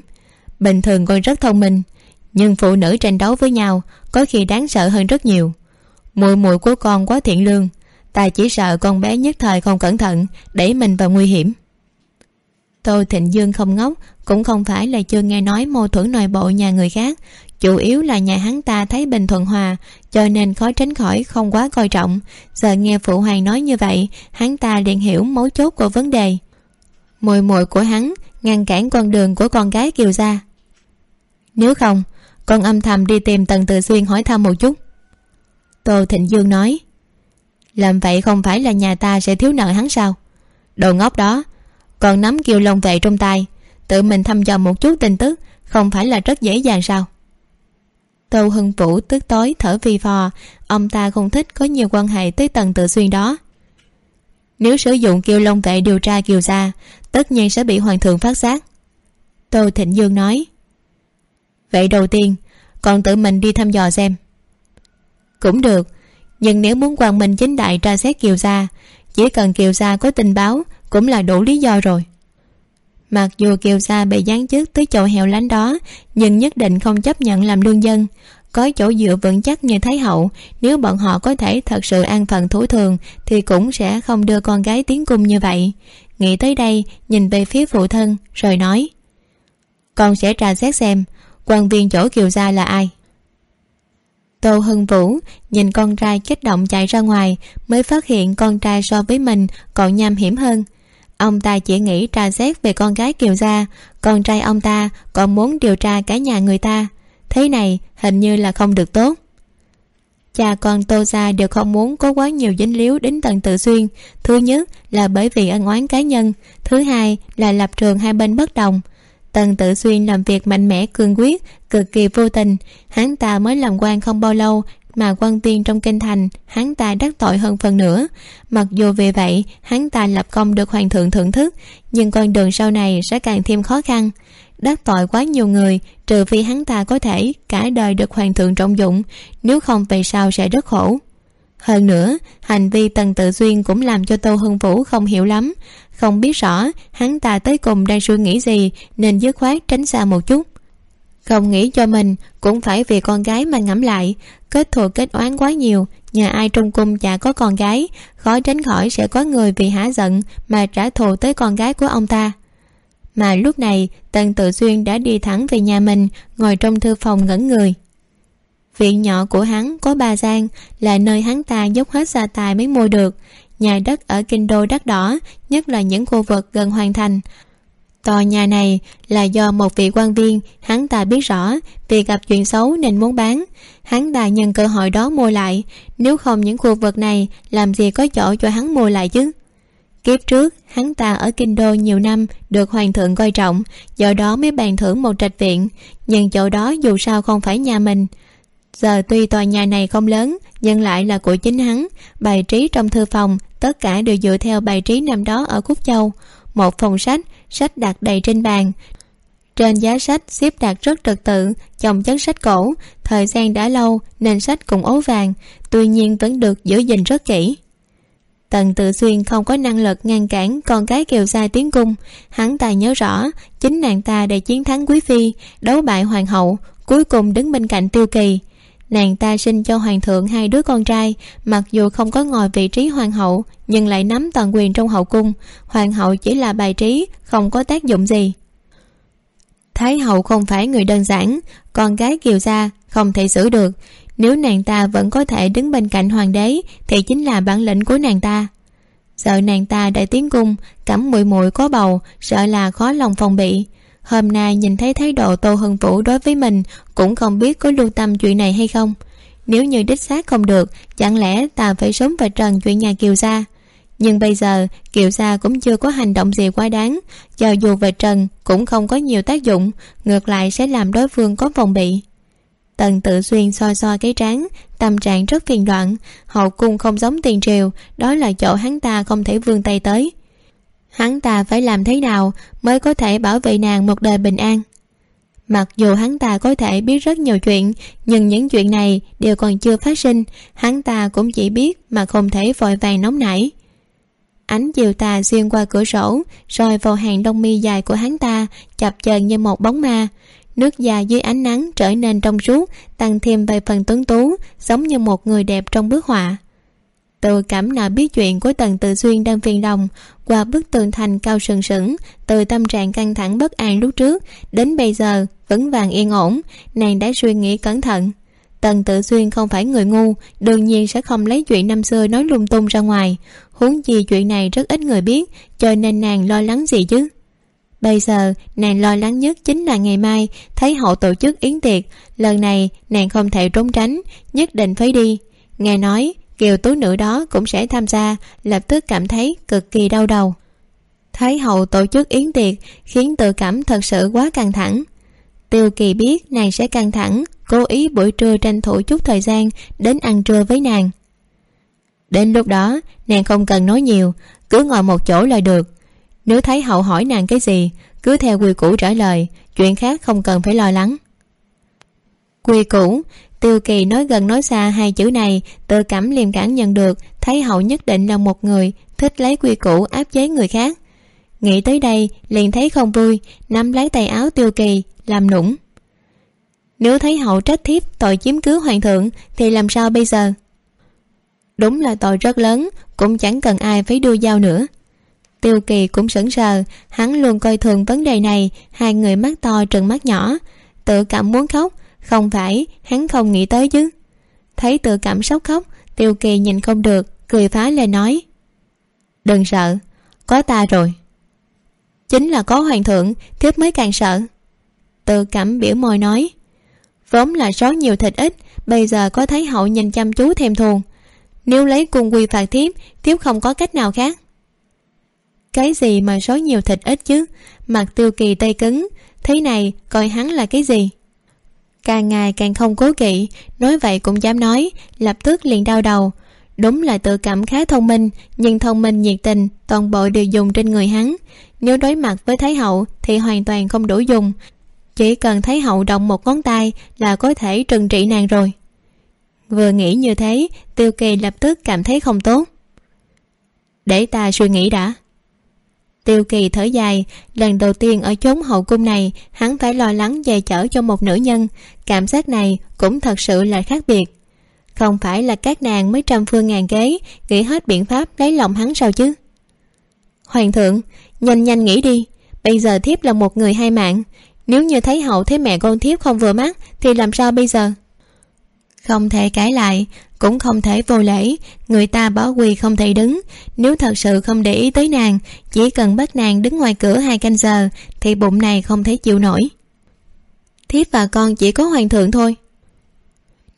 Bình thường con rất thông minh, nhưng phụ nữ tranh đấu với nhau có khi đáng sợ hơn rất nhiều muội muội của con quá thiện lương. Ta chỉ sợ con bé nhất thời không cẩn thận đẩy mình vào nguy hiểm. Tô thịnh dương không ngốc, cũng không phải là chưa nghe nói mâu thuẫn nội bộ nhà người khác. Chủ yếu là nhà hắn ta thấy bình thuận hòa, cho nên khó tránh khỏi không quá coi trọng. Giờ nghe phụ hoàng nói như vậy, hắn ta liền hiểu mấu chốt của vấn đề. Mùi mùi của hắn ngăn cản con đường của con gái kiều gia. Nếu không, con âm thầm đi tìm tần tự xuyên hỏi thăm một chút tô thịnh dương nói, làm vậy không phải là nhà ta sẽ thiếu nợ hắn sao? Đồ ngốc đó, còn nắm kiều long vệ trong tay, tự mình thăm dò một chút tin tức không phải là rất dễ dàng sao? Tô hưng vũ tức tối thở vi phò, ông ta không thích có nhiều quan hệ tới tần tự xuyên đó. Nếu sử dụng kiều long vệ điều tra kiều gia, tất nhiên sẽ bị hoàng thượng phát giác. Tô thịnh dương nói, vậy đầu tiên, còn tự mình đi thăm dò xem cũng được. Nhưng nếu muốn quang minh chính đại tra xét kiều gia, chỉ cần kiều gia có tình báo cũng là đủ lý do rồi. Mặc dù kiều gia bị giáng chức tới chỗ hẻo lánh đó, nhưng nhất định không chấp nhận làm lương dân. Có chỗ dựa vững chắc như thái hậu, nếu bọn họ có thể thật sự an phận thủ thường, thì cũng sẽ không đưa con gái tiến cung như vậy. Nghĩ tới đây, nhìn về phía phụ thân, rồi nói, con sẽ tra xét xem, quan viên chỗ kiều gia là ai? Tô hưng vũ nhìn con trai kích động chạy ra ngoài, mới phát hiện con trai so với mình còn nham hiểm hơn. Ông ta chỉ nghĩ tra xét về con gái kiều gia, con trai ông ta còn muốn điều tra cả nhà người ta. Thế này hình như là không được tốt. Cha con tô gia đều không muốn có quá nhiều dính líu đến tần tự xuyên. Thứ nhất là bởi vì ân oán cá nhân, thứ hai là lập trường hai bên bất đồng tần tự xuyên làm việc mạnh mẽ cương quyết, cực kỳ vô tình. Hắn ta mới làm quan không bao lâu, mà quan viên trong kinh thành, hắn ta đắc tội hơn phần nữa. Mặc dù vì vậy, hắn ta lập công được hoàng thượng thưởng thức, nhưng con đường sau này sẽ càng thêm khó khăn. Đắc tội quá nhiều người, trừ phi hắn ta có thể cả đời được hoàng thượng trọng dụng, nếu không về sau sẽ rất khổ hơn nữa, hành vi tần tự duyên cũng làm cho tô hưng vũ không hiểu lắm. Không biết rõ, hắn ta tới cùng đang suy nghĩ gì, nên dứt khoát tránh xa một chút. Không nghĩ cho mình, cũng phải vì con gái mà ngẫm lại. Kết thù kết oán quá nhiều, nhà ai trong cung chả có con gái. Khó tránh khỏi sẽ có người vì hả giận mà trả thù tới con gái của ông ta. Mà lúc này, tần tự xuyên đã đi thẳng về nhà mình, ngồi trong thư phòng ngẩn người viện nhỏ của hắn có ba gian, là nơi hắn ta dốc hết gia tài mới mua được. Nhà đất ở kinh đô đắt đỏ, nhất là những khu vực gần hoàn thành. Tòa nhà này là do một vị quan viên, hắn ta biết rõ, vì gặp chuyện xấu nên muốn bán. Hắn ta nhân cơ hội đó mua lại. Nếu không những khu vực này, làm gì có chỗ cho hắn mua lại chứ? Kiếp trước, hắn ta ở kinh đô nhiều năm, được hoàng thượng coi trọng, do đó mới bàn thưởng một trạch viện. Nhưng chỗ đó dù sao không phải nhà mình giờ tuy tòa nhà này không lớn, nhưng lại là của chính hắn. Bài trí trong thư phòng, tất cả đều dựa theo bài trí năm đó ở cúc châu. Một phòng sách sách đặt đầy trên bàn. Trên giá sách xếp đặt rất trật tự, chồng chất sách cổ. Thời gian đã lâu, nên sách cũng ố vàng, tuy nhiên vẫn được giữ gìn rất kỹ. Tần tự xuyên không có năng lực ngăn cản con cái kiều sai tiến cung. Hắn ta nhớ rõ, chính nàng ta để chiến thắng quý phi, đấu bại hoàng hậu, cuối cùng đứng bên cạnh tiêu kỳ nàng ta sinh cho hoàng thượng hai đứa con trai, mặc dù không có ngồi vị trí hoàng hậu, nhưng lại nắm toàn quyền trong hậu cung. Hoàng hậu chỉ là bài trí, không có tác dụng gì. Thái hậu không phải người đơn giản, con gái kiều gia không thể xử được. Nếu nàng ta vẫn có thể đứng bên cạnh hoàng đế, thì chính là bản lĩnh của nàng ta. Sợ nàng ta đã tiến cung, cẩm muội muội có bầu, sợ là khó lòng phòng bị hôm nay nhìn thấy thái độ tô hưng vũ đối với mình, cũng không biết có lưu tâm chuyện này hay không. Nếu như đích xác không được, chẳng lẽ ta phải sớm và trần chuyện nhà kiều gia? Nhưng bây giờ, kiều gia cũng chưa có hành động gì quá đáng. Cho dù về trần, cũng không có nhiều tác dụng, ngược lại sẽ làm đối phương có phòng bị. Tần tự xuyên soi soi cái trán, tâm trạng rất phiền loạn. Hậu cung không giống tiền triều, đó là chỗ hắn ta không thể vươn tay tới hắn ta phải làm thế nào mới có thể bảo vệ nàng một đời bình an? Mặc dù hắn ta có thể biết rất nhiều chuyện, nhưng những chuyện này đều còn chưa phát sinh, hắn ta cũng chỉ biết mà không thể vội vàng nóng nảy. Ánh chiều tà xuyên qua cửa sổ rồi vào hàng đông mi dài của hắn ta, chập chờn như một bóng ma. Nước da dưới ánh nắng trở nên trong suốt, tăng thêm vài phần tuấn tú, giống như một người đẹp trong bức họa tự cảm nào biết chuyện của tần tự xuyên đang phiền lòng, qua bức tường thành cao sừng sững, từ tâm trạng căng thẳng bất an lúc trước, đến bây giờ vững vàng yên ổn, nàng đã suy nghĩ cẩn thận. Tần tự xuyên không phải người ngu, đương nhiên sẽ không lấy chuyện năm xưa nói lung tung ra ngoài. Huống gì chuyện này rất ít người biết, cho nên nàng lo lắng gì chứ? Bây giờ, nàng lo lắng nhất chính là ngày mai, thấy hậu tổ chức yến tiệc, lần này nàng không thể trốn tránh, nhất định phải đi. Nghe nói kiều tú nữ đó cũng sẽ tham gia, lập tức cảm thấy cực kỳ đau đầu. Thái hậu tổ chức yến tiệc khiến tự cảm thật sự quá căng thẳng. Tiêu kỳ biết nàng sẽ căng thẳng, cố ý buổi trưa tranh thủ chút thời gian đến ăn trưa với nàng. Đến lúc đó, nàng không cần nói nhiều, cứ ngồi một chỗ là được. Nếu thấy hậu hỏi nàng cái gì, cứ theo quy củ trả lời, chuyện khác không cần phải lo lắng. Quy củ tiêu kỳ nói gần nói xa hai chữ này tự cảm liền cảm nhận được, thấy hậu nhất định là một người, thích lấy quy củ áp chế người khác. Nghĩ tới đây, liền thấy không vui, nắm lấy tay áo tiêu kỳ, làm nũng. Nếu thấy hậu trách thiếp, tội chiếm cứ hoàng thượng, thì làm sao bây giờ? Đúng là tội rất lớn, cũng chẳng cần ai phải đưa dao nữa. Tiêu kỳ cũng sững sờ, hắn luôn coi thường vấn đề này, hai người mắt to trừng mắt nhỏ, tự cảm muốn khóc không phải, hắn không nghĩ tới chứ. Thấy tự cảm sốc khóc, tiêu kỳ nhìn không được, cười phá lên nói. Đừng sợ, có ta rồi. Chính là có hoàng thượng, thiếp mới càng sợ. Tự cảm biểu môi nói. Vốn là số nhiều thịt ít, bây giờ có thấy hậu nhìn chăm chú thèm thuồng. Nếu lấy cung quy phạt thiếp thiếp không có cách nào khác. Cái gì mà số nhiều thịt ít chứ? Mặt tiêu kỳ tay cứng, thế này coi hắn là cái gì? Càng ngày càng không cố kỵ. Nói vậy cũng dám nói, lập tức liền đau đầu. Đúng là tự cảm khá thông minh, nhưng thông minh nhiệt tình, toàn bộ đều dùng trên người hắn. Nếu đối mặt với thái hậu thì hoàn toàn không đủ dùng. Chỉ cần thái hậu động một ngón tay là có thể trừng trị nàng rồi. Vừa nghĩ như thế, tiêu kỳ lập tức cảm thấy không tốt. Để ta suy nghĩ đã tiêu kỳ thở dài, lần đầu tiên ở chốn hậu cung này, hắn phải lo lắng dày chở cho một nữ nhân. Cảm giác này cũng thật sự là khác biệt. Không phải là các nàng mới trăm phương ngàn kế, nghĩ hết biện pháp lấy lòng hắn sao chứ? Hoàng thượng, nhanh nhanh nghĩ đi. Bây giờ thiếp là một người hai mạng. Nếu như thấy hậu thấy mẹ con thiếp không vừa mắt, thì làm sao bây giờ? Không thể cãi lại cũng không thể vô lễ. Người ta bỏ quỳ không thể đứng. Nếu thật sự không để ý tới nàng, chỉ cần bắt nàng đứng ngoài cửa hai canh giờ, thì bụng này không thể chịu nổi. Thiếp và con chỉ có hoàng thượng thôi.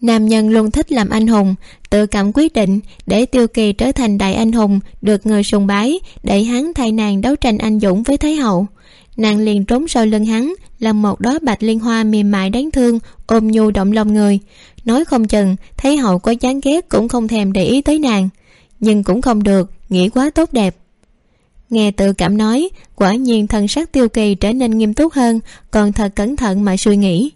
Nam nhân luôn thích làm anh hùng, tự cảm quyết định để tiêu kỳ trở thành đại anh hùng, được người sùng bái, để hắn thay nàng đấu tranh anh dũng với thái hậu. Nàng liền trốn sau lưng hắn, là một đó bạch liên hoa mềm mại đáng thương, ôm nhu động lòng người nói không chừng, thấy hậu có chán ghét cũng không thèm để ý tới nàng. Nhưng cũng không được, nghĩ quá tốt đẹp. Nghe tự cảm nói, quả nhiên thần sắc tiêu kỳ trở nên nghiêm túc hơn, còn thật cẩn thận mà suy nghĩ.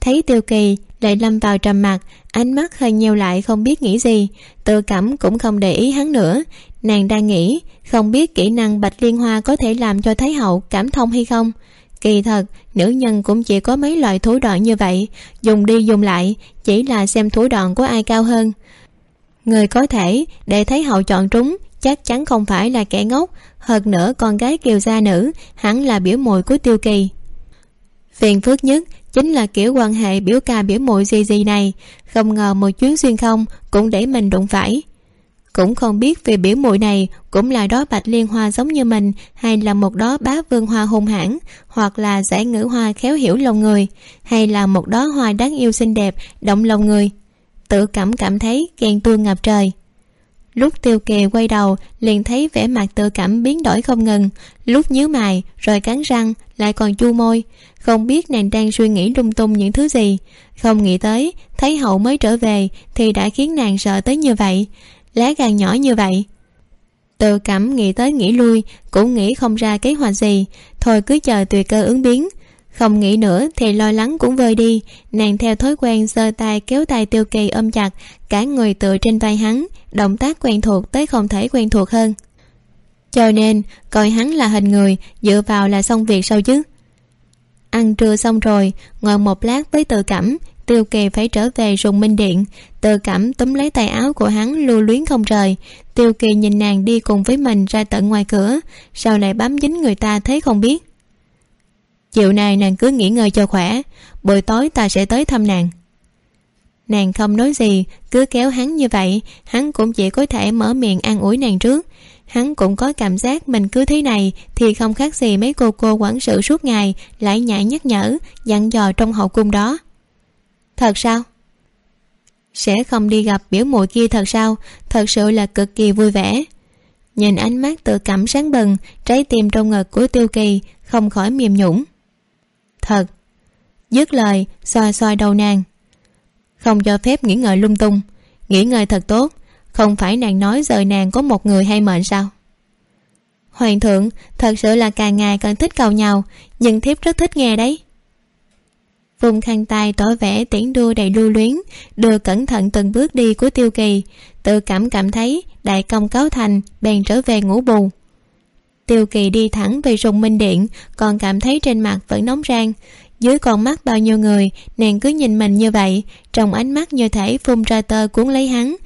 Thấy tiêu kỳ lại lâm vào trầm mặc, ánh mắt hơi nheo lại không biết nghĩ gì, tự cảm cũng không để ý hắn nữa. Nàng đang nghĩ, không biết kỹ năng bạch liên hoa có thể làm cho thái hậu cảm thông hay không kỳ thật, nữ nhân cũng chỉ có mấy loại thủ đoạn như vậy. Dùng đi dùng lại, chỉ là xem thủ đoạn của ai cao hơn. Người có thể, để thấy hậu chọn trúng, chắc chắn không phải là kẻ ngốc. Hơn nữa, con gái kiều gia nữ, hẳn là biểu mồi của tiêu kỳ. Phiền phức nhất chính là kiểu quan hệ biểu ca biểu mội gì gì này. Không ngờ một chuyến xuyên không cũng để mình đụng phải cũng không biết vì biểu mội này, cũng là đó bạch liên hoa giống như mình, hay là một đó bá vương hoa hung hãn, hoặc là giải ngữ hoa khéo hiểu lòng người, hay là một đó hoa đáng yêu xinh đẹp, động lòng người. Tự cảm cảm thấy ghen tuông ngập trời. Lúc tiêu kỳ quay đầu, liền thấy vẻ mặt tự cảm biến đổi không ngừng, lúc nhíu mày, rồi cắn răng, lại còn chu môi. Không biết nàng đang suy nghĩ lung tung những thứ gì. Không nghĩ tới, thấy hậu mới trở về, thì đã khiến nàng sợ tới như vậy lá gan nhỏ như vậy. Tự cảm nghĩ tới nghĩ lui, cũng nghĩ không ra kế hoạch gì. Thôi cứ chờ tùy cơ ứng biến. Không nghĩ nữa thì lo lắng cũng vơi đi. Nàng theo thói quen giơ tay kéo tay tiêu kỳ ôm chặt, cả người tựa trên vai hắn, động tác quen thuộc tới không thể quen thuộc hơn. Cho nên, coi hắn là hình người, dựa vào là xong việc sao chứ? Ăn trưa xong rồi, ngồi một lát với tự cảm tiêu kỳ phải trở về rùng minh điện. Tự cảm túm lấy tay áo của hắn lưu luyến không rời. Tiêu kỳ nhìn nàng đi cùng với mình ra tận ngoài cửa. Sao lại bám dính người ta thế không biết? Chiều nay nàng cứ nghỉ ngơi cho khỏe. Buổi tối ta sẽ tới thăm nàng. Nàng không nói gì, cứ kéo hắn như vậy. Hắn cũng chỉ có thể mở miệng an ủi nàng trước. Hắn cũng có cảm giác mình cứ thế này thì không khác gì mấy cô cô quản sự suốt ngày lại nhại nhắc nhở, dặn dò trong hậu cung đó thật sao? Sẽ không đi gặp biểu muội kia thật sao? Thật sự là cực kỳ vui vẻ. Nhìn ánh mắt tự cảm sáng bừng, trái tim trong ngực của tiêu kỳ không khỏi mềm nhũng thật. Dứt lời, xoa xoa đầu nàng. Không cho phép nghỉ ngơi lung tung. Nghỉ ngơi thật tốt. Không phải nàng nói giờ nàng có một người hay mệnh sao? Hoàng thượng, thật sự là càng ngày càng thích cầu nhau, nhưng thiếp rất thích nghe đấy vùng khăn tay tỏ vẻ tiễn đua đầy lưu luyến, đưa cẩn thận từng bước đi của tiêu kỳ. Tự cảm cảm thấy đại công cáo thành, bèn trở về ngủ bù. Tiêu kỳ đi thẳng về rùng minh điện, còn cảm thấy trên mặt vẫn nóng rang. Dưới con mắt bao nhiêu người, nàng cứ nhìn mình như vậy, trong ánh mắt như thể phun ra tơ cuốn lấy hắn.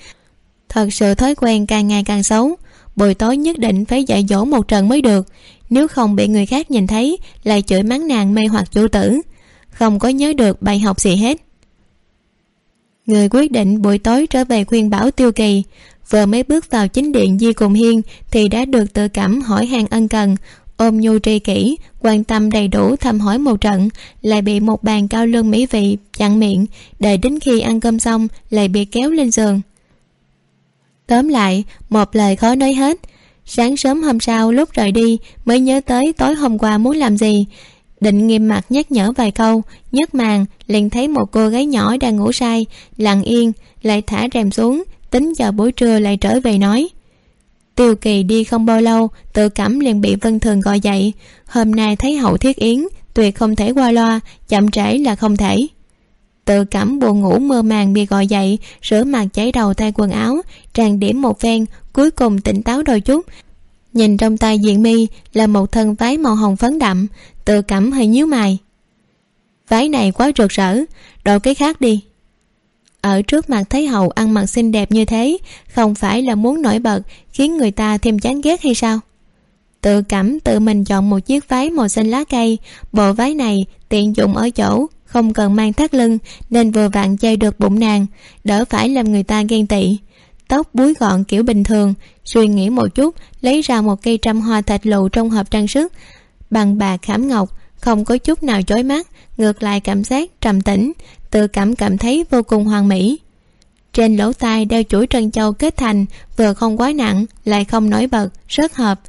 Thật sự thói quen càng ngày càng xấu, buổi tối nhất định phải dạy dỗ một trận mới được, nếu không bị người khác nhìn thấy, lại chửi mắng nàng mê hoặc chủ tử không có nhớ được bài học gì hết. Người quyết định buổi tối trở về khuyên bảo tiêu kỳ, vừa mới bước vào chính điện di cùng hiên thì đã được tự cảm hỏi hàng ân cần, ôm nhu tri kỷ, quan tâm đầy đủ thăm hỏi một trận, lại bị một bàn cao lương mỹ vị chặn miệng, đợi đến khi ăn cơm xong lại bị kéo lên giường. Tóm lại, một lời khó nói hết, sáng sớm hôm sau lúc rời đi mới nhớ tới tối hôm qua muốn làm gì định nghiêm mặt nhắc nhở vài câu, nhấc màn, liền thấy một cô gái nhỏ đang ngủ say. Lặng yên, lại thả rèm xuống, tính giờ buổi trưa lại trở về nói. Tiêu kỳ đi không bao lâu, tự cảm liền bị vân thường gọi dậy. Hôm nay thấy hậu thiết yến, tuyệt không thể qua loa, chậm trễ là không thể. Tự cảm buồn ngủ mơ màng bị gọi dậy, rửa mặt chảy đầu tay quần áo, trang điểm một phen, cuối cùng tỉnh táo đôi chút. Nhìn trong tay diện mi là một thân váy màu hồng phấn đậm tự cảm hơi nhíu mày. Váy này quá rực rỡ, đổi cái khác đi. Ở trước mặt thấy hậu ăn mặc xinh đẹp như thế, không phải là muốn nổi bật, khiến người ta thêm chán ghét hay sao? Tự cảm tự mình chọn một chiếc váy màu xanh lá cây, bộ váy này tiện dụng ở chỗ không cần mang thắt lưng, nên vừa vặn chay được bụng nàng, đỡ phải làm người ta ghen tị. Tóc búi gọn kiểu bình thường, suy nghĩ một chút, lấy ra một cây trăm hoa thạch lụ trong hộp trang sức bằng bà khảm ngọc, không có chút nào chói mắt, ngược lại cảm giác trầm tĩnh, tự cảm cảm thấy vô cùng hoàn mỹ. Trên lỗ tai đeo chuỗi trân châu kết thành, vừa không quá nặng, lại không nổi bật, rất hợp.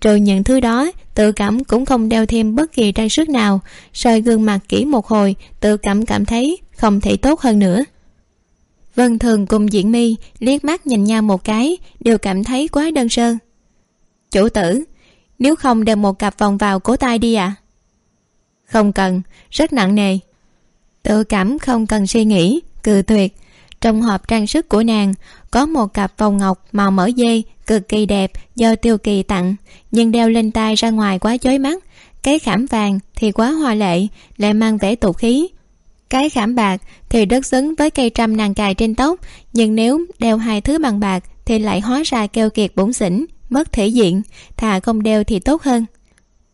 Trừ những thứ đó, tự cảm cũng không đeo thêm bất kỳ trang sức nào, soi gương mặt kỹ một hồi, tự cảm cảm thấy không thể tốt hơn nữa. Vân thường cùng diễn mi liếc mắt nhìn nhau một cái, đều cảm thấy quá đơn sơ. Chủ tử nếu không đem một cặp vòng vào cổ tay đi ạ. À? không cần, rất nặng nề. Tự cảm không cần suy nghĩ, cự tuyệt. Trong hộp trang sức của nàng, có một cặp vòng ngọc màu mỡ dê, cực kỳ đẹp, do tiêu kỳ tặng, nhưng đeo lên tay ra ngoài quá chói mắt. Cái khảm vàng thì quá hoa lệ, lại mang vẻ tục khí. Cái khảm bạc thì rất xứng với cây trăm nàng cài trên tóc, nhưng nếu đeo hai thứ bằng bạc thì lại hóa ra keo kiệt bổn xỉn mất thể diện, thà không đeo thì tốt hơn.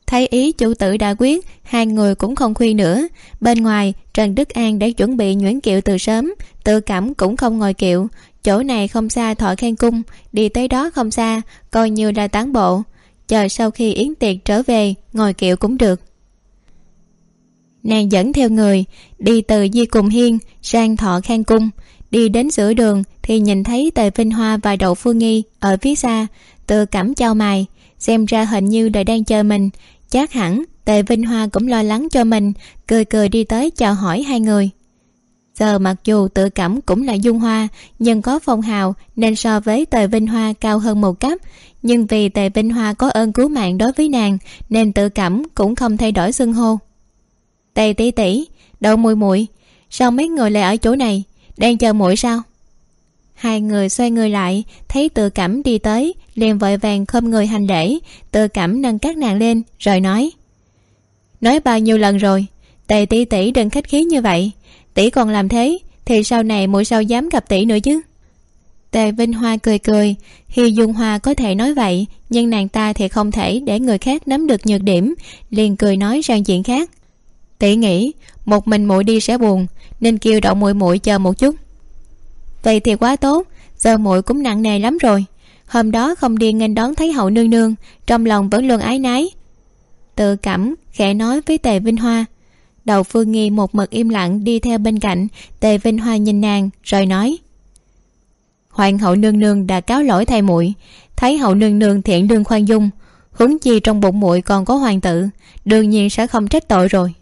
Thấy ý chủ tử đã quyết, hai người cũng không khuyên nữa. Bên ngoài, trần đức an đã chuẩn bị nhuyễn kiệu từ sớm, tự cảm cũng không ngồi kiệu. Chỗ này không xa thọ khen cung, đi tới đó không xa, coi như là tán bộ. Chờ sau khi yến tiệc trở về, ngồi kiệu cũng được. Nàng dẫn theo người, đi từ di cùng hiên, sang thọ khang cung. Đi đến giữa đường thì nhìn thấy tề vinh hoa và đậu phương nghi ở phía xa tự cảm trao mài xem ra hình như đời đang chờ mình. Chắc hẳn tề vinh hoa cũng lo lắng cho mình, cười cười đi tới chào hỏi hai người. Giờ mặc dù tự cảm cũng là dung hoa, nhưng có phong hào nên so với tề vinh hoa cao hơn một cấp. Nhưng vì tề vinh hoa có ơn cứu mạng đối với nàng, nên tự cảm cũng không thay đổi xưng hô. Tề tỷ tỷ, đậu mùi muội sao mấy người lại ở chỗ này? Đang chờ muội sao? Hai người xoay người lại, thấy tự cảm đi tới liền vội vàng khom người hành lễ, tự cảm nâng các nàng lên, rồi nói. Nói bao nhiêu lần rồi? Tề tỷ tỷ đừng khách khí như vậy. Tỷ còn làm thế, thì sau này mỗi sau dám gặp tỷ nữa chứ? Tề vinh hoa cười cười. Hi dung hoa có thể nói vậy, nhưng nàng ta thì không thể để người khác nắm được nhược điểm, liền cười nói sang chuyện khác. Tỷ nghĩ, một mình muội đi sẽ buồn, nên kêu đậu muội muội chờ một chút. Vậy thì quá tốt, giờ muội cũng nặng nề lắm rồi hôm đó không đi nghênh đón thấy hậu nương nương, trong lòng vẫn luôn ái nái. Tự cảm, khẽ nói với tề vinh hoa. Đầu phương nghi một mực im lặng đi theo bên cạnh, tề vinh hoa nhìn nàng, rồi nói. Hoàng hậu nương nương đã cáo lỗi thay muội. Thấy hậu nương nương thiện đương khoan dung, huống chi trong bụng muội còn có hoàng tử, đương nhiên sẽ không trách tội rồi.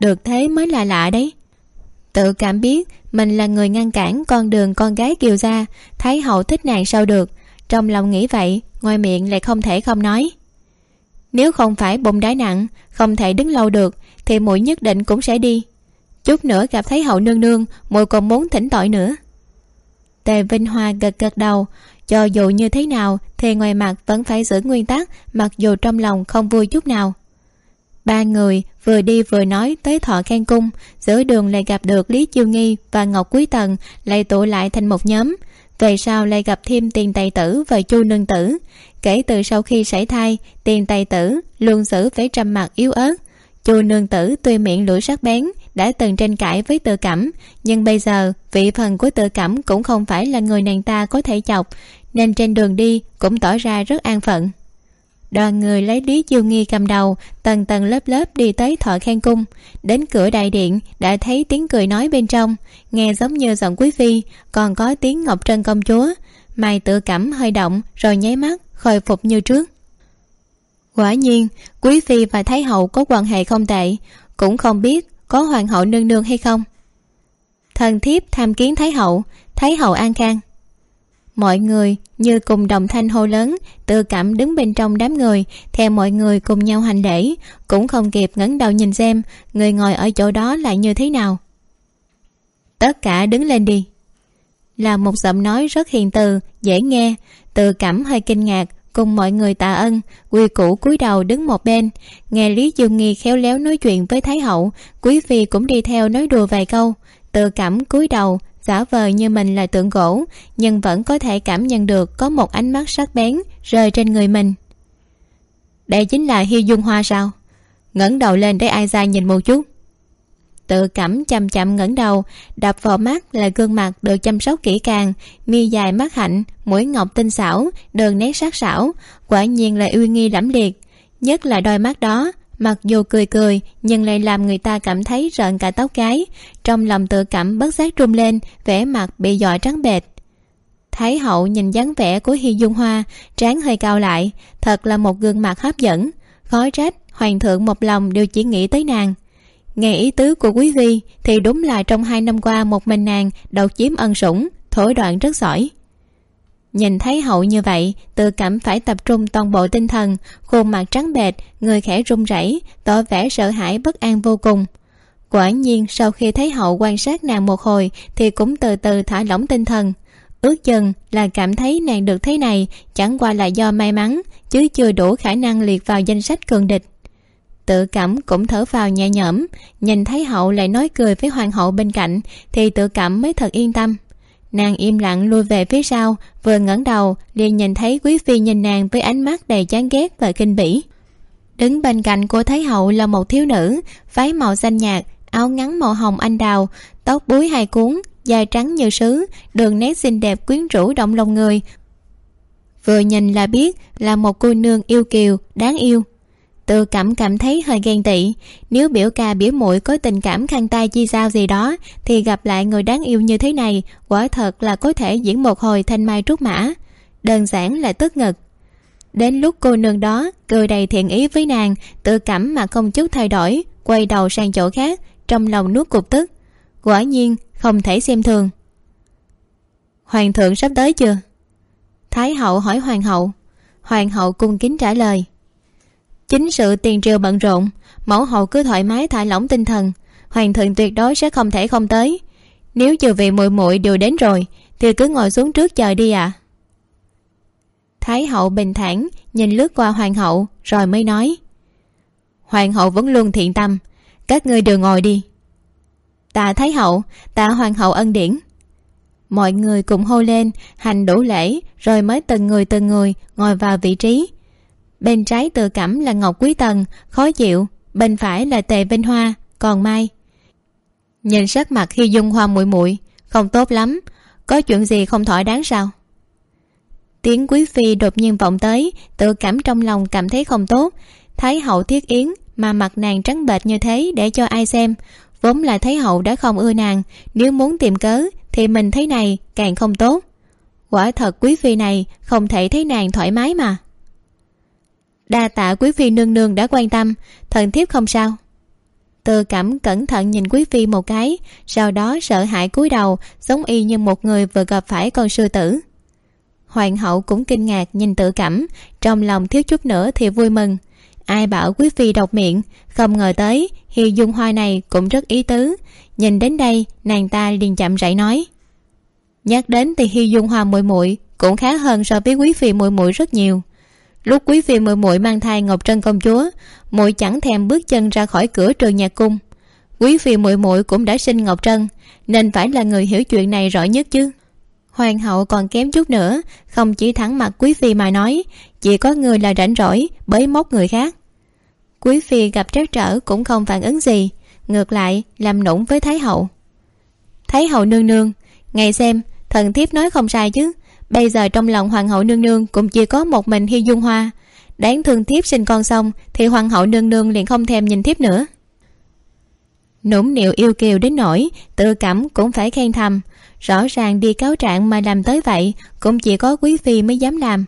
Được thế mới là lạ đấy. Tự cảm biết mình là người ngăn cản con đường con gái kiều gia, thấy hậu thích nàng sao được trong lòng nghĩ vậy, ngoài miệng lại không thể không nói. Nếu không phải bụng đái nặng, không thể đứng lâu được, thì muội nhất định cũng sẽ đi. Chút nữa gặp thấy hậu nương nương, muội còn muốn thỉnh tội nữa. Tề vinh hoa gật gật đầu, cho dù như thế nào thì ngoài mặt vẫn phải giữ nguyên tắc, mặc dù trong lòng không vui chút nào. Ba người vừa đi vừa nói tới thọ khen cung, giữa đường lại gặp được lý chiêu nghi và ngọc quý tần, lại tụ lại thành một nhóm về sau lại gặp thêm tiền tài tử và chu nương tử. Kể từ sau khi sảy thai, tiền tài tử luôn xử phải trầm mặt yếu ớt. Chu nương tử tuy miệng lưỡi sắc bén, đã từng tranh cãi với tự cảm, nhưng bây giờ vị phần của tự cảm cũng không phải là người nàng ta có thể chọc, nên trên đường đi cũng tỏ ra rất an phận đoàn người lấy lý chiêu nghi cầm đầu, tầng tầng lớp lớp đi tới thọ khen cung. Đến cửa đại điện, đã thấy tiếng cười nói bên trong. Nghe giống như giọng quý phi, còn có tiếng ngọc trân công chúa. Mày tự cảm hơi động, rồi nháy mắt, khôi phục như trước. Quả nhiên, quý phi và thái hậu có quan hệ không tệ. Cũng không biết có hoàng hậu nương nương hay không. Thần thiếp tham kiến thái hậu thái hậu an khang mọi người, như cùng đồng thanh hô lớn tự cảm đứng bên trong đám người, theo mọi người cùng nhau hành lễ, cũng không kịp ngẩng đầu nhìn xem, người ngồi ở chỗ đó lại như thế nào. Tất cả đứng lên đi. Là một giọng nói rất hiền từ, dễ nghe tự cảm hơi kinh ngạc, cùng mọi người tạ ân, quy củ cúi đầu đứng một bên, nghe lý dương nghi khéo léo nói chuyện với thái hậu, quý phi cũng đi theo nói đùa vài câu tự cảm cúi đầu giả vờ như mình là tượng gỗ, nhưng vẫn có thể cảm nhận được có một ánh mắt sắc bén rơi trên người mình. Đây chính là hi dung hoa sao? Ngẩng đầu lên để ai ra nhìn một chút. Tự cảm chậm chậm ngẩng đầu đập vào mắt là gương mặt được chăm sóc kỹ càng, mi dài mắt hạnh, mũi ngọc tinh xảo, đường nét sắc sảo, quả nhiên là uy nghi lẫm liệt, nhất là đôi mắt đó mặc dù cười cười, nhưng lại làm người ta cảm thấy rợn cả tóc gái trong lòng tự cảm bất giác run lên, vẻ mặt bị dọa trắng bệch. Thái hậu nhìn dáng vẻ của hi dung hoa, trán hơi cao lại, thật là một gương mặt hấp dẫn. Khó trách hoàng thượng một lòng đều chỉ nghĩ tới nàng. Nghe ý tứ của quý vi thì đúng là trong hai năm qua một mình nàng độc chiếm ân sủng thổi đoạn rất giỏi nhìn thấy hậu như vậy tự cảm phải tập trung toàn bộ tinh thần, khuôn mặt trắng bệch, người khẽ run rẩy, tỏ vẻ sợ hãi bất an vô cùng. Quả nhiên, sau khi thấy hậu quan sát nàng một hồi, thì cũng từ từ thả lỏng tinh thần. Ước chừng là cảm thấy nàng được thế này, chẳng qua là do may mắn, chứ chưa đủ khả năng liệt vào danh sách cường địch. Tự cảm cũng thở vào nhẹ nhõm, nhìn thấy hậu lại nói cười với hoàng hậu bên cạnh, thì tự cảm mới thật yên tâm nàng im lặng lui về phía sau, vừa ngẩng đầu, liền nhìn thấy quý phi nhìn nàng với ánh mắt đầy chán ghét và kinh bỉ. Đứng bên cạnh của thái hậu là một thiếu nữ, váy màu xanh nhạt, áo ngắn màu hồng anh đào, tóc búi hai cuốn da trắng như sứ, đường nét xinh đẹp quyến rũ động lòng người. Vừa nhìn là biết là một cô nương yêu kiều, đáng yêu tự cảm cảm thấy hơi ghen tị. Nếu biểu ca biểu muội có tình cảm khăn tay chi sao gì đó, thì gặp lại người đáng yêu như thế này, quả thật là có thể diễn một hồi thanh mai trúc mã. Đơn giản là tức ngực. Đến lúc cô nương đó cười đầy thiện ý với nàng, tự cảm mà không chút thay đổi, quay đầu sang chỗ khác, trong lòng nuốt cục tức. Quả nhiên, không thể xem thường. Hoàng thượng sắp tới chưa? Thái hậu hỏi hoàng hậu. Hoàng hậu cung kính trả lời chính sự tiền triều bận rộn, mẫu hậu cứ thoải mái thả lỏng tinh thần, hoàng thượng tuyệt đối sẽ không thể không tới. Nếu vừa vị muội muội đều đến rồi, thì cứ ngồi xuống trước chờ đi ạ. À. thái hậu bình thản nhìn lướt qua hoàng hậu, rồi mới nói, hoàng hậu vẫn luôn thiện tâm, các ngươi đều ngồi đi. Tạ thái hậu, tạ hoàng hậu ân điển. Mọi người cùng hô lên, hành đủ lễ, rồi mới từng người từng người ngồi vào vị trí bên trái tự cảm là ngọc quý tần, khó chịu, bên phải là tề vinh hoa, còn mai. Nhìn sắc mặt khi dung hoa muội muội, không tốt lắm, có chuyện gì không thỏa đáng sao? Tiếng quý phi đột nhiên vọng tới tự cảm trong lòng cảm thấy không tốt. Thái hậu thiết yến mà mặt nàng trắng bệch như thế để cho ai xem, vốn là thấy hậu đã không ưa nàng, nếu muốn tìm cớ thì mình thấy này càng không tốt. Quả thật quý phi này không thể thấy nàng thoải mái mà đa tạ quý phi nương nương đã quan tâm. Thần thiếp không sao. Tự cảm cẩn thận nhìn quý phi một cái, sau đó sợ hãi cúi đầu, giống y như một người vừa gặp phải con sư tử. Hoàng hậu cũng kinh ngạc nhìn tự cảm trong lòng thiếu chút nữa thì vui mừng. Ai bảo quý phi độc miệng, không ngờ tới hi dung hoa này cũng rất ý tứ. Nhìn đến đây, nàng ta liền chậm rãi nói. Nhắc đến thì hi dung hoa muội muội cũng khá hơn so với quý phi muội muội rất nhiều lúc quý phi muội muội mang thai ngọc trân công chúa, muội chẳng thèm bước chân ra khỏi cửa trường nhà cung. Quý phi muội muội cũng đã sinh ngọc trân, nên phải là người hiểu chuyện này rõ nhất chứ. Hoàng hậu còn kém chút nữa, không chỉ thẳng mặt quý phi mà nói, chỉ có người là rảnh rỗi, bới móc người khác. Quý phi gặp trắc trở cũng không phản ứng gì, ngược lại làm nũng với thái hậu. Thái hậu nương nương ngày xem, thần thiếp nói không sai chứ bây giờ trong lòng hoàng hậu nương nương cũng chỉ có một mình hy dung hoa. Đáng thương thiếp sinh con xong thì hoàng hậu nương nương liền không thèm nhìn thiếp nữa. Nũng nịu yêu kiều đến nỗi, tự cảm cũng phải khen thầm. Rõ ràng đi cáo trạng mà làm tới vậy, cũng chỉ có quý phi mới dám làm.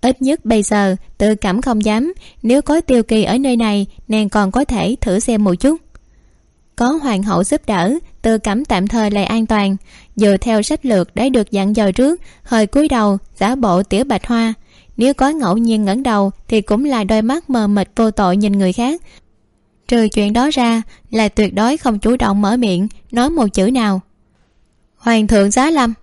Ít nhất bây giờ, tự cảm không dám. Nếu có tiêu kỳ ở nơi này, nàng còn có thể thử xem một chút. Có hoàng hậu giúp đỡ từ cảm tạm thời lại an toàn. Dựa theo sách lược đã được dặn dò trước, hơi cúi đầu, giả bộ tỉa bạch hoa. Nếu có ngẫu nhiên ngẩng đầu thì cũng là đôi mắt mờ mịt vô tội nhìn người khác. Trừ chuyện đó ra là tuyệt đối không chủ động mở miệng, nói một chữ nào. Hoàng thượng giá lâm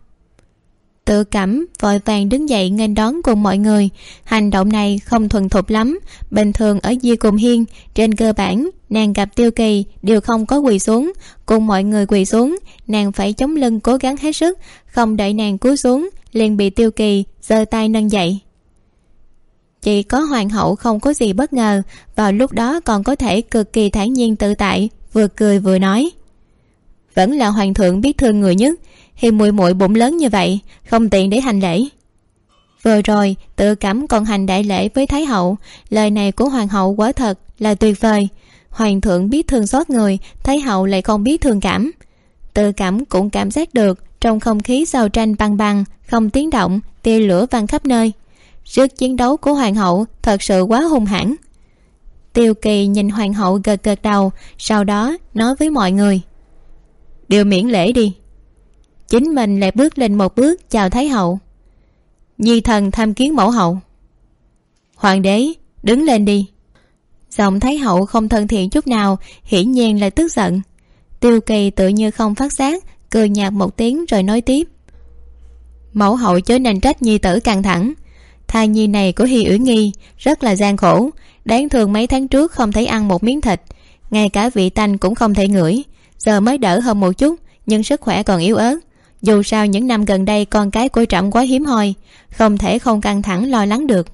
tự cảm, vội vàng đứng dậy nghênh đón cùng mọi người. Hành động này không thuần thục lắm. Bình thường ở di cùng hiên, trên cơ bản, nàng gặp tiêu kỳ đều không có quỳ xuống. Cùng mọi người quỳ xuống, nàng phải chống lưng cố gắng hết sức, không đợi nàng cúi xuống, liền bị tiêu kỳ giơ tay nâng dậy. Chỉ có hoàng hậu không có gì bất ngờ, vào lúc đó còn có thể cực kỳ thản nhiên tự tại, vừa cười vừa nói. Vẫn là hoàng thượng biết thương người nhất hiền muội muội bụng lớn như vậy, không tiện để hành lễ. Vừa rồi, tự cảm còn hành đại lễ với thái hậu. Lời này của hoàng hậu quả thật là tuyệt vời. Hoàng thượng biết thương xót người, thái hậu lại không biết thương cảm. Tự cảm cũng cảm giác được, trong không khí giao tranh băng băng, không tiếng động, tia lửa văng khắp nơi. Sức chiến đấu của hoàng hậu thật sự quá hung hãn. Tiêu kỳ nhìn hoàng hậu gật gật đầu, sau đó nói với mọi người. Đều miễn lễ đi chính mình lại bước lên một bước chào thái hậu. Nhi thần tham kiến mẫu hậu. Hoàng đế, đứng lên đi. Giọng thái hậu không thân thiện chút nào, hiển nhiên là tức giận. Tiêu kỳ tự như không phát giác, cười nhạt một tiếng rồi nói tiếp. Mẫu hậu chớ nên trách nhi tử căng thẳng. Thai nhi này của hi uyển nghi rất là gian khổ, đáng thường mấy tháng trước không thấy ăn một miếng thịt. Ngay cả vị tanh cũng không thể ngửi. Giờ mới đỡ hơn một chút, nhưng sức khỏe còn yếu ớt dù sao những năm gần đây con cái của trẫm quá hiếm hoi, không thể không căng thẳng lo lắng được.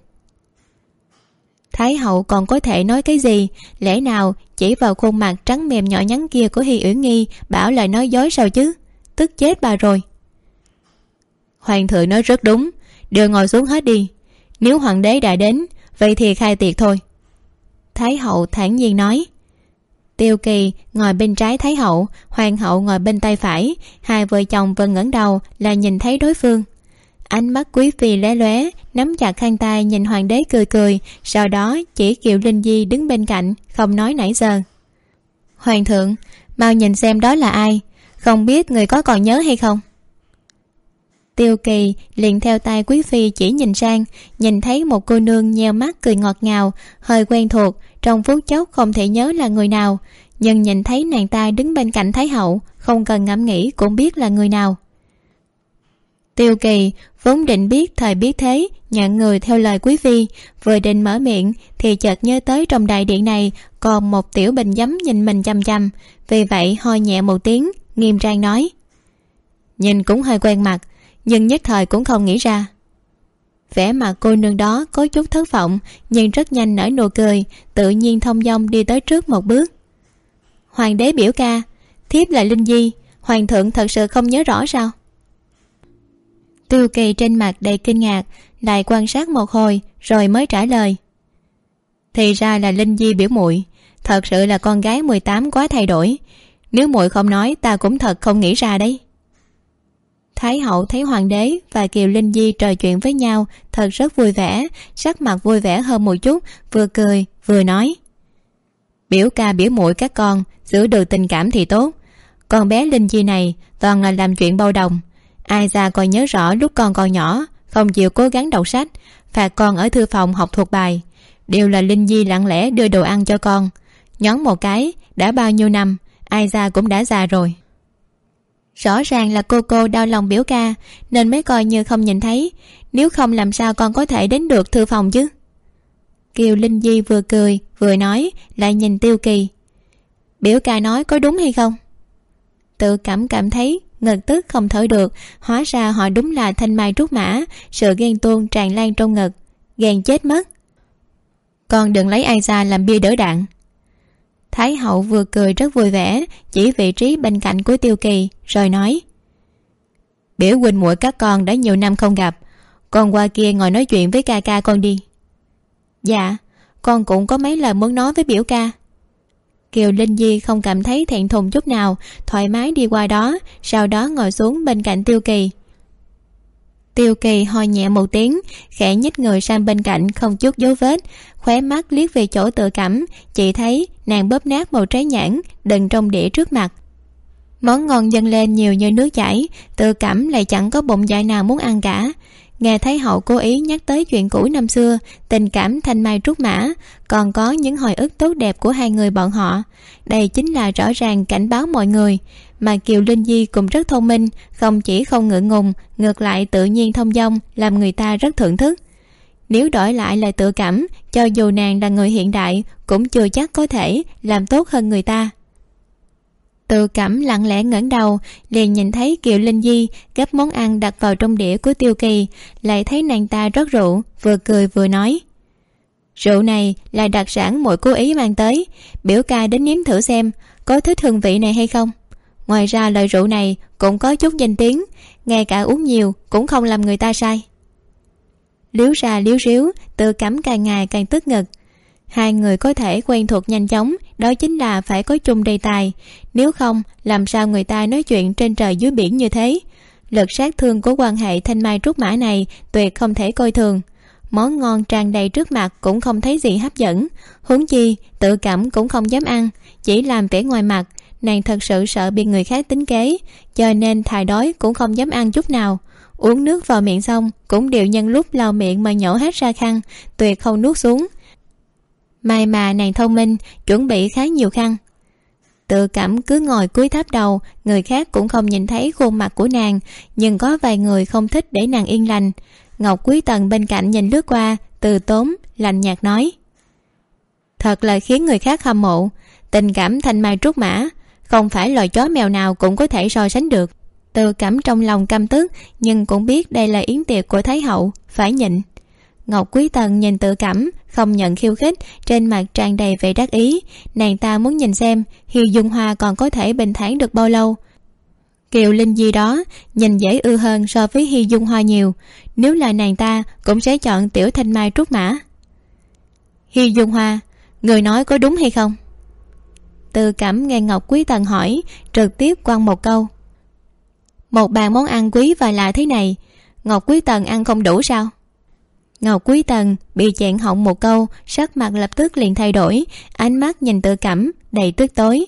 Thái hậu còn có thể nói cái gì? Lẽ nào chỉ vào khuôn mặt trắng mềm nhỏ nhắn kia của hi uyển nghi bảo lời nói dối sao chứ? Tức chết bà rồi. Hoàng thượng nói rất đúng. Đưa ngồi xuống hết đi. Nếu hoàng đế đã đến, vậy thì khai tiệc thôi. Thái hậu thản nhiên nói tiêu kỳ ngồi bên trái thái hậu, hoàng hậu ngồi bên tay phải. Hai vợ chồng vừa ngẩng đầu là nhìn thấy đối phương. Ánh mắt quý phi lóe lóe, nắm chặt khăn tay nhìn hoàng đế cười cười. Sau đó chỉ kiều linh di đứng bên cạnh, không nói nãy giờ. Hoàng thượng, mau nhìn xem đó là ai? Không biết người có còn nhớ hay không? Tiêu kỳ liền theo tay quý phi chỉ nhìn sang, nhìn thấy một cô nương nheo mắt cười ngọt ngào, hơi quen thuộc trong phút chốc không thể nhớ là người nào, nhưng nhìn thấy nàng ta đứng bên cạnh thái hậu, không cần ngẫm nghĩ cũng biết là người nào. Tiêu kỳ vốn định biết thời biết thế, nhận người theo lời quý phi, vừa định mở miệng thì chợt nhớ tới trong đại điện này còn một tiểu bình giấm nhìn mình chăm chăm vì vậy ho nhẹ một tiếng, nghiêm trang nói, nhìn cũng hơi quen mặt, nhưng nhất thời cũng không nghĩ ra vẻ mặt cô nương đó có chút thất vọng, nhưng rất nhanh nở nụ cười, tự nhiên thông dong đi tới trước một bước. Hoàng đế biểu ca, thiếp là linh di, hoàng thượng thật sự không nhớ rõ sao? Tiêu kỳ trên mặt đầy kinh ngạc, lại quan sát một hồi, rồi mới trả lời. Thì ra là linh di biểu muội, thật sự là con gái mười tám quá thay đổi. Nếu muội không nói, ta cũng thật không nghĩ ra đấy thái hậu thấy hoàng đế và kiều linh di trò chuyện với nhau. Thật rất vui vẻ, sắc mặt vui vẻ hơn một chút, vừa cười, vừa nói. Biểu ca, biểu muội các con, giữ được tình cảm thì tốt. Con bé linh di này toàn là làm chuyện bao đồng. Ai ra còn nhớ rõ lúc con còn nhỏ, không chịu cố gắng đọc sách, phạt con ở thư phòng học thuộc bài. Đều là linh di lặng lẽ đưa đồ ăn cho con. Nhón một cái, đã bao nhiêu năm, ai ra cũng đã già rồi rõ ràng là cô cô đau lòng biểu ca, nên mới coi như không nhìn thấy. Nếu không làm sao con có thể đến được thư phòng chứ? Kiều linh di vừa cười, vừa nói, lại nhìn tiêu kỳ. Biểu ca nói có đúng hay không? Tự cảm cảm thấy ngực tức không thở được, hóa ra họ đúng là thanh mai trúc mã, sự ghen tuông tràn lan trong ngực, ghen chết mất. Con đừng lấy ai ra làm bia đỡ đạn thái hậu vừa cười rất vui vẻ, chỉ vị trí bên cạnh của tiêu kỳ, rồi nói, biểu huynh muội các con đã nhiều năm không gặp, con qua kia ngồi nói chuyện với ca ca con đi. Dạ con cũng có mấy lời muốn nói với biểu ca. Kiều linh di không cảm thấy thẹn thùng chút nào, thoải mái đi qua đó, sau đó ngồi xuống bên cạnh tiêu kỳ. Tiêu kỳ ho nhẹ một tiếng, khẽ nhích người sang bên cạnh không chút dấu vết, khóe mắt liếc về chỗ tự cảm chị thấy nàng bóp nát một trái nhãn đừng trong đĩa trước mặt. Món ngon dâng lên nhiều như nước chảy, tự cảm lại chẳng có bụng dạ nào muốn ăn cả. Nghe thấy hậu cố ý nhắc tới chuyện cũ năm xưa, tình cảm thanh mai trúc mã, còn có những hồi ức tốt đẹp của hai người bọn họ. Đây chính là rõ ràng cảnh báo mọi người, mà kiều linh di cũng rất thông minh, không chỉ không ngượng ngùng, ngược lại tự nhiên thông dong, làm người ta rất thưởng thức nếu đổi lại là tự cảm, cho dù nàng là người hiện đại, cũng chưa chắc có thể làm tốt hơn người ta. Tự cảm lặng lẽ ngẩng đầu, liền nhìn thấy kiều linh di gấp món ăn đặt vào trong đĩa của tiêu kỳ, lại thấy nàng ta rót rượu, vừa cười vừa nói. Rượu này là đặc sản mỗi cố ý mang tới, biểu ca đến nếm thử xem, có thích hương vị này hay không. Ngoài ra loại rượu này cũng có chút danh tiếng, ngay cả uống nhiều cũng không làm người ta sai liếu ra liếu ríu, tự cảm càng ngày càng tức ngực. Hai người có thể quen thuộc nhanh chóng, đó chính là phải có chung đề tài. Nếu không, làm sao người ta nói chuyện trên trời dưới biển như thế? Lực sát thương của quan hệ thanh mai trúc mã này tuyệt không thể coi thường. Món ngon tràn đầy trước mặt cũng không thấy gì hấp dẫn. Huống chi, tự cảm cũng không dám ăn, chỉ làm vẻ ngoài mặt. Nàng thật sự sợ bị người khác tính kế, cho nên thà đói cũng không dám ăn chút nào uống nước vào miệng xong, cũng đều nhân lúc lau miệng mà nhổ hết ra khăn, tuyệt không nuốt xuống. May mà nàng thông minh, chuẩn bị khá nhiều khăn. Tự cảm cứ ngồi cúi tháp đầu, người khác cũng không nhìn thấy khuôn mặt của nàng, nhưng có vài người không thích để nàng yên lành. Ngọc quý tần bên cạnh nhìn lướt qua, từ tốn, lạnh nhạt nói. Thật là khiến người khác hâm mộ, tình cảm thanh mai trúc mã, không phải loài chó mèo nào cũng có thể so sánh được tự cảm trong lòng căm tức nhưng cũng biết đây là yến tiệc của thái hậu, phải nhịn. Ngọc quý tần nhìn tự cảm, không nhận khiêu khích, trên mặt tràn đầy vẻ đắc ý. Nàng ta muốn nhìn xem hiêu dung hoa còn có thể bình thản được bao lâu. Kiều linh di đó, nhìn dễ ưa hơn so với hi dung hoa nhiều. Nếu là nàng ta, cũng sẽ chọn tiểu thanh mai trúc mã. Hi dung hoa, người nói có đúng hay không? Từ cảm nghe ngọc quý tần hỏi, trực tiếp quăng một câu một bàn món ăn quý và lạ thế này, ngọc quý tần ăn không đủ sao? Ngọc quý tần bị chẹn họng một câu, sắc mặt lập tức liền thay đổi, ánh mắt nhìn tự cảm đầy tức tối.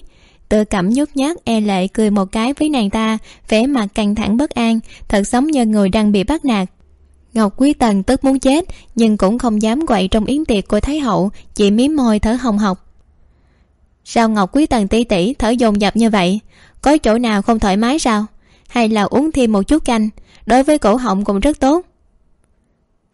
Tự cảm nhút nhát e lệ cười một cái với nàng ta, vẻ mặt căng thẳng bất an, thật giống như người đang bị bắt nạt. Ngọc quý tần tức muốn chết, nhưng cũng không dám quậy trong yến tiệc của thái hậu, chỉ mím môi thở hồng hộc. Sao ngọc quý tần ti tỉ thở dồn dập như vậy? Có chỗ nào không thoải mái sao? Hay là uống thêm một chút canh. Đối với cổ họng cũng rất tốt.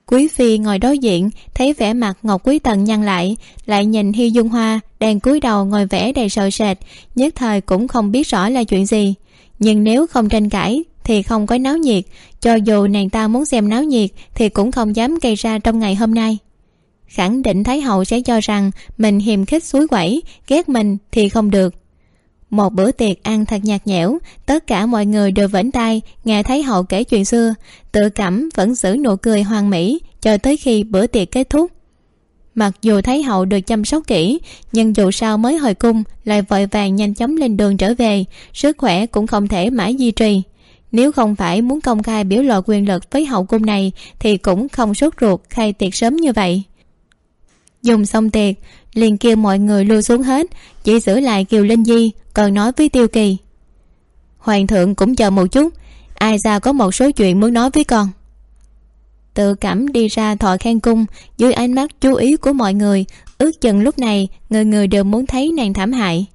Quý phi ngồi đối diện, thấy vẻ mặt ngọc quý tần nhăn lại lại nhìn hi dung hoa đang cúi đầu ngồi vẽ đầy sợ sệt, nhất thời cũng không biết rõ là chuyện gì. Nhưng nếu không tranh cãi, thì không có náo nhiệt, cho dù nàng ta muốn xem náo nhiệt, thì cũng không dám gây ra trong ngày hôm nay. Khẳng định thái hậu sẽ cho rằng mình hiềm khích suối quẩy, ghét mình thì không được một bữa tiệc ăn thật nhạt nhẽo, tất cả mọi người đều vẫn tay, nghe thấy hậu kể chuyện xưa. Tự cảm vẫn giữ nụ cười hoàn mỹ, cho tới khi bữa tiệc kết thúc. Mặc dù thấy hậu được chăm sóc kỹ, nhưng dù sao mới hồi cung, lại vội vàng nhanh chóng lên đường trở về, sức khỏe cũng không thể mãi duy trì. Nếu không phải muốn công khai biểu lộ quyền lực với hậu cung này, thì cũng không sốt ruột khai tiệc sớm như vậy. Dùng xong tiệc liền kêu mọi người lui xuống hết, chỉ giữ lại kiều linh di, còn nói với tiêu kỳ. Hoàng thượng cũng chờ một chút, ai ra có một số chuyện muốn nói với con. Tự cảm đi ra thọ khen cung, dưới ánh mắt chú ý của mọi người, ước chừng lúc này người người đều muốn thấy nàng thảm hại.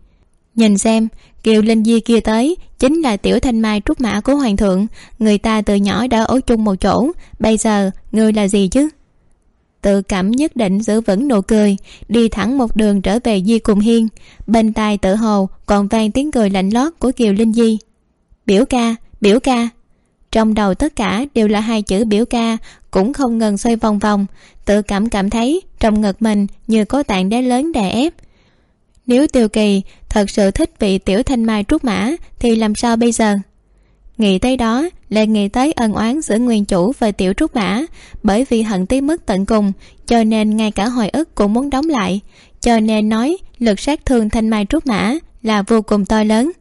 Nhìn xem, kiều linh di kia tới, chính là tiểu thanh mai trúc mã của hoàng thượng, người ta từ nhỏ đã ở chung một chỗ, bây giờ người là gì chứ? Tự cảm nhất định giữ vững nụ cười, đi thẳng một đường trở về di cùng hiên. Bên tai tự hồ còn vang tiếng cười lạnh lót của kiều linh di. Biểu ca biểu ca. Trong đầu tất cả đều là hai chữ biểu ca, cũng không ngừng xoay vòng vòng. Tự cảm cảm thấy trong ngực mình như có tạng đá lớn đè ép. Nếu tiêu kỳ thật sự thích vị tiểu thanh mai trúc mã thì làm sao bây giờ? Nghĩ tới đó lại nghĩ tới ân oán giữa nguyên chủ và tiểu trúc mã, bởi vì hận tới mức tận cùng, cho nên ngay cả hồi ức cũng muốn đóng lại. Cho nên nói, lực sát thương thanh mai trúc mã là vô cùng to lớn.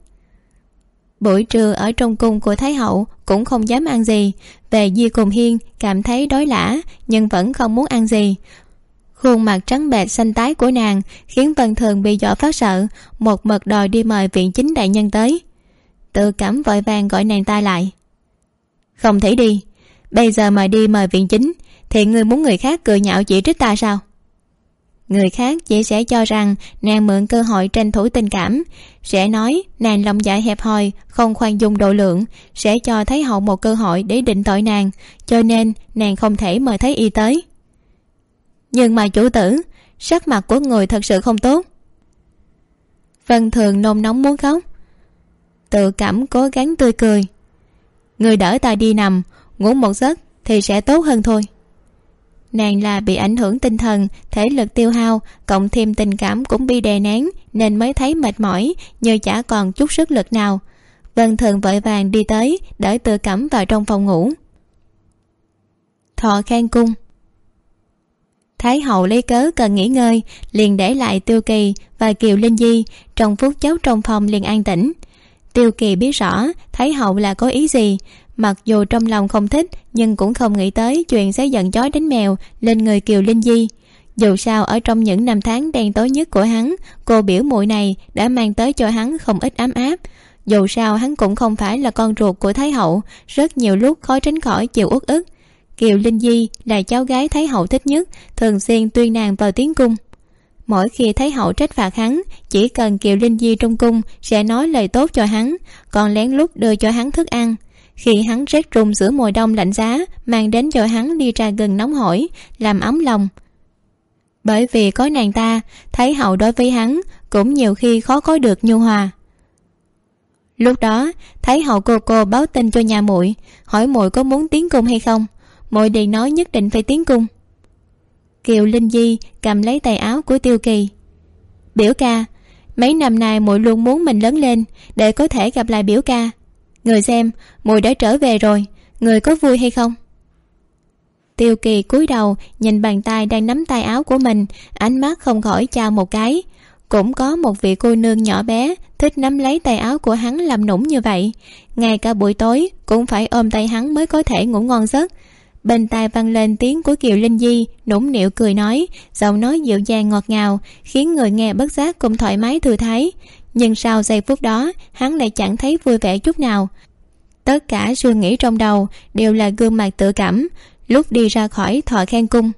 Buổi trưa ở trong cung của thái hậu cũng không dám ăn gì. Về di cùng hiên, cảm thấy đói lả nhưng vẫn không muốn ăn gì. Khuôn mặt trắng bệch xanh tái của nàng khiến vân thường bị dọa phát sợ, một mật đòi đi mời viện chính đại nhân tới. Tự cảm vội vàng gọi nàng ta lại không thể đi. Bây giờ mà đi mời viện chính, thì ngươi muốn người khác cười nhạo chỉ trích ta sao? Người khác chỉ sẽ cho rằng nàng mượn cơ hội tranh thủ tình cảm, sẽ nói nàng lòng dạ hẹp hòi, không khoan dung độ lượng, sẽ cho thấy hậu một cơ hội để định tội nàng, cho nên nàng không thể mời thấy y tới. Nhưng mà chủ tử, sắc mặt của người thật sự không tốt. Vân thường nôn nóng muốn khóc. Tự cảm cố gắng tươi cười người đỡ ta đi nằm, ngủ một giấc thì sẽ tốt hơn thôi. Nàng là bị ảnh hưởng tinh thần, thể lực tiêu hao, cộng thêm tình cảm cũng bị đè nén nên mới thấy mệt mỏi, như chả còn chút sức lực nào. Vân thường vội vàng đi tới, đỡ tự cẩm vào trong phòng ngủ. Thọ khen cung. Thái hậu lấy cớ cần nghỉ ngơi, liền để lại tiêu kỳ và kiều linh di trong phút chốc trong phòng liền an tĩnh tiêu kỳ biết rõ, thấy hậu là có ý gì. Mặc dù trong lòng không thích, nhưng cũng không nghĩ tới chuyện sẽ giận chói đánh mèo lên người kiều linh di. Dù sao, ở trong những năm tháng đen tối nhất của hắn, cô biểu muội này đã mang tới cho hắn không ít ấm áp. Dù sao, hắn cũng không phải là con ruột của thái hậu, rất nhiều lúc khó tránh khỏi chịu uất ức. Kiều linh di là cháu gái thái hậu thích nhất, thường xuyên tuyên nàng vào tiến cung mỗi khi thấy hậu trách phạt hắn, chỉ cần kiều linh di trong cung sẽ nói lời tốt cho hắn, còn lén lút đưa cho hắn thức ăn. Khi hắn rét run giữa mùa đông lạnh giá, mang đến cho hắn ly trà gừng nóng hổi, làm ấm lòng. Bởi vì có nàng ta, thấy hậu đối với hắn cũng nhiều khi khó có được nhu hòa. Lúc đó, thấy hậu cô cô báo tin cho nhà muội, hỏi muội có muốn tiến cung hay không? Muội liền nói nhất định phải tiến cung kiều linh di cầm lấy tay áo của tiêu kỳ. Biểu ca, mấy năm nay muội luôn muốn mình lớn lên để có thể gặp lại biểu ca. Người xem, muội đã trở về rồi, người có vui hay không? Tiêu kỳ cúi đầu nhìn bàn tay đang nắm tay áo của mình, ánh mắt không khỏi trao một cái. Cũng có một vị cô nương nhỏ bé thích nắm lấy tay áo của hắn làm nũng như vậy. Ngay cả buổi tối cũng phải ôm tay hắn mới có thể ngủ ngon giấc bên tai vang lên tiếng của kiều linh di, nũng nịu cười nói, giọng nói dịu dàng ngọt ngào, khiến người nghe bất giác cũng thoải mái thư thái. Nhưng sau giây phút đó, hắn lại chẳng thấy vui vẻ chút nào. Tất cả suy nghĩ trong đầu đều là gương mặt tự cảm, lúc đi ra khỏi thọ khen cung.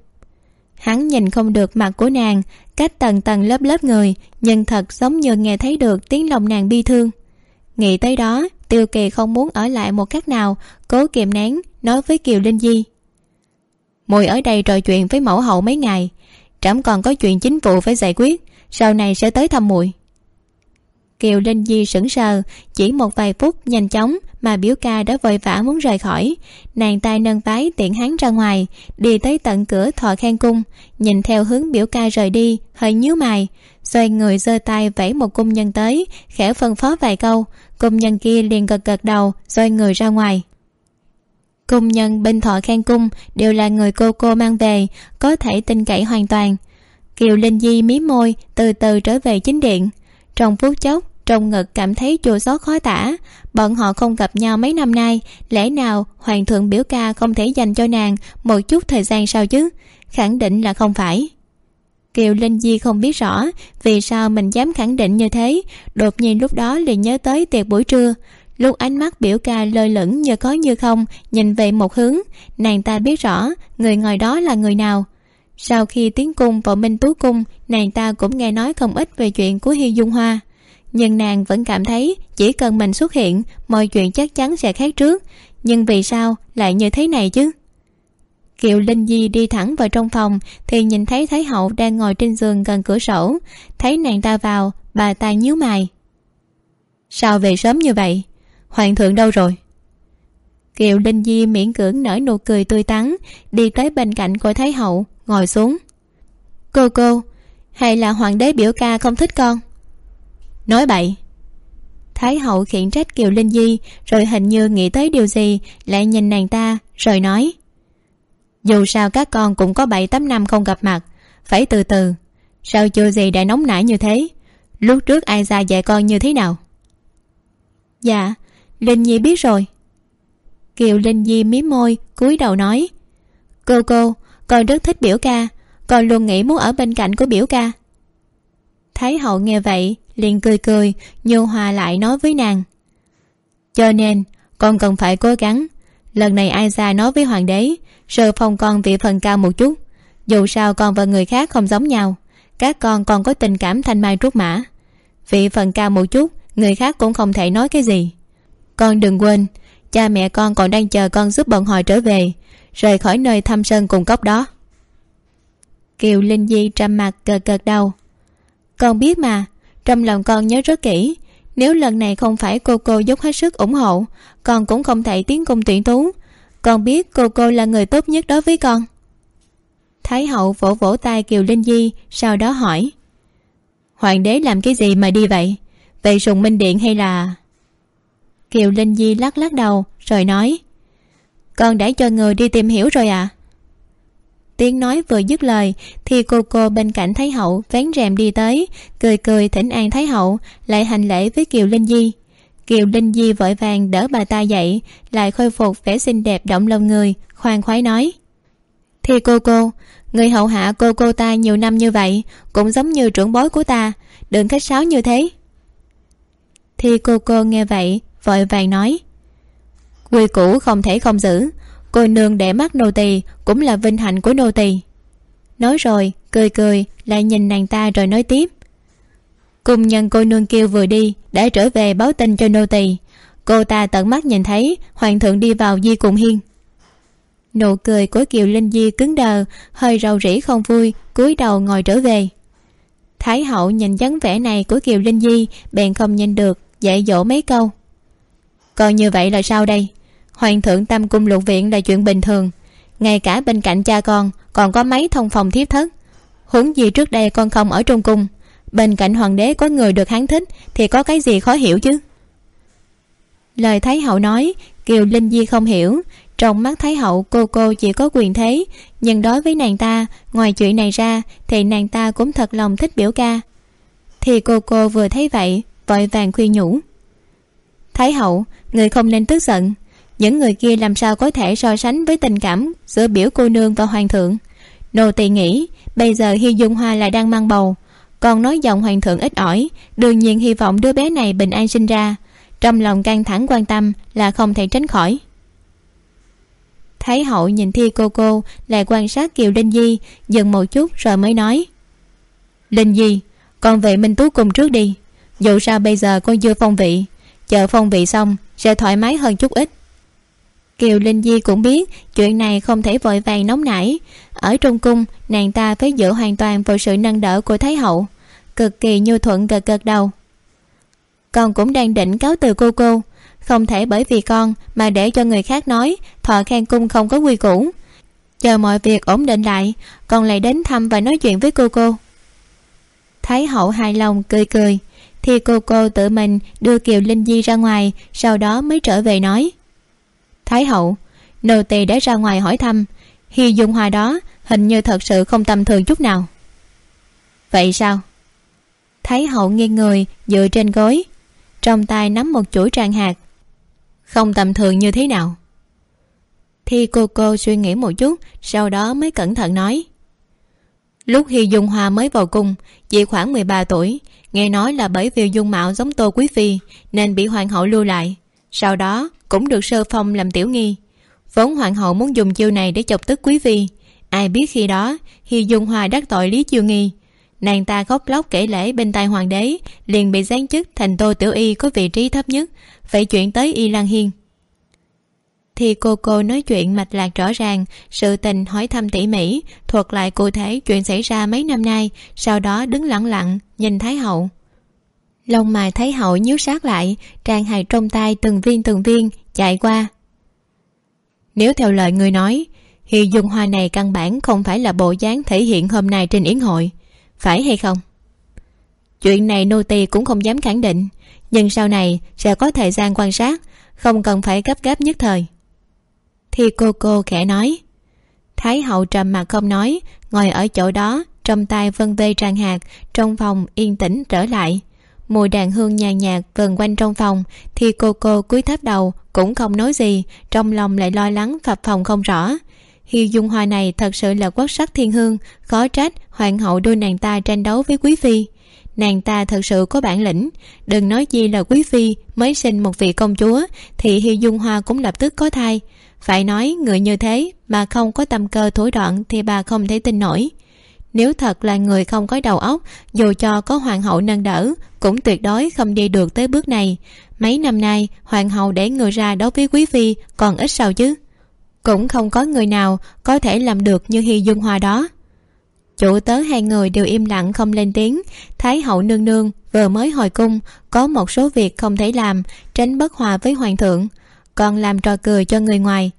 Hắn nhìn không được mặt của nàng, cách tầng tầng lớp lớp người, nhưng thật giống như nghe thấy được tiếng lòng nàng bi thương. Nghĩ tới đó, tiêu kỳ không muốn ở lại một cách nào, cố kiềm nén, nói với kiều linh di mùi ở đây trò chuyện với mẫu hậu mấy ngày. Trẫm còn có chuyện chính vụ phải giải quyết, sau này sẽ tới thăm muội kiều linh di sững sờ, chỉ một vài phút nhanh chóng mà biểu ca đã vội vã muốn rời khỏi. Nàng tay nâng váy tiện hắn ra ngoài, đi tới tận cửa thọ khen cung, nhìn theo hướng biểu ca rời đi, hơi nhíu mày, xoay người giơ tay vẫy một cung nhân tới, khẽ phân phó vài câu. Cung nhân kia liền gật gật đầu, xoay người ra ngoài công nhân bên thọ khen cung đều là người cô cô mang về, có thể tin cậy hoàn toàn. Kiều linh di mí môi, từ từ trở về chính điện. Trong phút chốc, trong ngực cảm thấy chua xót khó tả. Bọn họ không gặp nhau mấy năm nay, lẽ nào hoàng thượng biểu ca không thể dành cho nàng một chút thời gian sao chứ? Khẳng định là không phải. Kiều linh di không biết rõ vì sao mình dám khẳng định như thế. Đột nhiên lúc đó liền nhớ tới tiệc buổi trưa lúc ánh mắt biểu ca lơ lửng như có như không, nhìn về một hướng, nàng ta biết rõ người ngồi đó là người nào. Sau khi tiến cung vào minh tú cung, nàng ta cũng nghe nói không ít về chuyện của hi dung hoa. Nhưng nàng vẫn cảm thấy chỉ cần mình xuất hiện, mọi chuyện chắc chắn sẽ khác trước. Nhưng vì sao lại như thế này chứ? Kiều linh di đi thẳng vào trong phòng, thì nhìn thấy thái hậu đang ngồi trên giường gần cửa sổ. Thấy nàng ta vào, bà ta nhíu mày. Sao về sớm như vậy? Hoàng thượng đâu rồi? Kiều linh di miễn cưỡng nở nụ cười tươi tắn, đi tới bên cạnh của thái hậu, ngồi xuống. Cô cô, hay là hoàng đế biểu ca không thích con? Nói bậy. Thái hậu khiển trách kiều linh di, rồi hình như nghĩ tới điều gì, lại nhìn nàng ta, rồi nói. Dù sao các con cũng có bảy tám năm không gặp mặt, phải từ từ. Sao chưa gì đã nóng nảy như thế? Lúc trước ai ra dạy con như thế nào? Dạ linh nhi biết rồi. Kiều linh nhi mí môi, cúi đầu nói, cô cô, con rất thích biểu ca, con luôn nghĩ muốn ở bên cạnh của biểu ca. Thái hậu nghe vậy, liền cười cười, nhu hòa lại nói với nàng, cho nên, con cần phải cố gắng. Lần này ai ra nói với hoàng đế sơ phong con vị phần cao một chút. Dù sao con và người khác không giống nhau, các con còn có tình cảm thanh mai trúc mã. Vị phần cao một chút, người khác cũng không thể nói cái gì con đừng quên, cha mẹ con còn đang chờ con giúp bọn họ trở về, rời khỏi nơi thăm sơn cùng cốc đó. Kiều linh di trầm mặt gật cợt đầu. Con biết mà, trong lòng con nhớ rất kỹ, nếu lần này không phải cô cô dốc hết sức ủng hộ, con cũng không thể tiến cung tuyển tú. Con biết cô cô là người tốt nhất đối với con. Thái hậu vỗ vỗ tay kiều linh di, sau đó hỏi. Hoàng đế làm cái gì mà đi vậy? Về sùng minh điện hay là kiều linh di lắc lắc đầu, rồi nói, con đã cho người đi tìm hiểu rồi à tiếng nói vừa dứt lời, thì cô cô bên cạnh thái hậu vén rèm đi tới, cười cười thỉnh an thái hậu, lại hành lễ với kiều linh di. Kiều linh di vội vàng đỡ bà ta dậy, lại khôi phục vẻ xinh đẹp động lòng người, khoan khoái nói, thì cô cô, người hậu hạ cô cô ta nhiều năm như vậy, cũng giống như trưởng bối của ta, đừng khách sáo như thế. Thì cô cô nghe vậy vội vàng nói. Quy củ không thể không giữ. Cô nương để mắt nô tỳ cũng là vinh hạnh của nô tỳ. Nói rồi, cười cười, lại nhìn nàng ta rồi nói tiếp. Cùng nhân cô nương kêu vừa đi, đã trở về báo tin cho nô tỳ. Cô ta tận mắt nhìn thấy, hoàng thượng đi vào di cùng hiên. Nụ cười của kiều linh di cứng đờ, hơi rầu rĩ không vui, cúi đầu ngồi trở về. Thái hậu nhìn dáng vẻ này của kiều linh di, bèn không nhìn được, dạy dỗ mấy câu còn như vậy là sao đây? Hoàng thượng tam cung lục viện là chuyện bình thường. Ngay cả bên cạnh cha con còn có mấy thông phòng thiếp thất. Huống gì trước đây con không ở trong cung, bên cạnh hoàng đế có người được hắn thích thì có cái gì khó hiểu chứ? Lời thái hậu nói, kiều linh di không hiểu. Trong mắt thái hậu, cô cô chỉ có quyền thế. Nhưng đối với nàng ta, ngoài chuyện này ra thì nàng ta cũng thật lòng thích biểu ca. Thì cô cô vừa thấy vậy, vội vàng khuyên nhủ thái hậu, người không nên tức giận. Những người kia làm sao có thể so sánh với tình cảm giữa biểu cô nương và hoàng thượng? Nô tỳ nghĩ, bây giờ hy dung hoa lại đang mang bầu. Còn nói giọng hoàng thượng ít ỏi, đương nhiên hy vọng đứa bé này bình an sinh ra. Trong lòng căng thẳng quan tâm là không thể tránh khỏi. Thái hậu nhìn thi cô cô, lại quan sát kiều linh di, dừng một chút rồi mới nói. Linh di, con về minh tú cùng trước đi. Dù sao bây giờ con chưa phong vị chờ phong vị xong, sẽ thoải mái hơn chút ít. Kiều linh di cũng biết chuyện này không thể vội vàng nóng nảy. Ở trong cung, nàng ta phải dựa hoàn toàn vào sự nâng đỡ của thái hậu. Cực kỳ nhu thuận gật gật đầu. Con cũng đang định cáo từ cô cô. Không thể bởi vì con mà để cho người khác nói thọ khen cung không có quy củ. Chờ mọi việc ổn định lại, con lại đến thăm và nói chuyện với cô cô. Thái hậu hài lòng, cười cười thì cô cô tự mình đưa kiều linh di ra ngoài, sau đó mới trở về nói. Thái hậu, nô tỳ đã ra ngoài hỏi thăm. Hy dung hoa đó hình như thật sự không tầm thường chút nào. Vậy sao? Thái hậu nghiêng người, dựa trên gối. Trong tay nắm một chuỗi tràng hạt. Không tầm thường như thế nào? Thì cô cô suy nghĩ một chút, sau đó mới cẩn thận nói. Lúc hy dung hoa mới vào cung, chỉ khoảng mười ba tuổi nghe nói là bởi vì dung mạo giống tô quý phi, nên bị hoàng hậu lưu lại. Sau đó, cũng được sơ phong làm tiểu nghi. Vốn hoàng hậu muốn dùng chiêu này để chọc tức quý phi. Ai biết khi đó, khi dung hoa đắc tội lý chiêu nghi, nàng ta khóc lóc kể lễ bên tai hoàng đế, liền bị giáng chức thành tô tiểu y có vị trí thấp nhất, phải chuyển tới y lan hiên thì cô cô nói chuyện mạch lạc rõ ràng, sự tình hỏi thăm tỉ mỉ, thuật lại cụ thể chuyện xảy ra mấy năm nay, sau đó đứng lặng lặng, nhìn thái hậu. Lông mài thái hậu nhíu sát lại, tràn hài trong tay từng viên từng viên, chạy qua. Nếu theo lời người nói thì dung hoa này căn bản không phải là bộ dáng thể hiện hôm nay trên yến hội, phải hay không? Chuyện này nô tỳ cũng không dám khẳng định, nhưng sau này sẽ có thời gian quan sát, không cần phải gấp gáp nhất thời thì cô cô khẽ nói. Thái hậu trầm mà không nói, ngồi ở chỗ đó, trong tay vân vê tràn hạt, trong phòng yên tĩnh trở lại. Mùi đàn hương nhàn nhạt vần quanh trong phòng, thì cô cô cúi thấp đầu, cũng không nói gì, trong lòng lại lo lắng phập phòng không rõ. Hi dung hoa này thật sự là quốc sắc thiên hương, khó trách hoàng hậu đôi nàng ta tranh đấu với quý phi. Nàng ta thật sự có bản lĩnh. Đừng nói gì là quý phi mới sinh một vị công chúa, thì hi dung hoa cũng lập tức có thai phải nói người như thế mà không có tâm cơ thối đoạn thì bà không thể tin nổi. Nếu thật là người không có đầu óc, dù cho có hoàng hậu nâng đỡ, cũng tuyệt đối không đi được tới bước này. Mấy năm nay, hoàng hậu để người ra đối với quý phi còn ít sao chứ? Cũng không có người nào có thể làm được như hy dung hoa đó. Chủ tớ hai người đều im lặng không lên tiếng. Thái hậu nương nương vừa mới hồi cung, có một số việc không thể làm, tránh bất hòa với hoàng thượng còn làm trò cười cho người ngoài.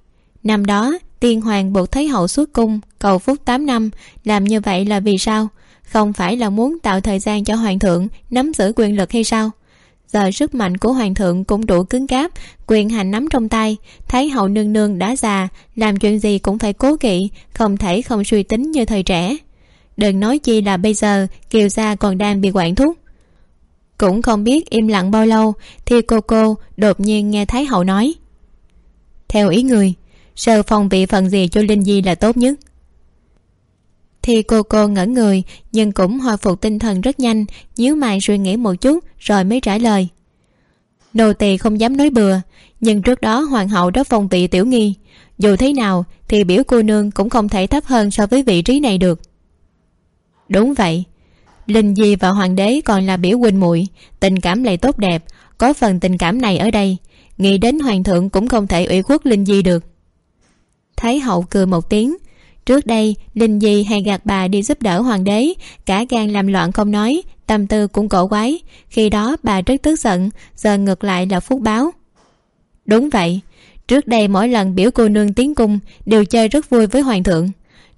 Năm đó, tiên hoàng buộc thấy hậu xuất cung, cầu phúc tám năm, làm như vậy là vì sao? Không phải là muốn tạo thời gian cho hoàng thượng nắm giữ quyền lực hay sao? Giờ sức mạnh của hoàng thượng cũng đủ cứng cáp, quyền hành nắm trong tay thấy hậu nương nương đã già, làm chuyện gì cũng phải cố kỵ, không thể không suy tính như thời trẻ. Đừng nói chi là bây giờ, kiều gia còn đang bị quản thúc. Cũng không biết im lặng bao lâu, thì cô cô đột nhiên nghe thái hậu nói theo ý người sờ phòng vị phần gì cho linh di là tốt nhất. Thì cô cô ngẩn người, nhưng cũng hồi phục tinh thần rất nhanh, nhíu mày suy nghĩ một chút rồi mới trả lời. Nô tỳ không dám nói bừa, nhưng trước đó hoàng hậu đã phong vị tiểu nghi. Dù thế nào thì biểu cô nương cũng không thể thấp hơn so với vị trí này được. Đúng vậy, linh di và hoàng đế còn là biểu huynh muội, tình cảm lại tốt đẹp, có phần tình cảm này ở đây nghĩ đến hoàng thượng cũng không thể ủy khuất linh di được. Thái hậu cười một tiếng. Trước đây, linh di hay gạt bà đi giúp đỡ hoàng đế, cả gan làm loạn không nói, tâm tư cũng cổ quái. Khi đó bà rất tức giận, giờ ngược lại là phúc báo. Đúng vậy, trước đây mỗi lần biểu cô nương tiến cung, đều chơi rất vui với hoàng thượng.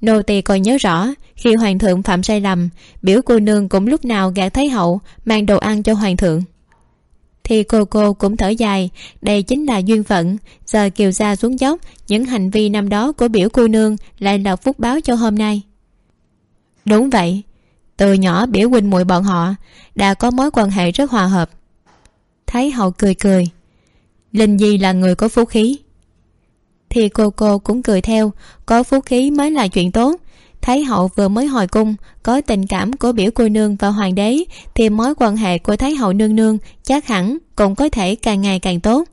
Nô tỳ còn nhớ rõ, khi hoàng thượng phạm sai lầm, biểu cô nương cũng lúc nào gạt thái hậu, mang đồ ăn cho hoàng thượng thì cô cô cũng thở dài. Đây chính là duyên phận. Giờ kiều gia xuống dốc, những hành vi năm đó của biểu cô nương lại là phúc báo cho hôm nay. Đúng vậy. Từ nhỏ biểu huynh muội bọn họ đã có mối quan hệ rất hòa hợp. Thấy hậu cười cười. Linh di là người có phú khí. Thì cô cô cũng cười theo, có phú khí mới là chuyện tốt thái hậu vừa mới hồi cung, có tình cảm của biểu cô nương và hoàng đế, thì mối quan hệ của thái hậu nương nương chắc hẳn cũng có thể càng ngày càng tốt.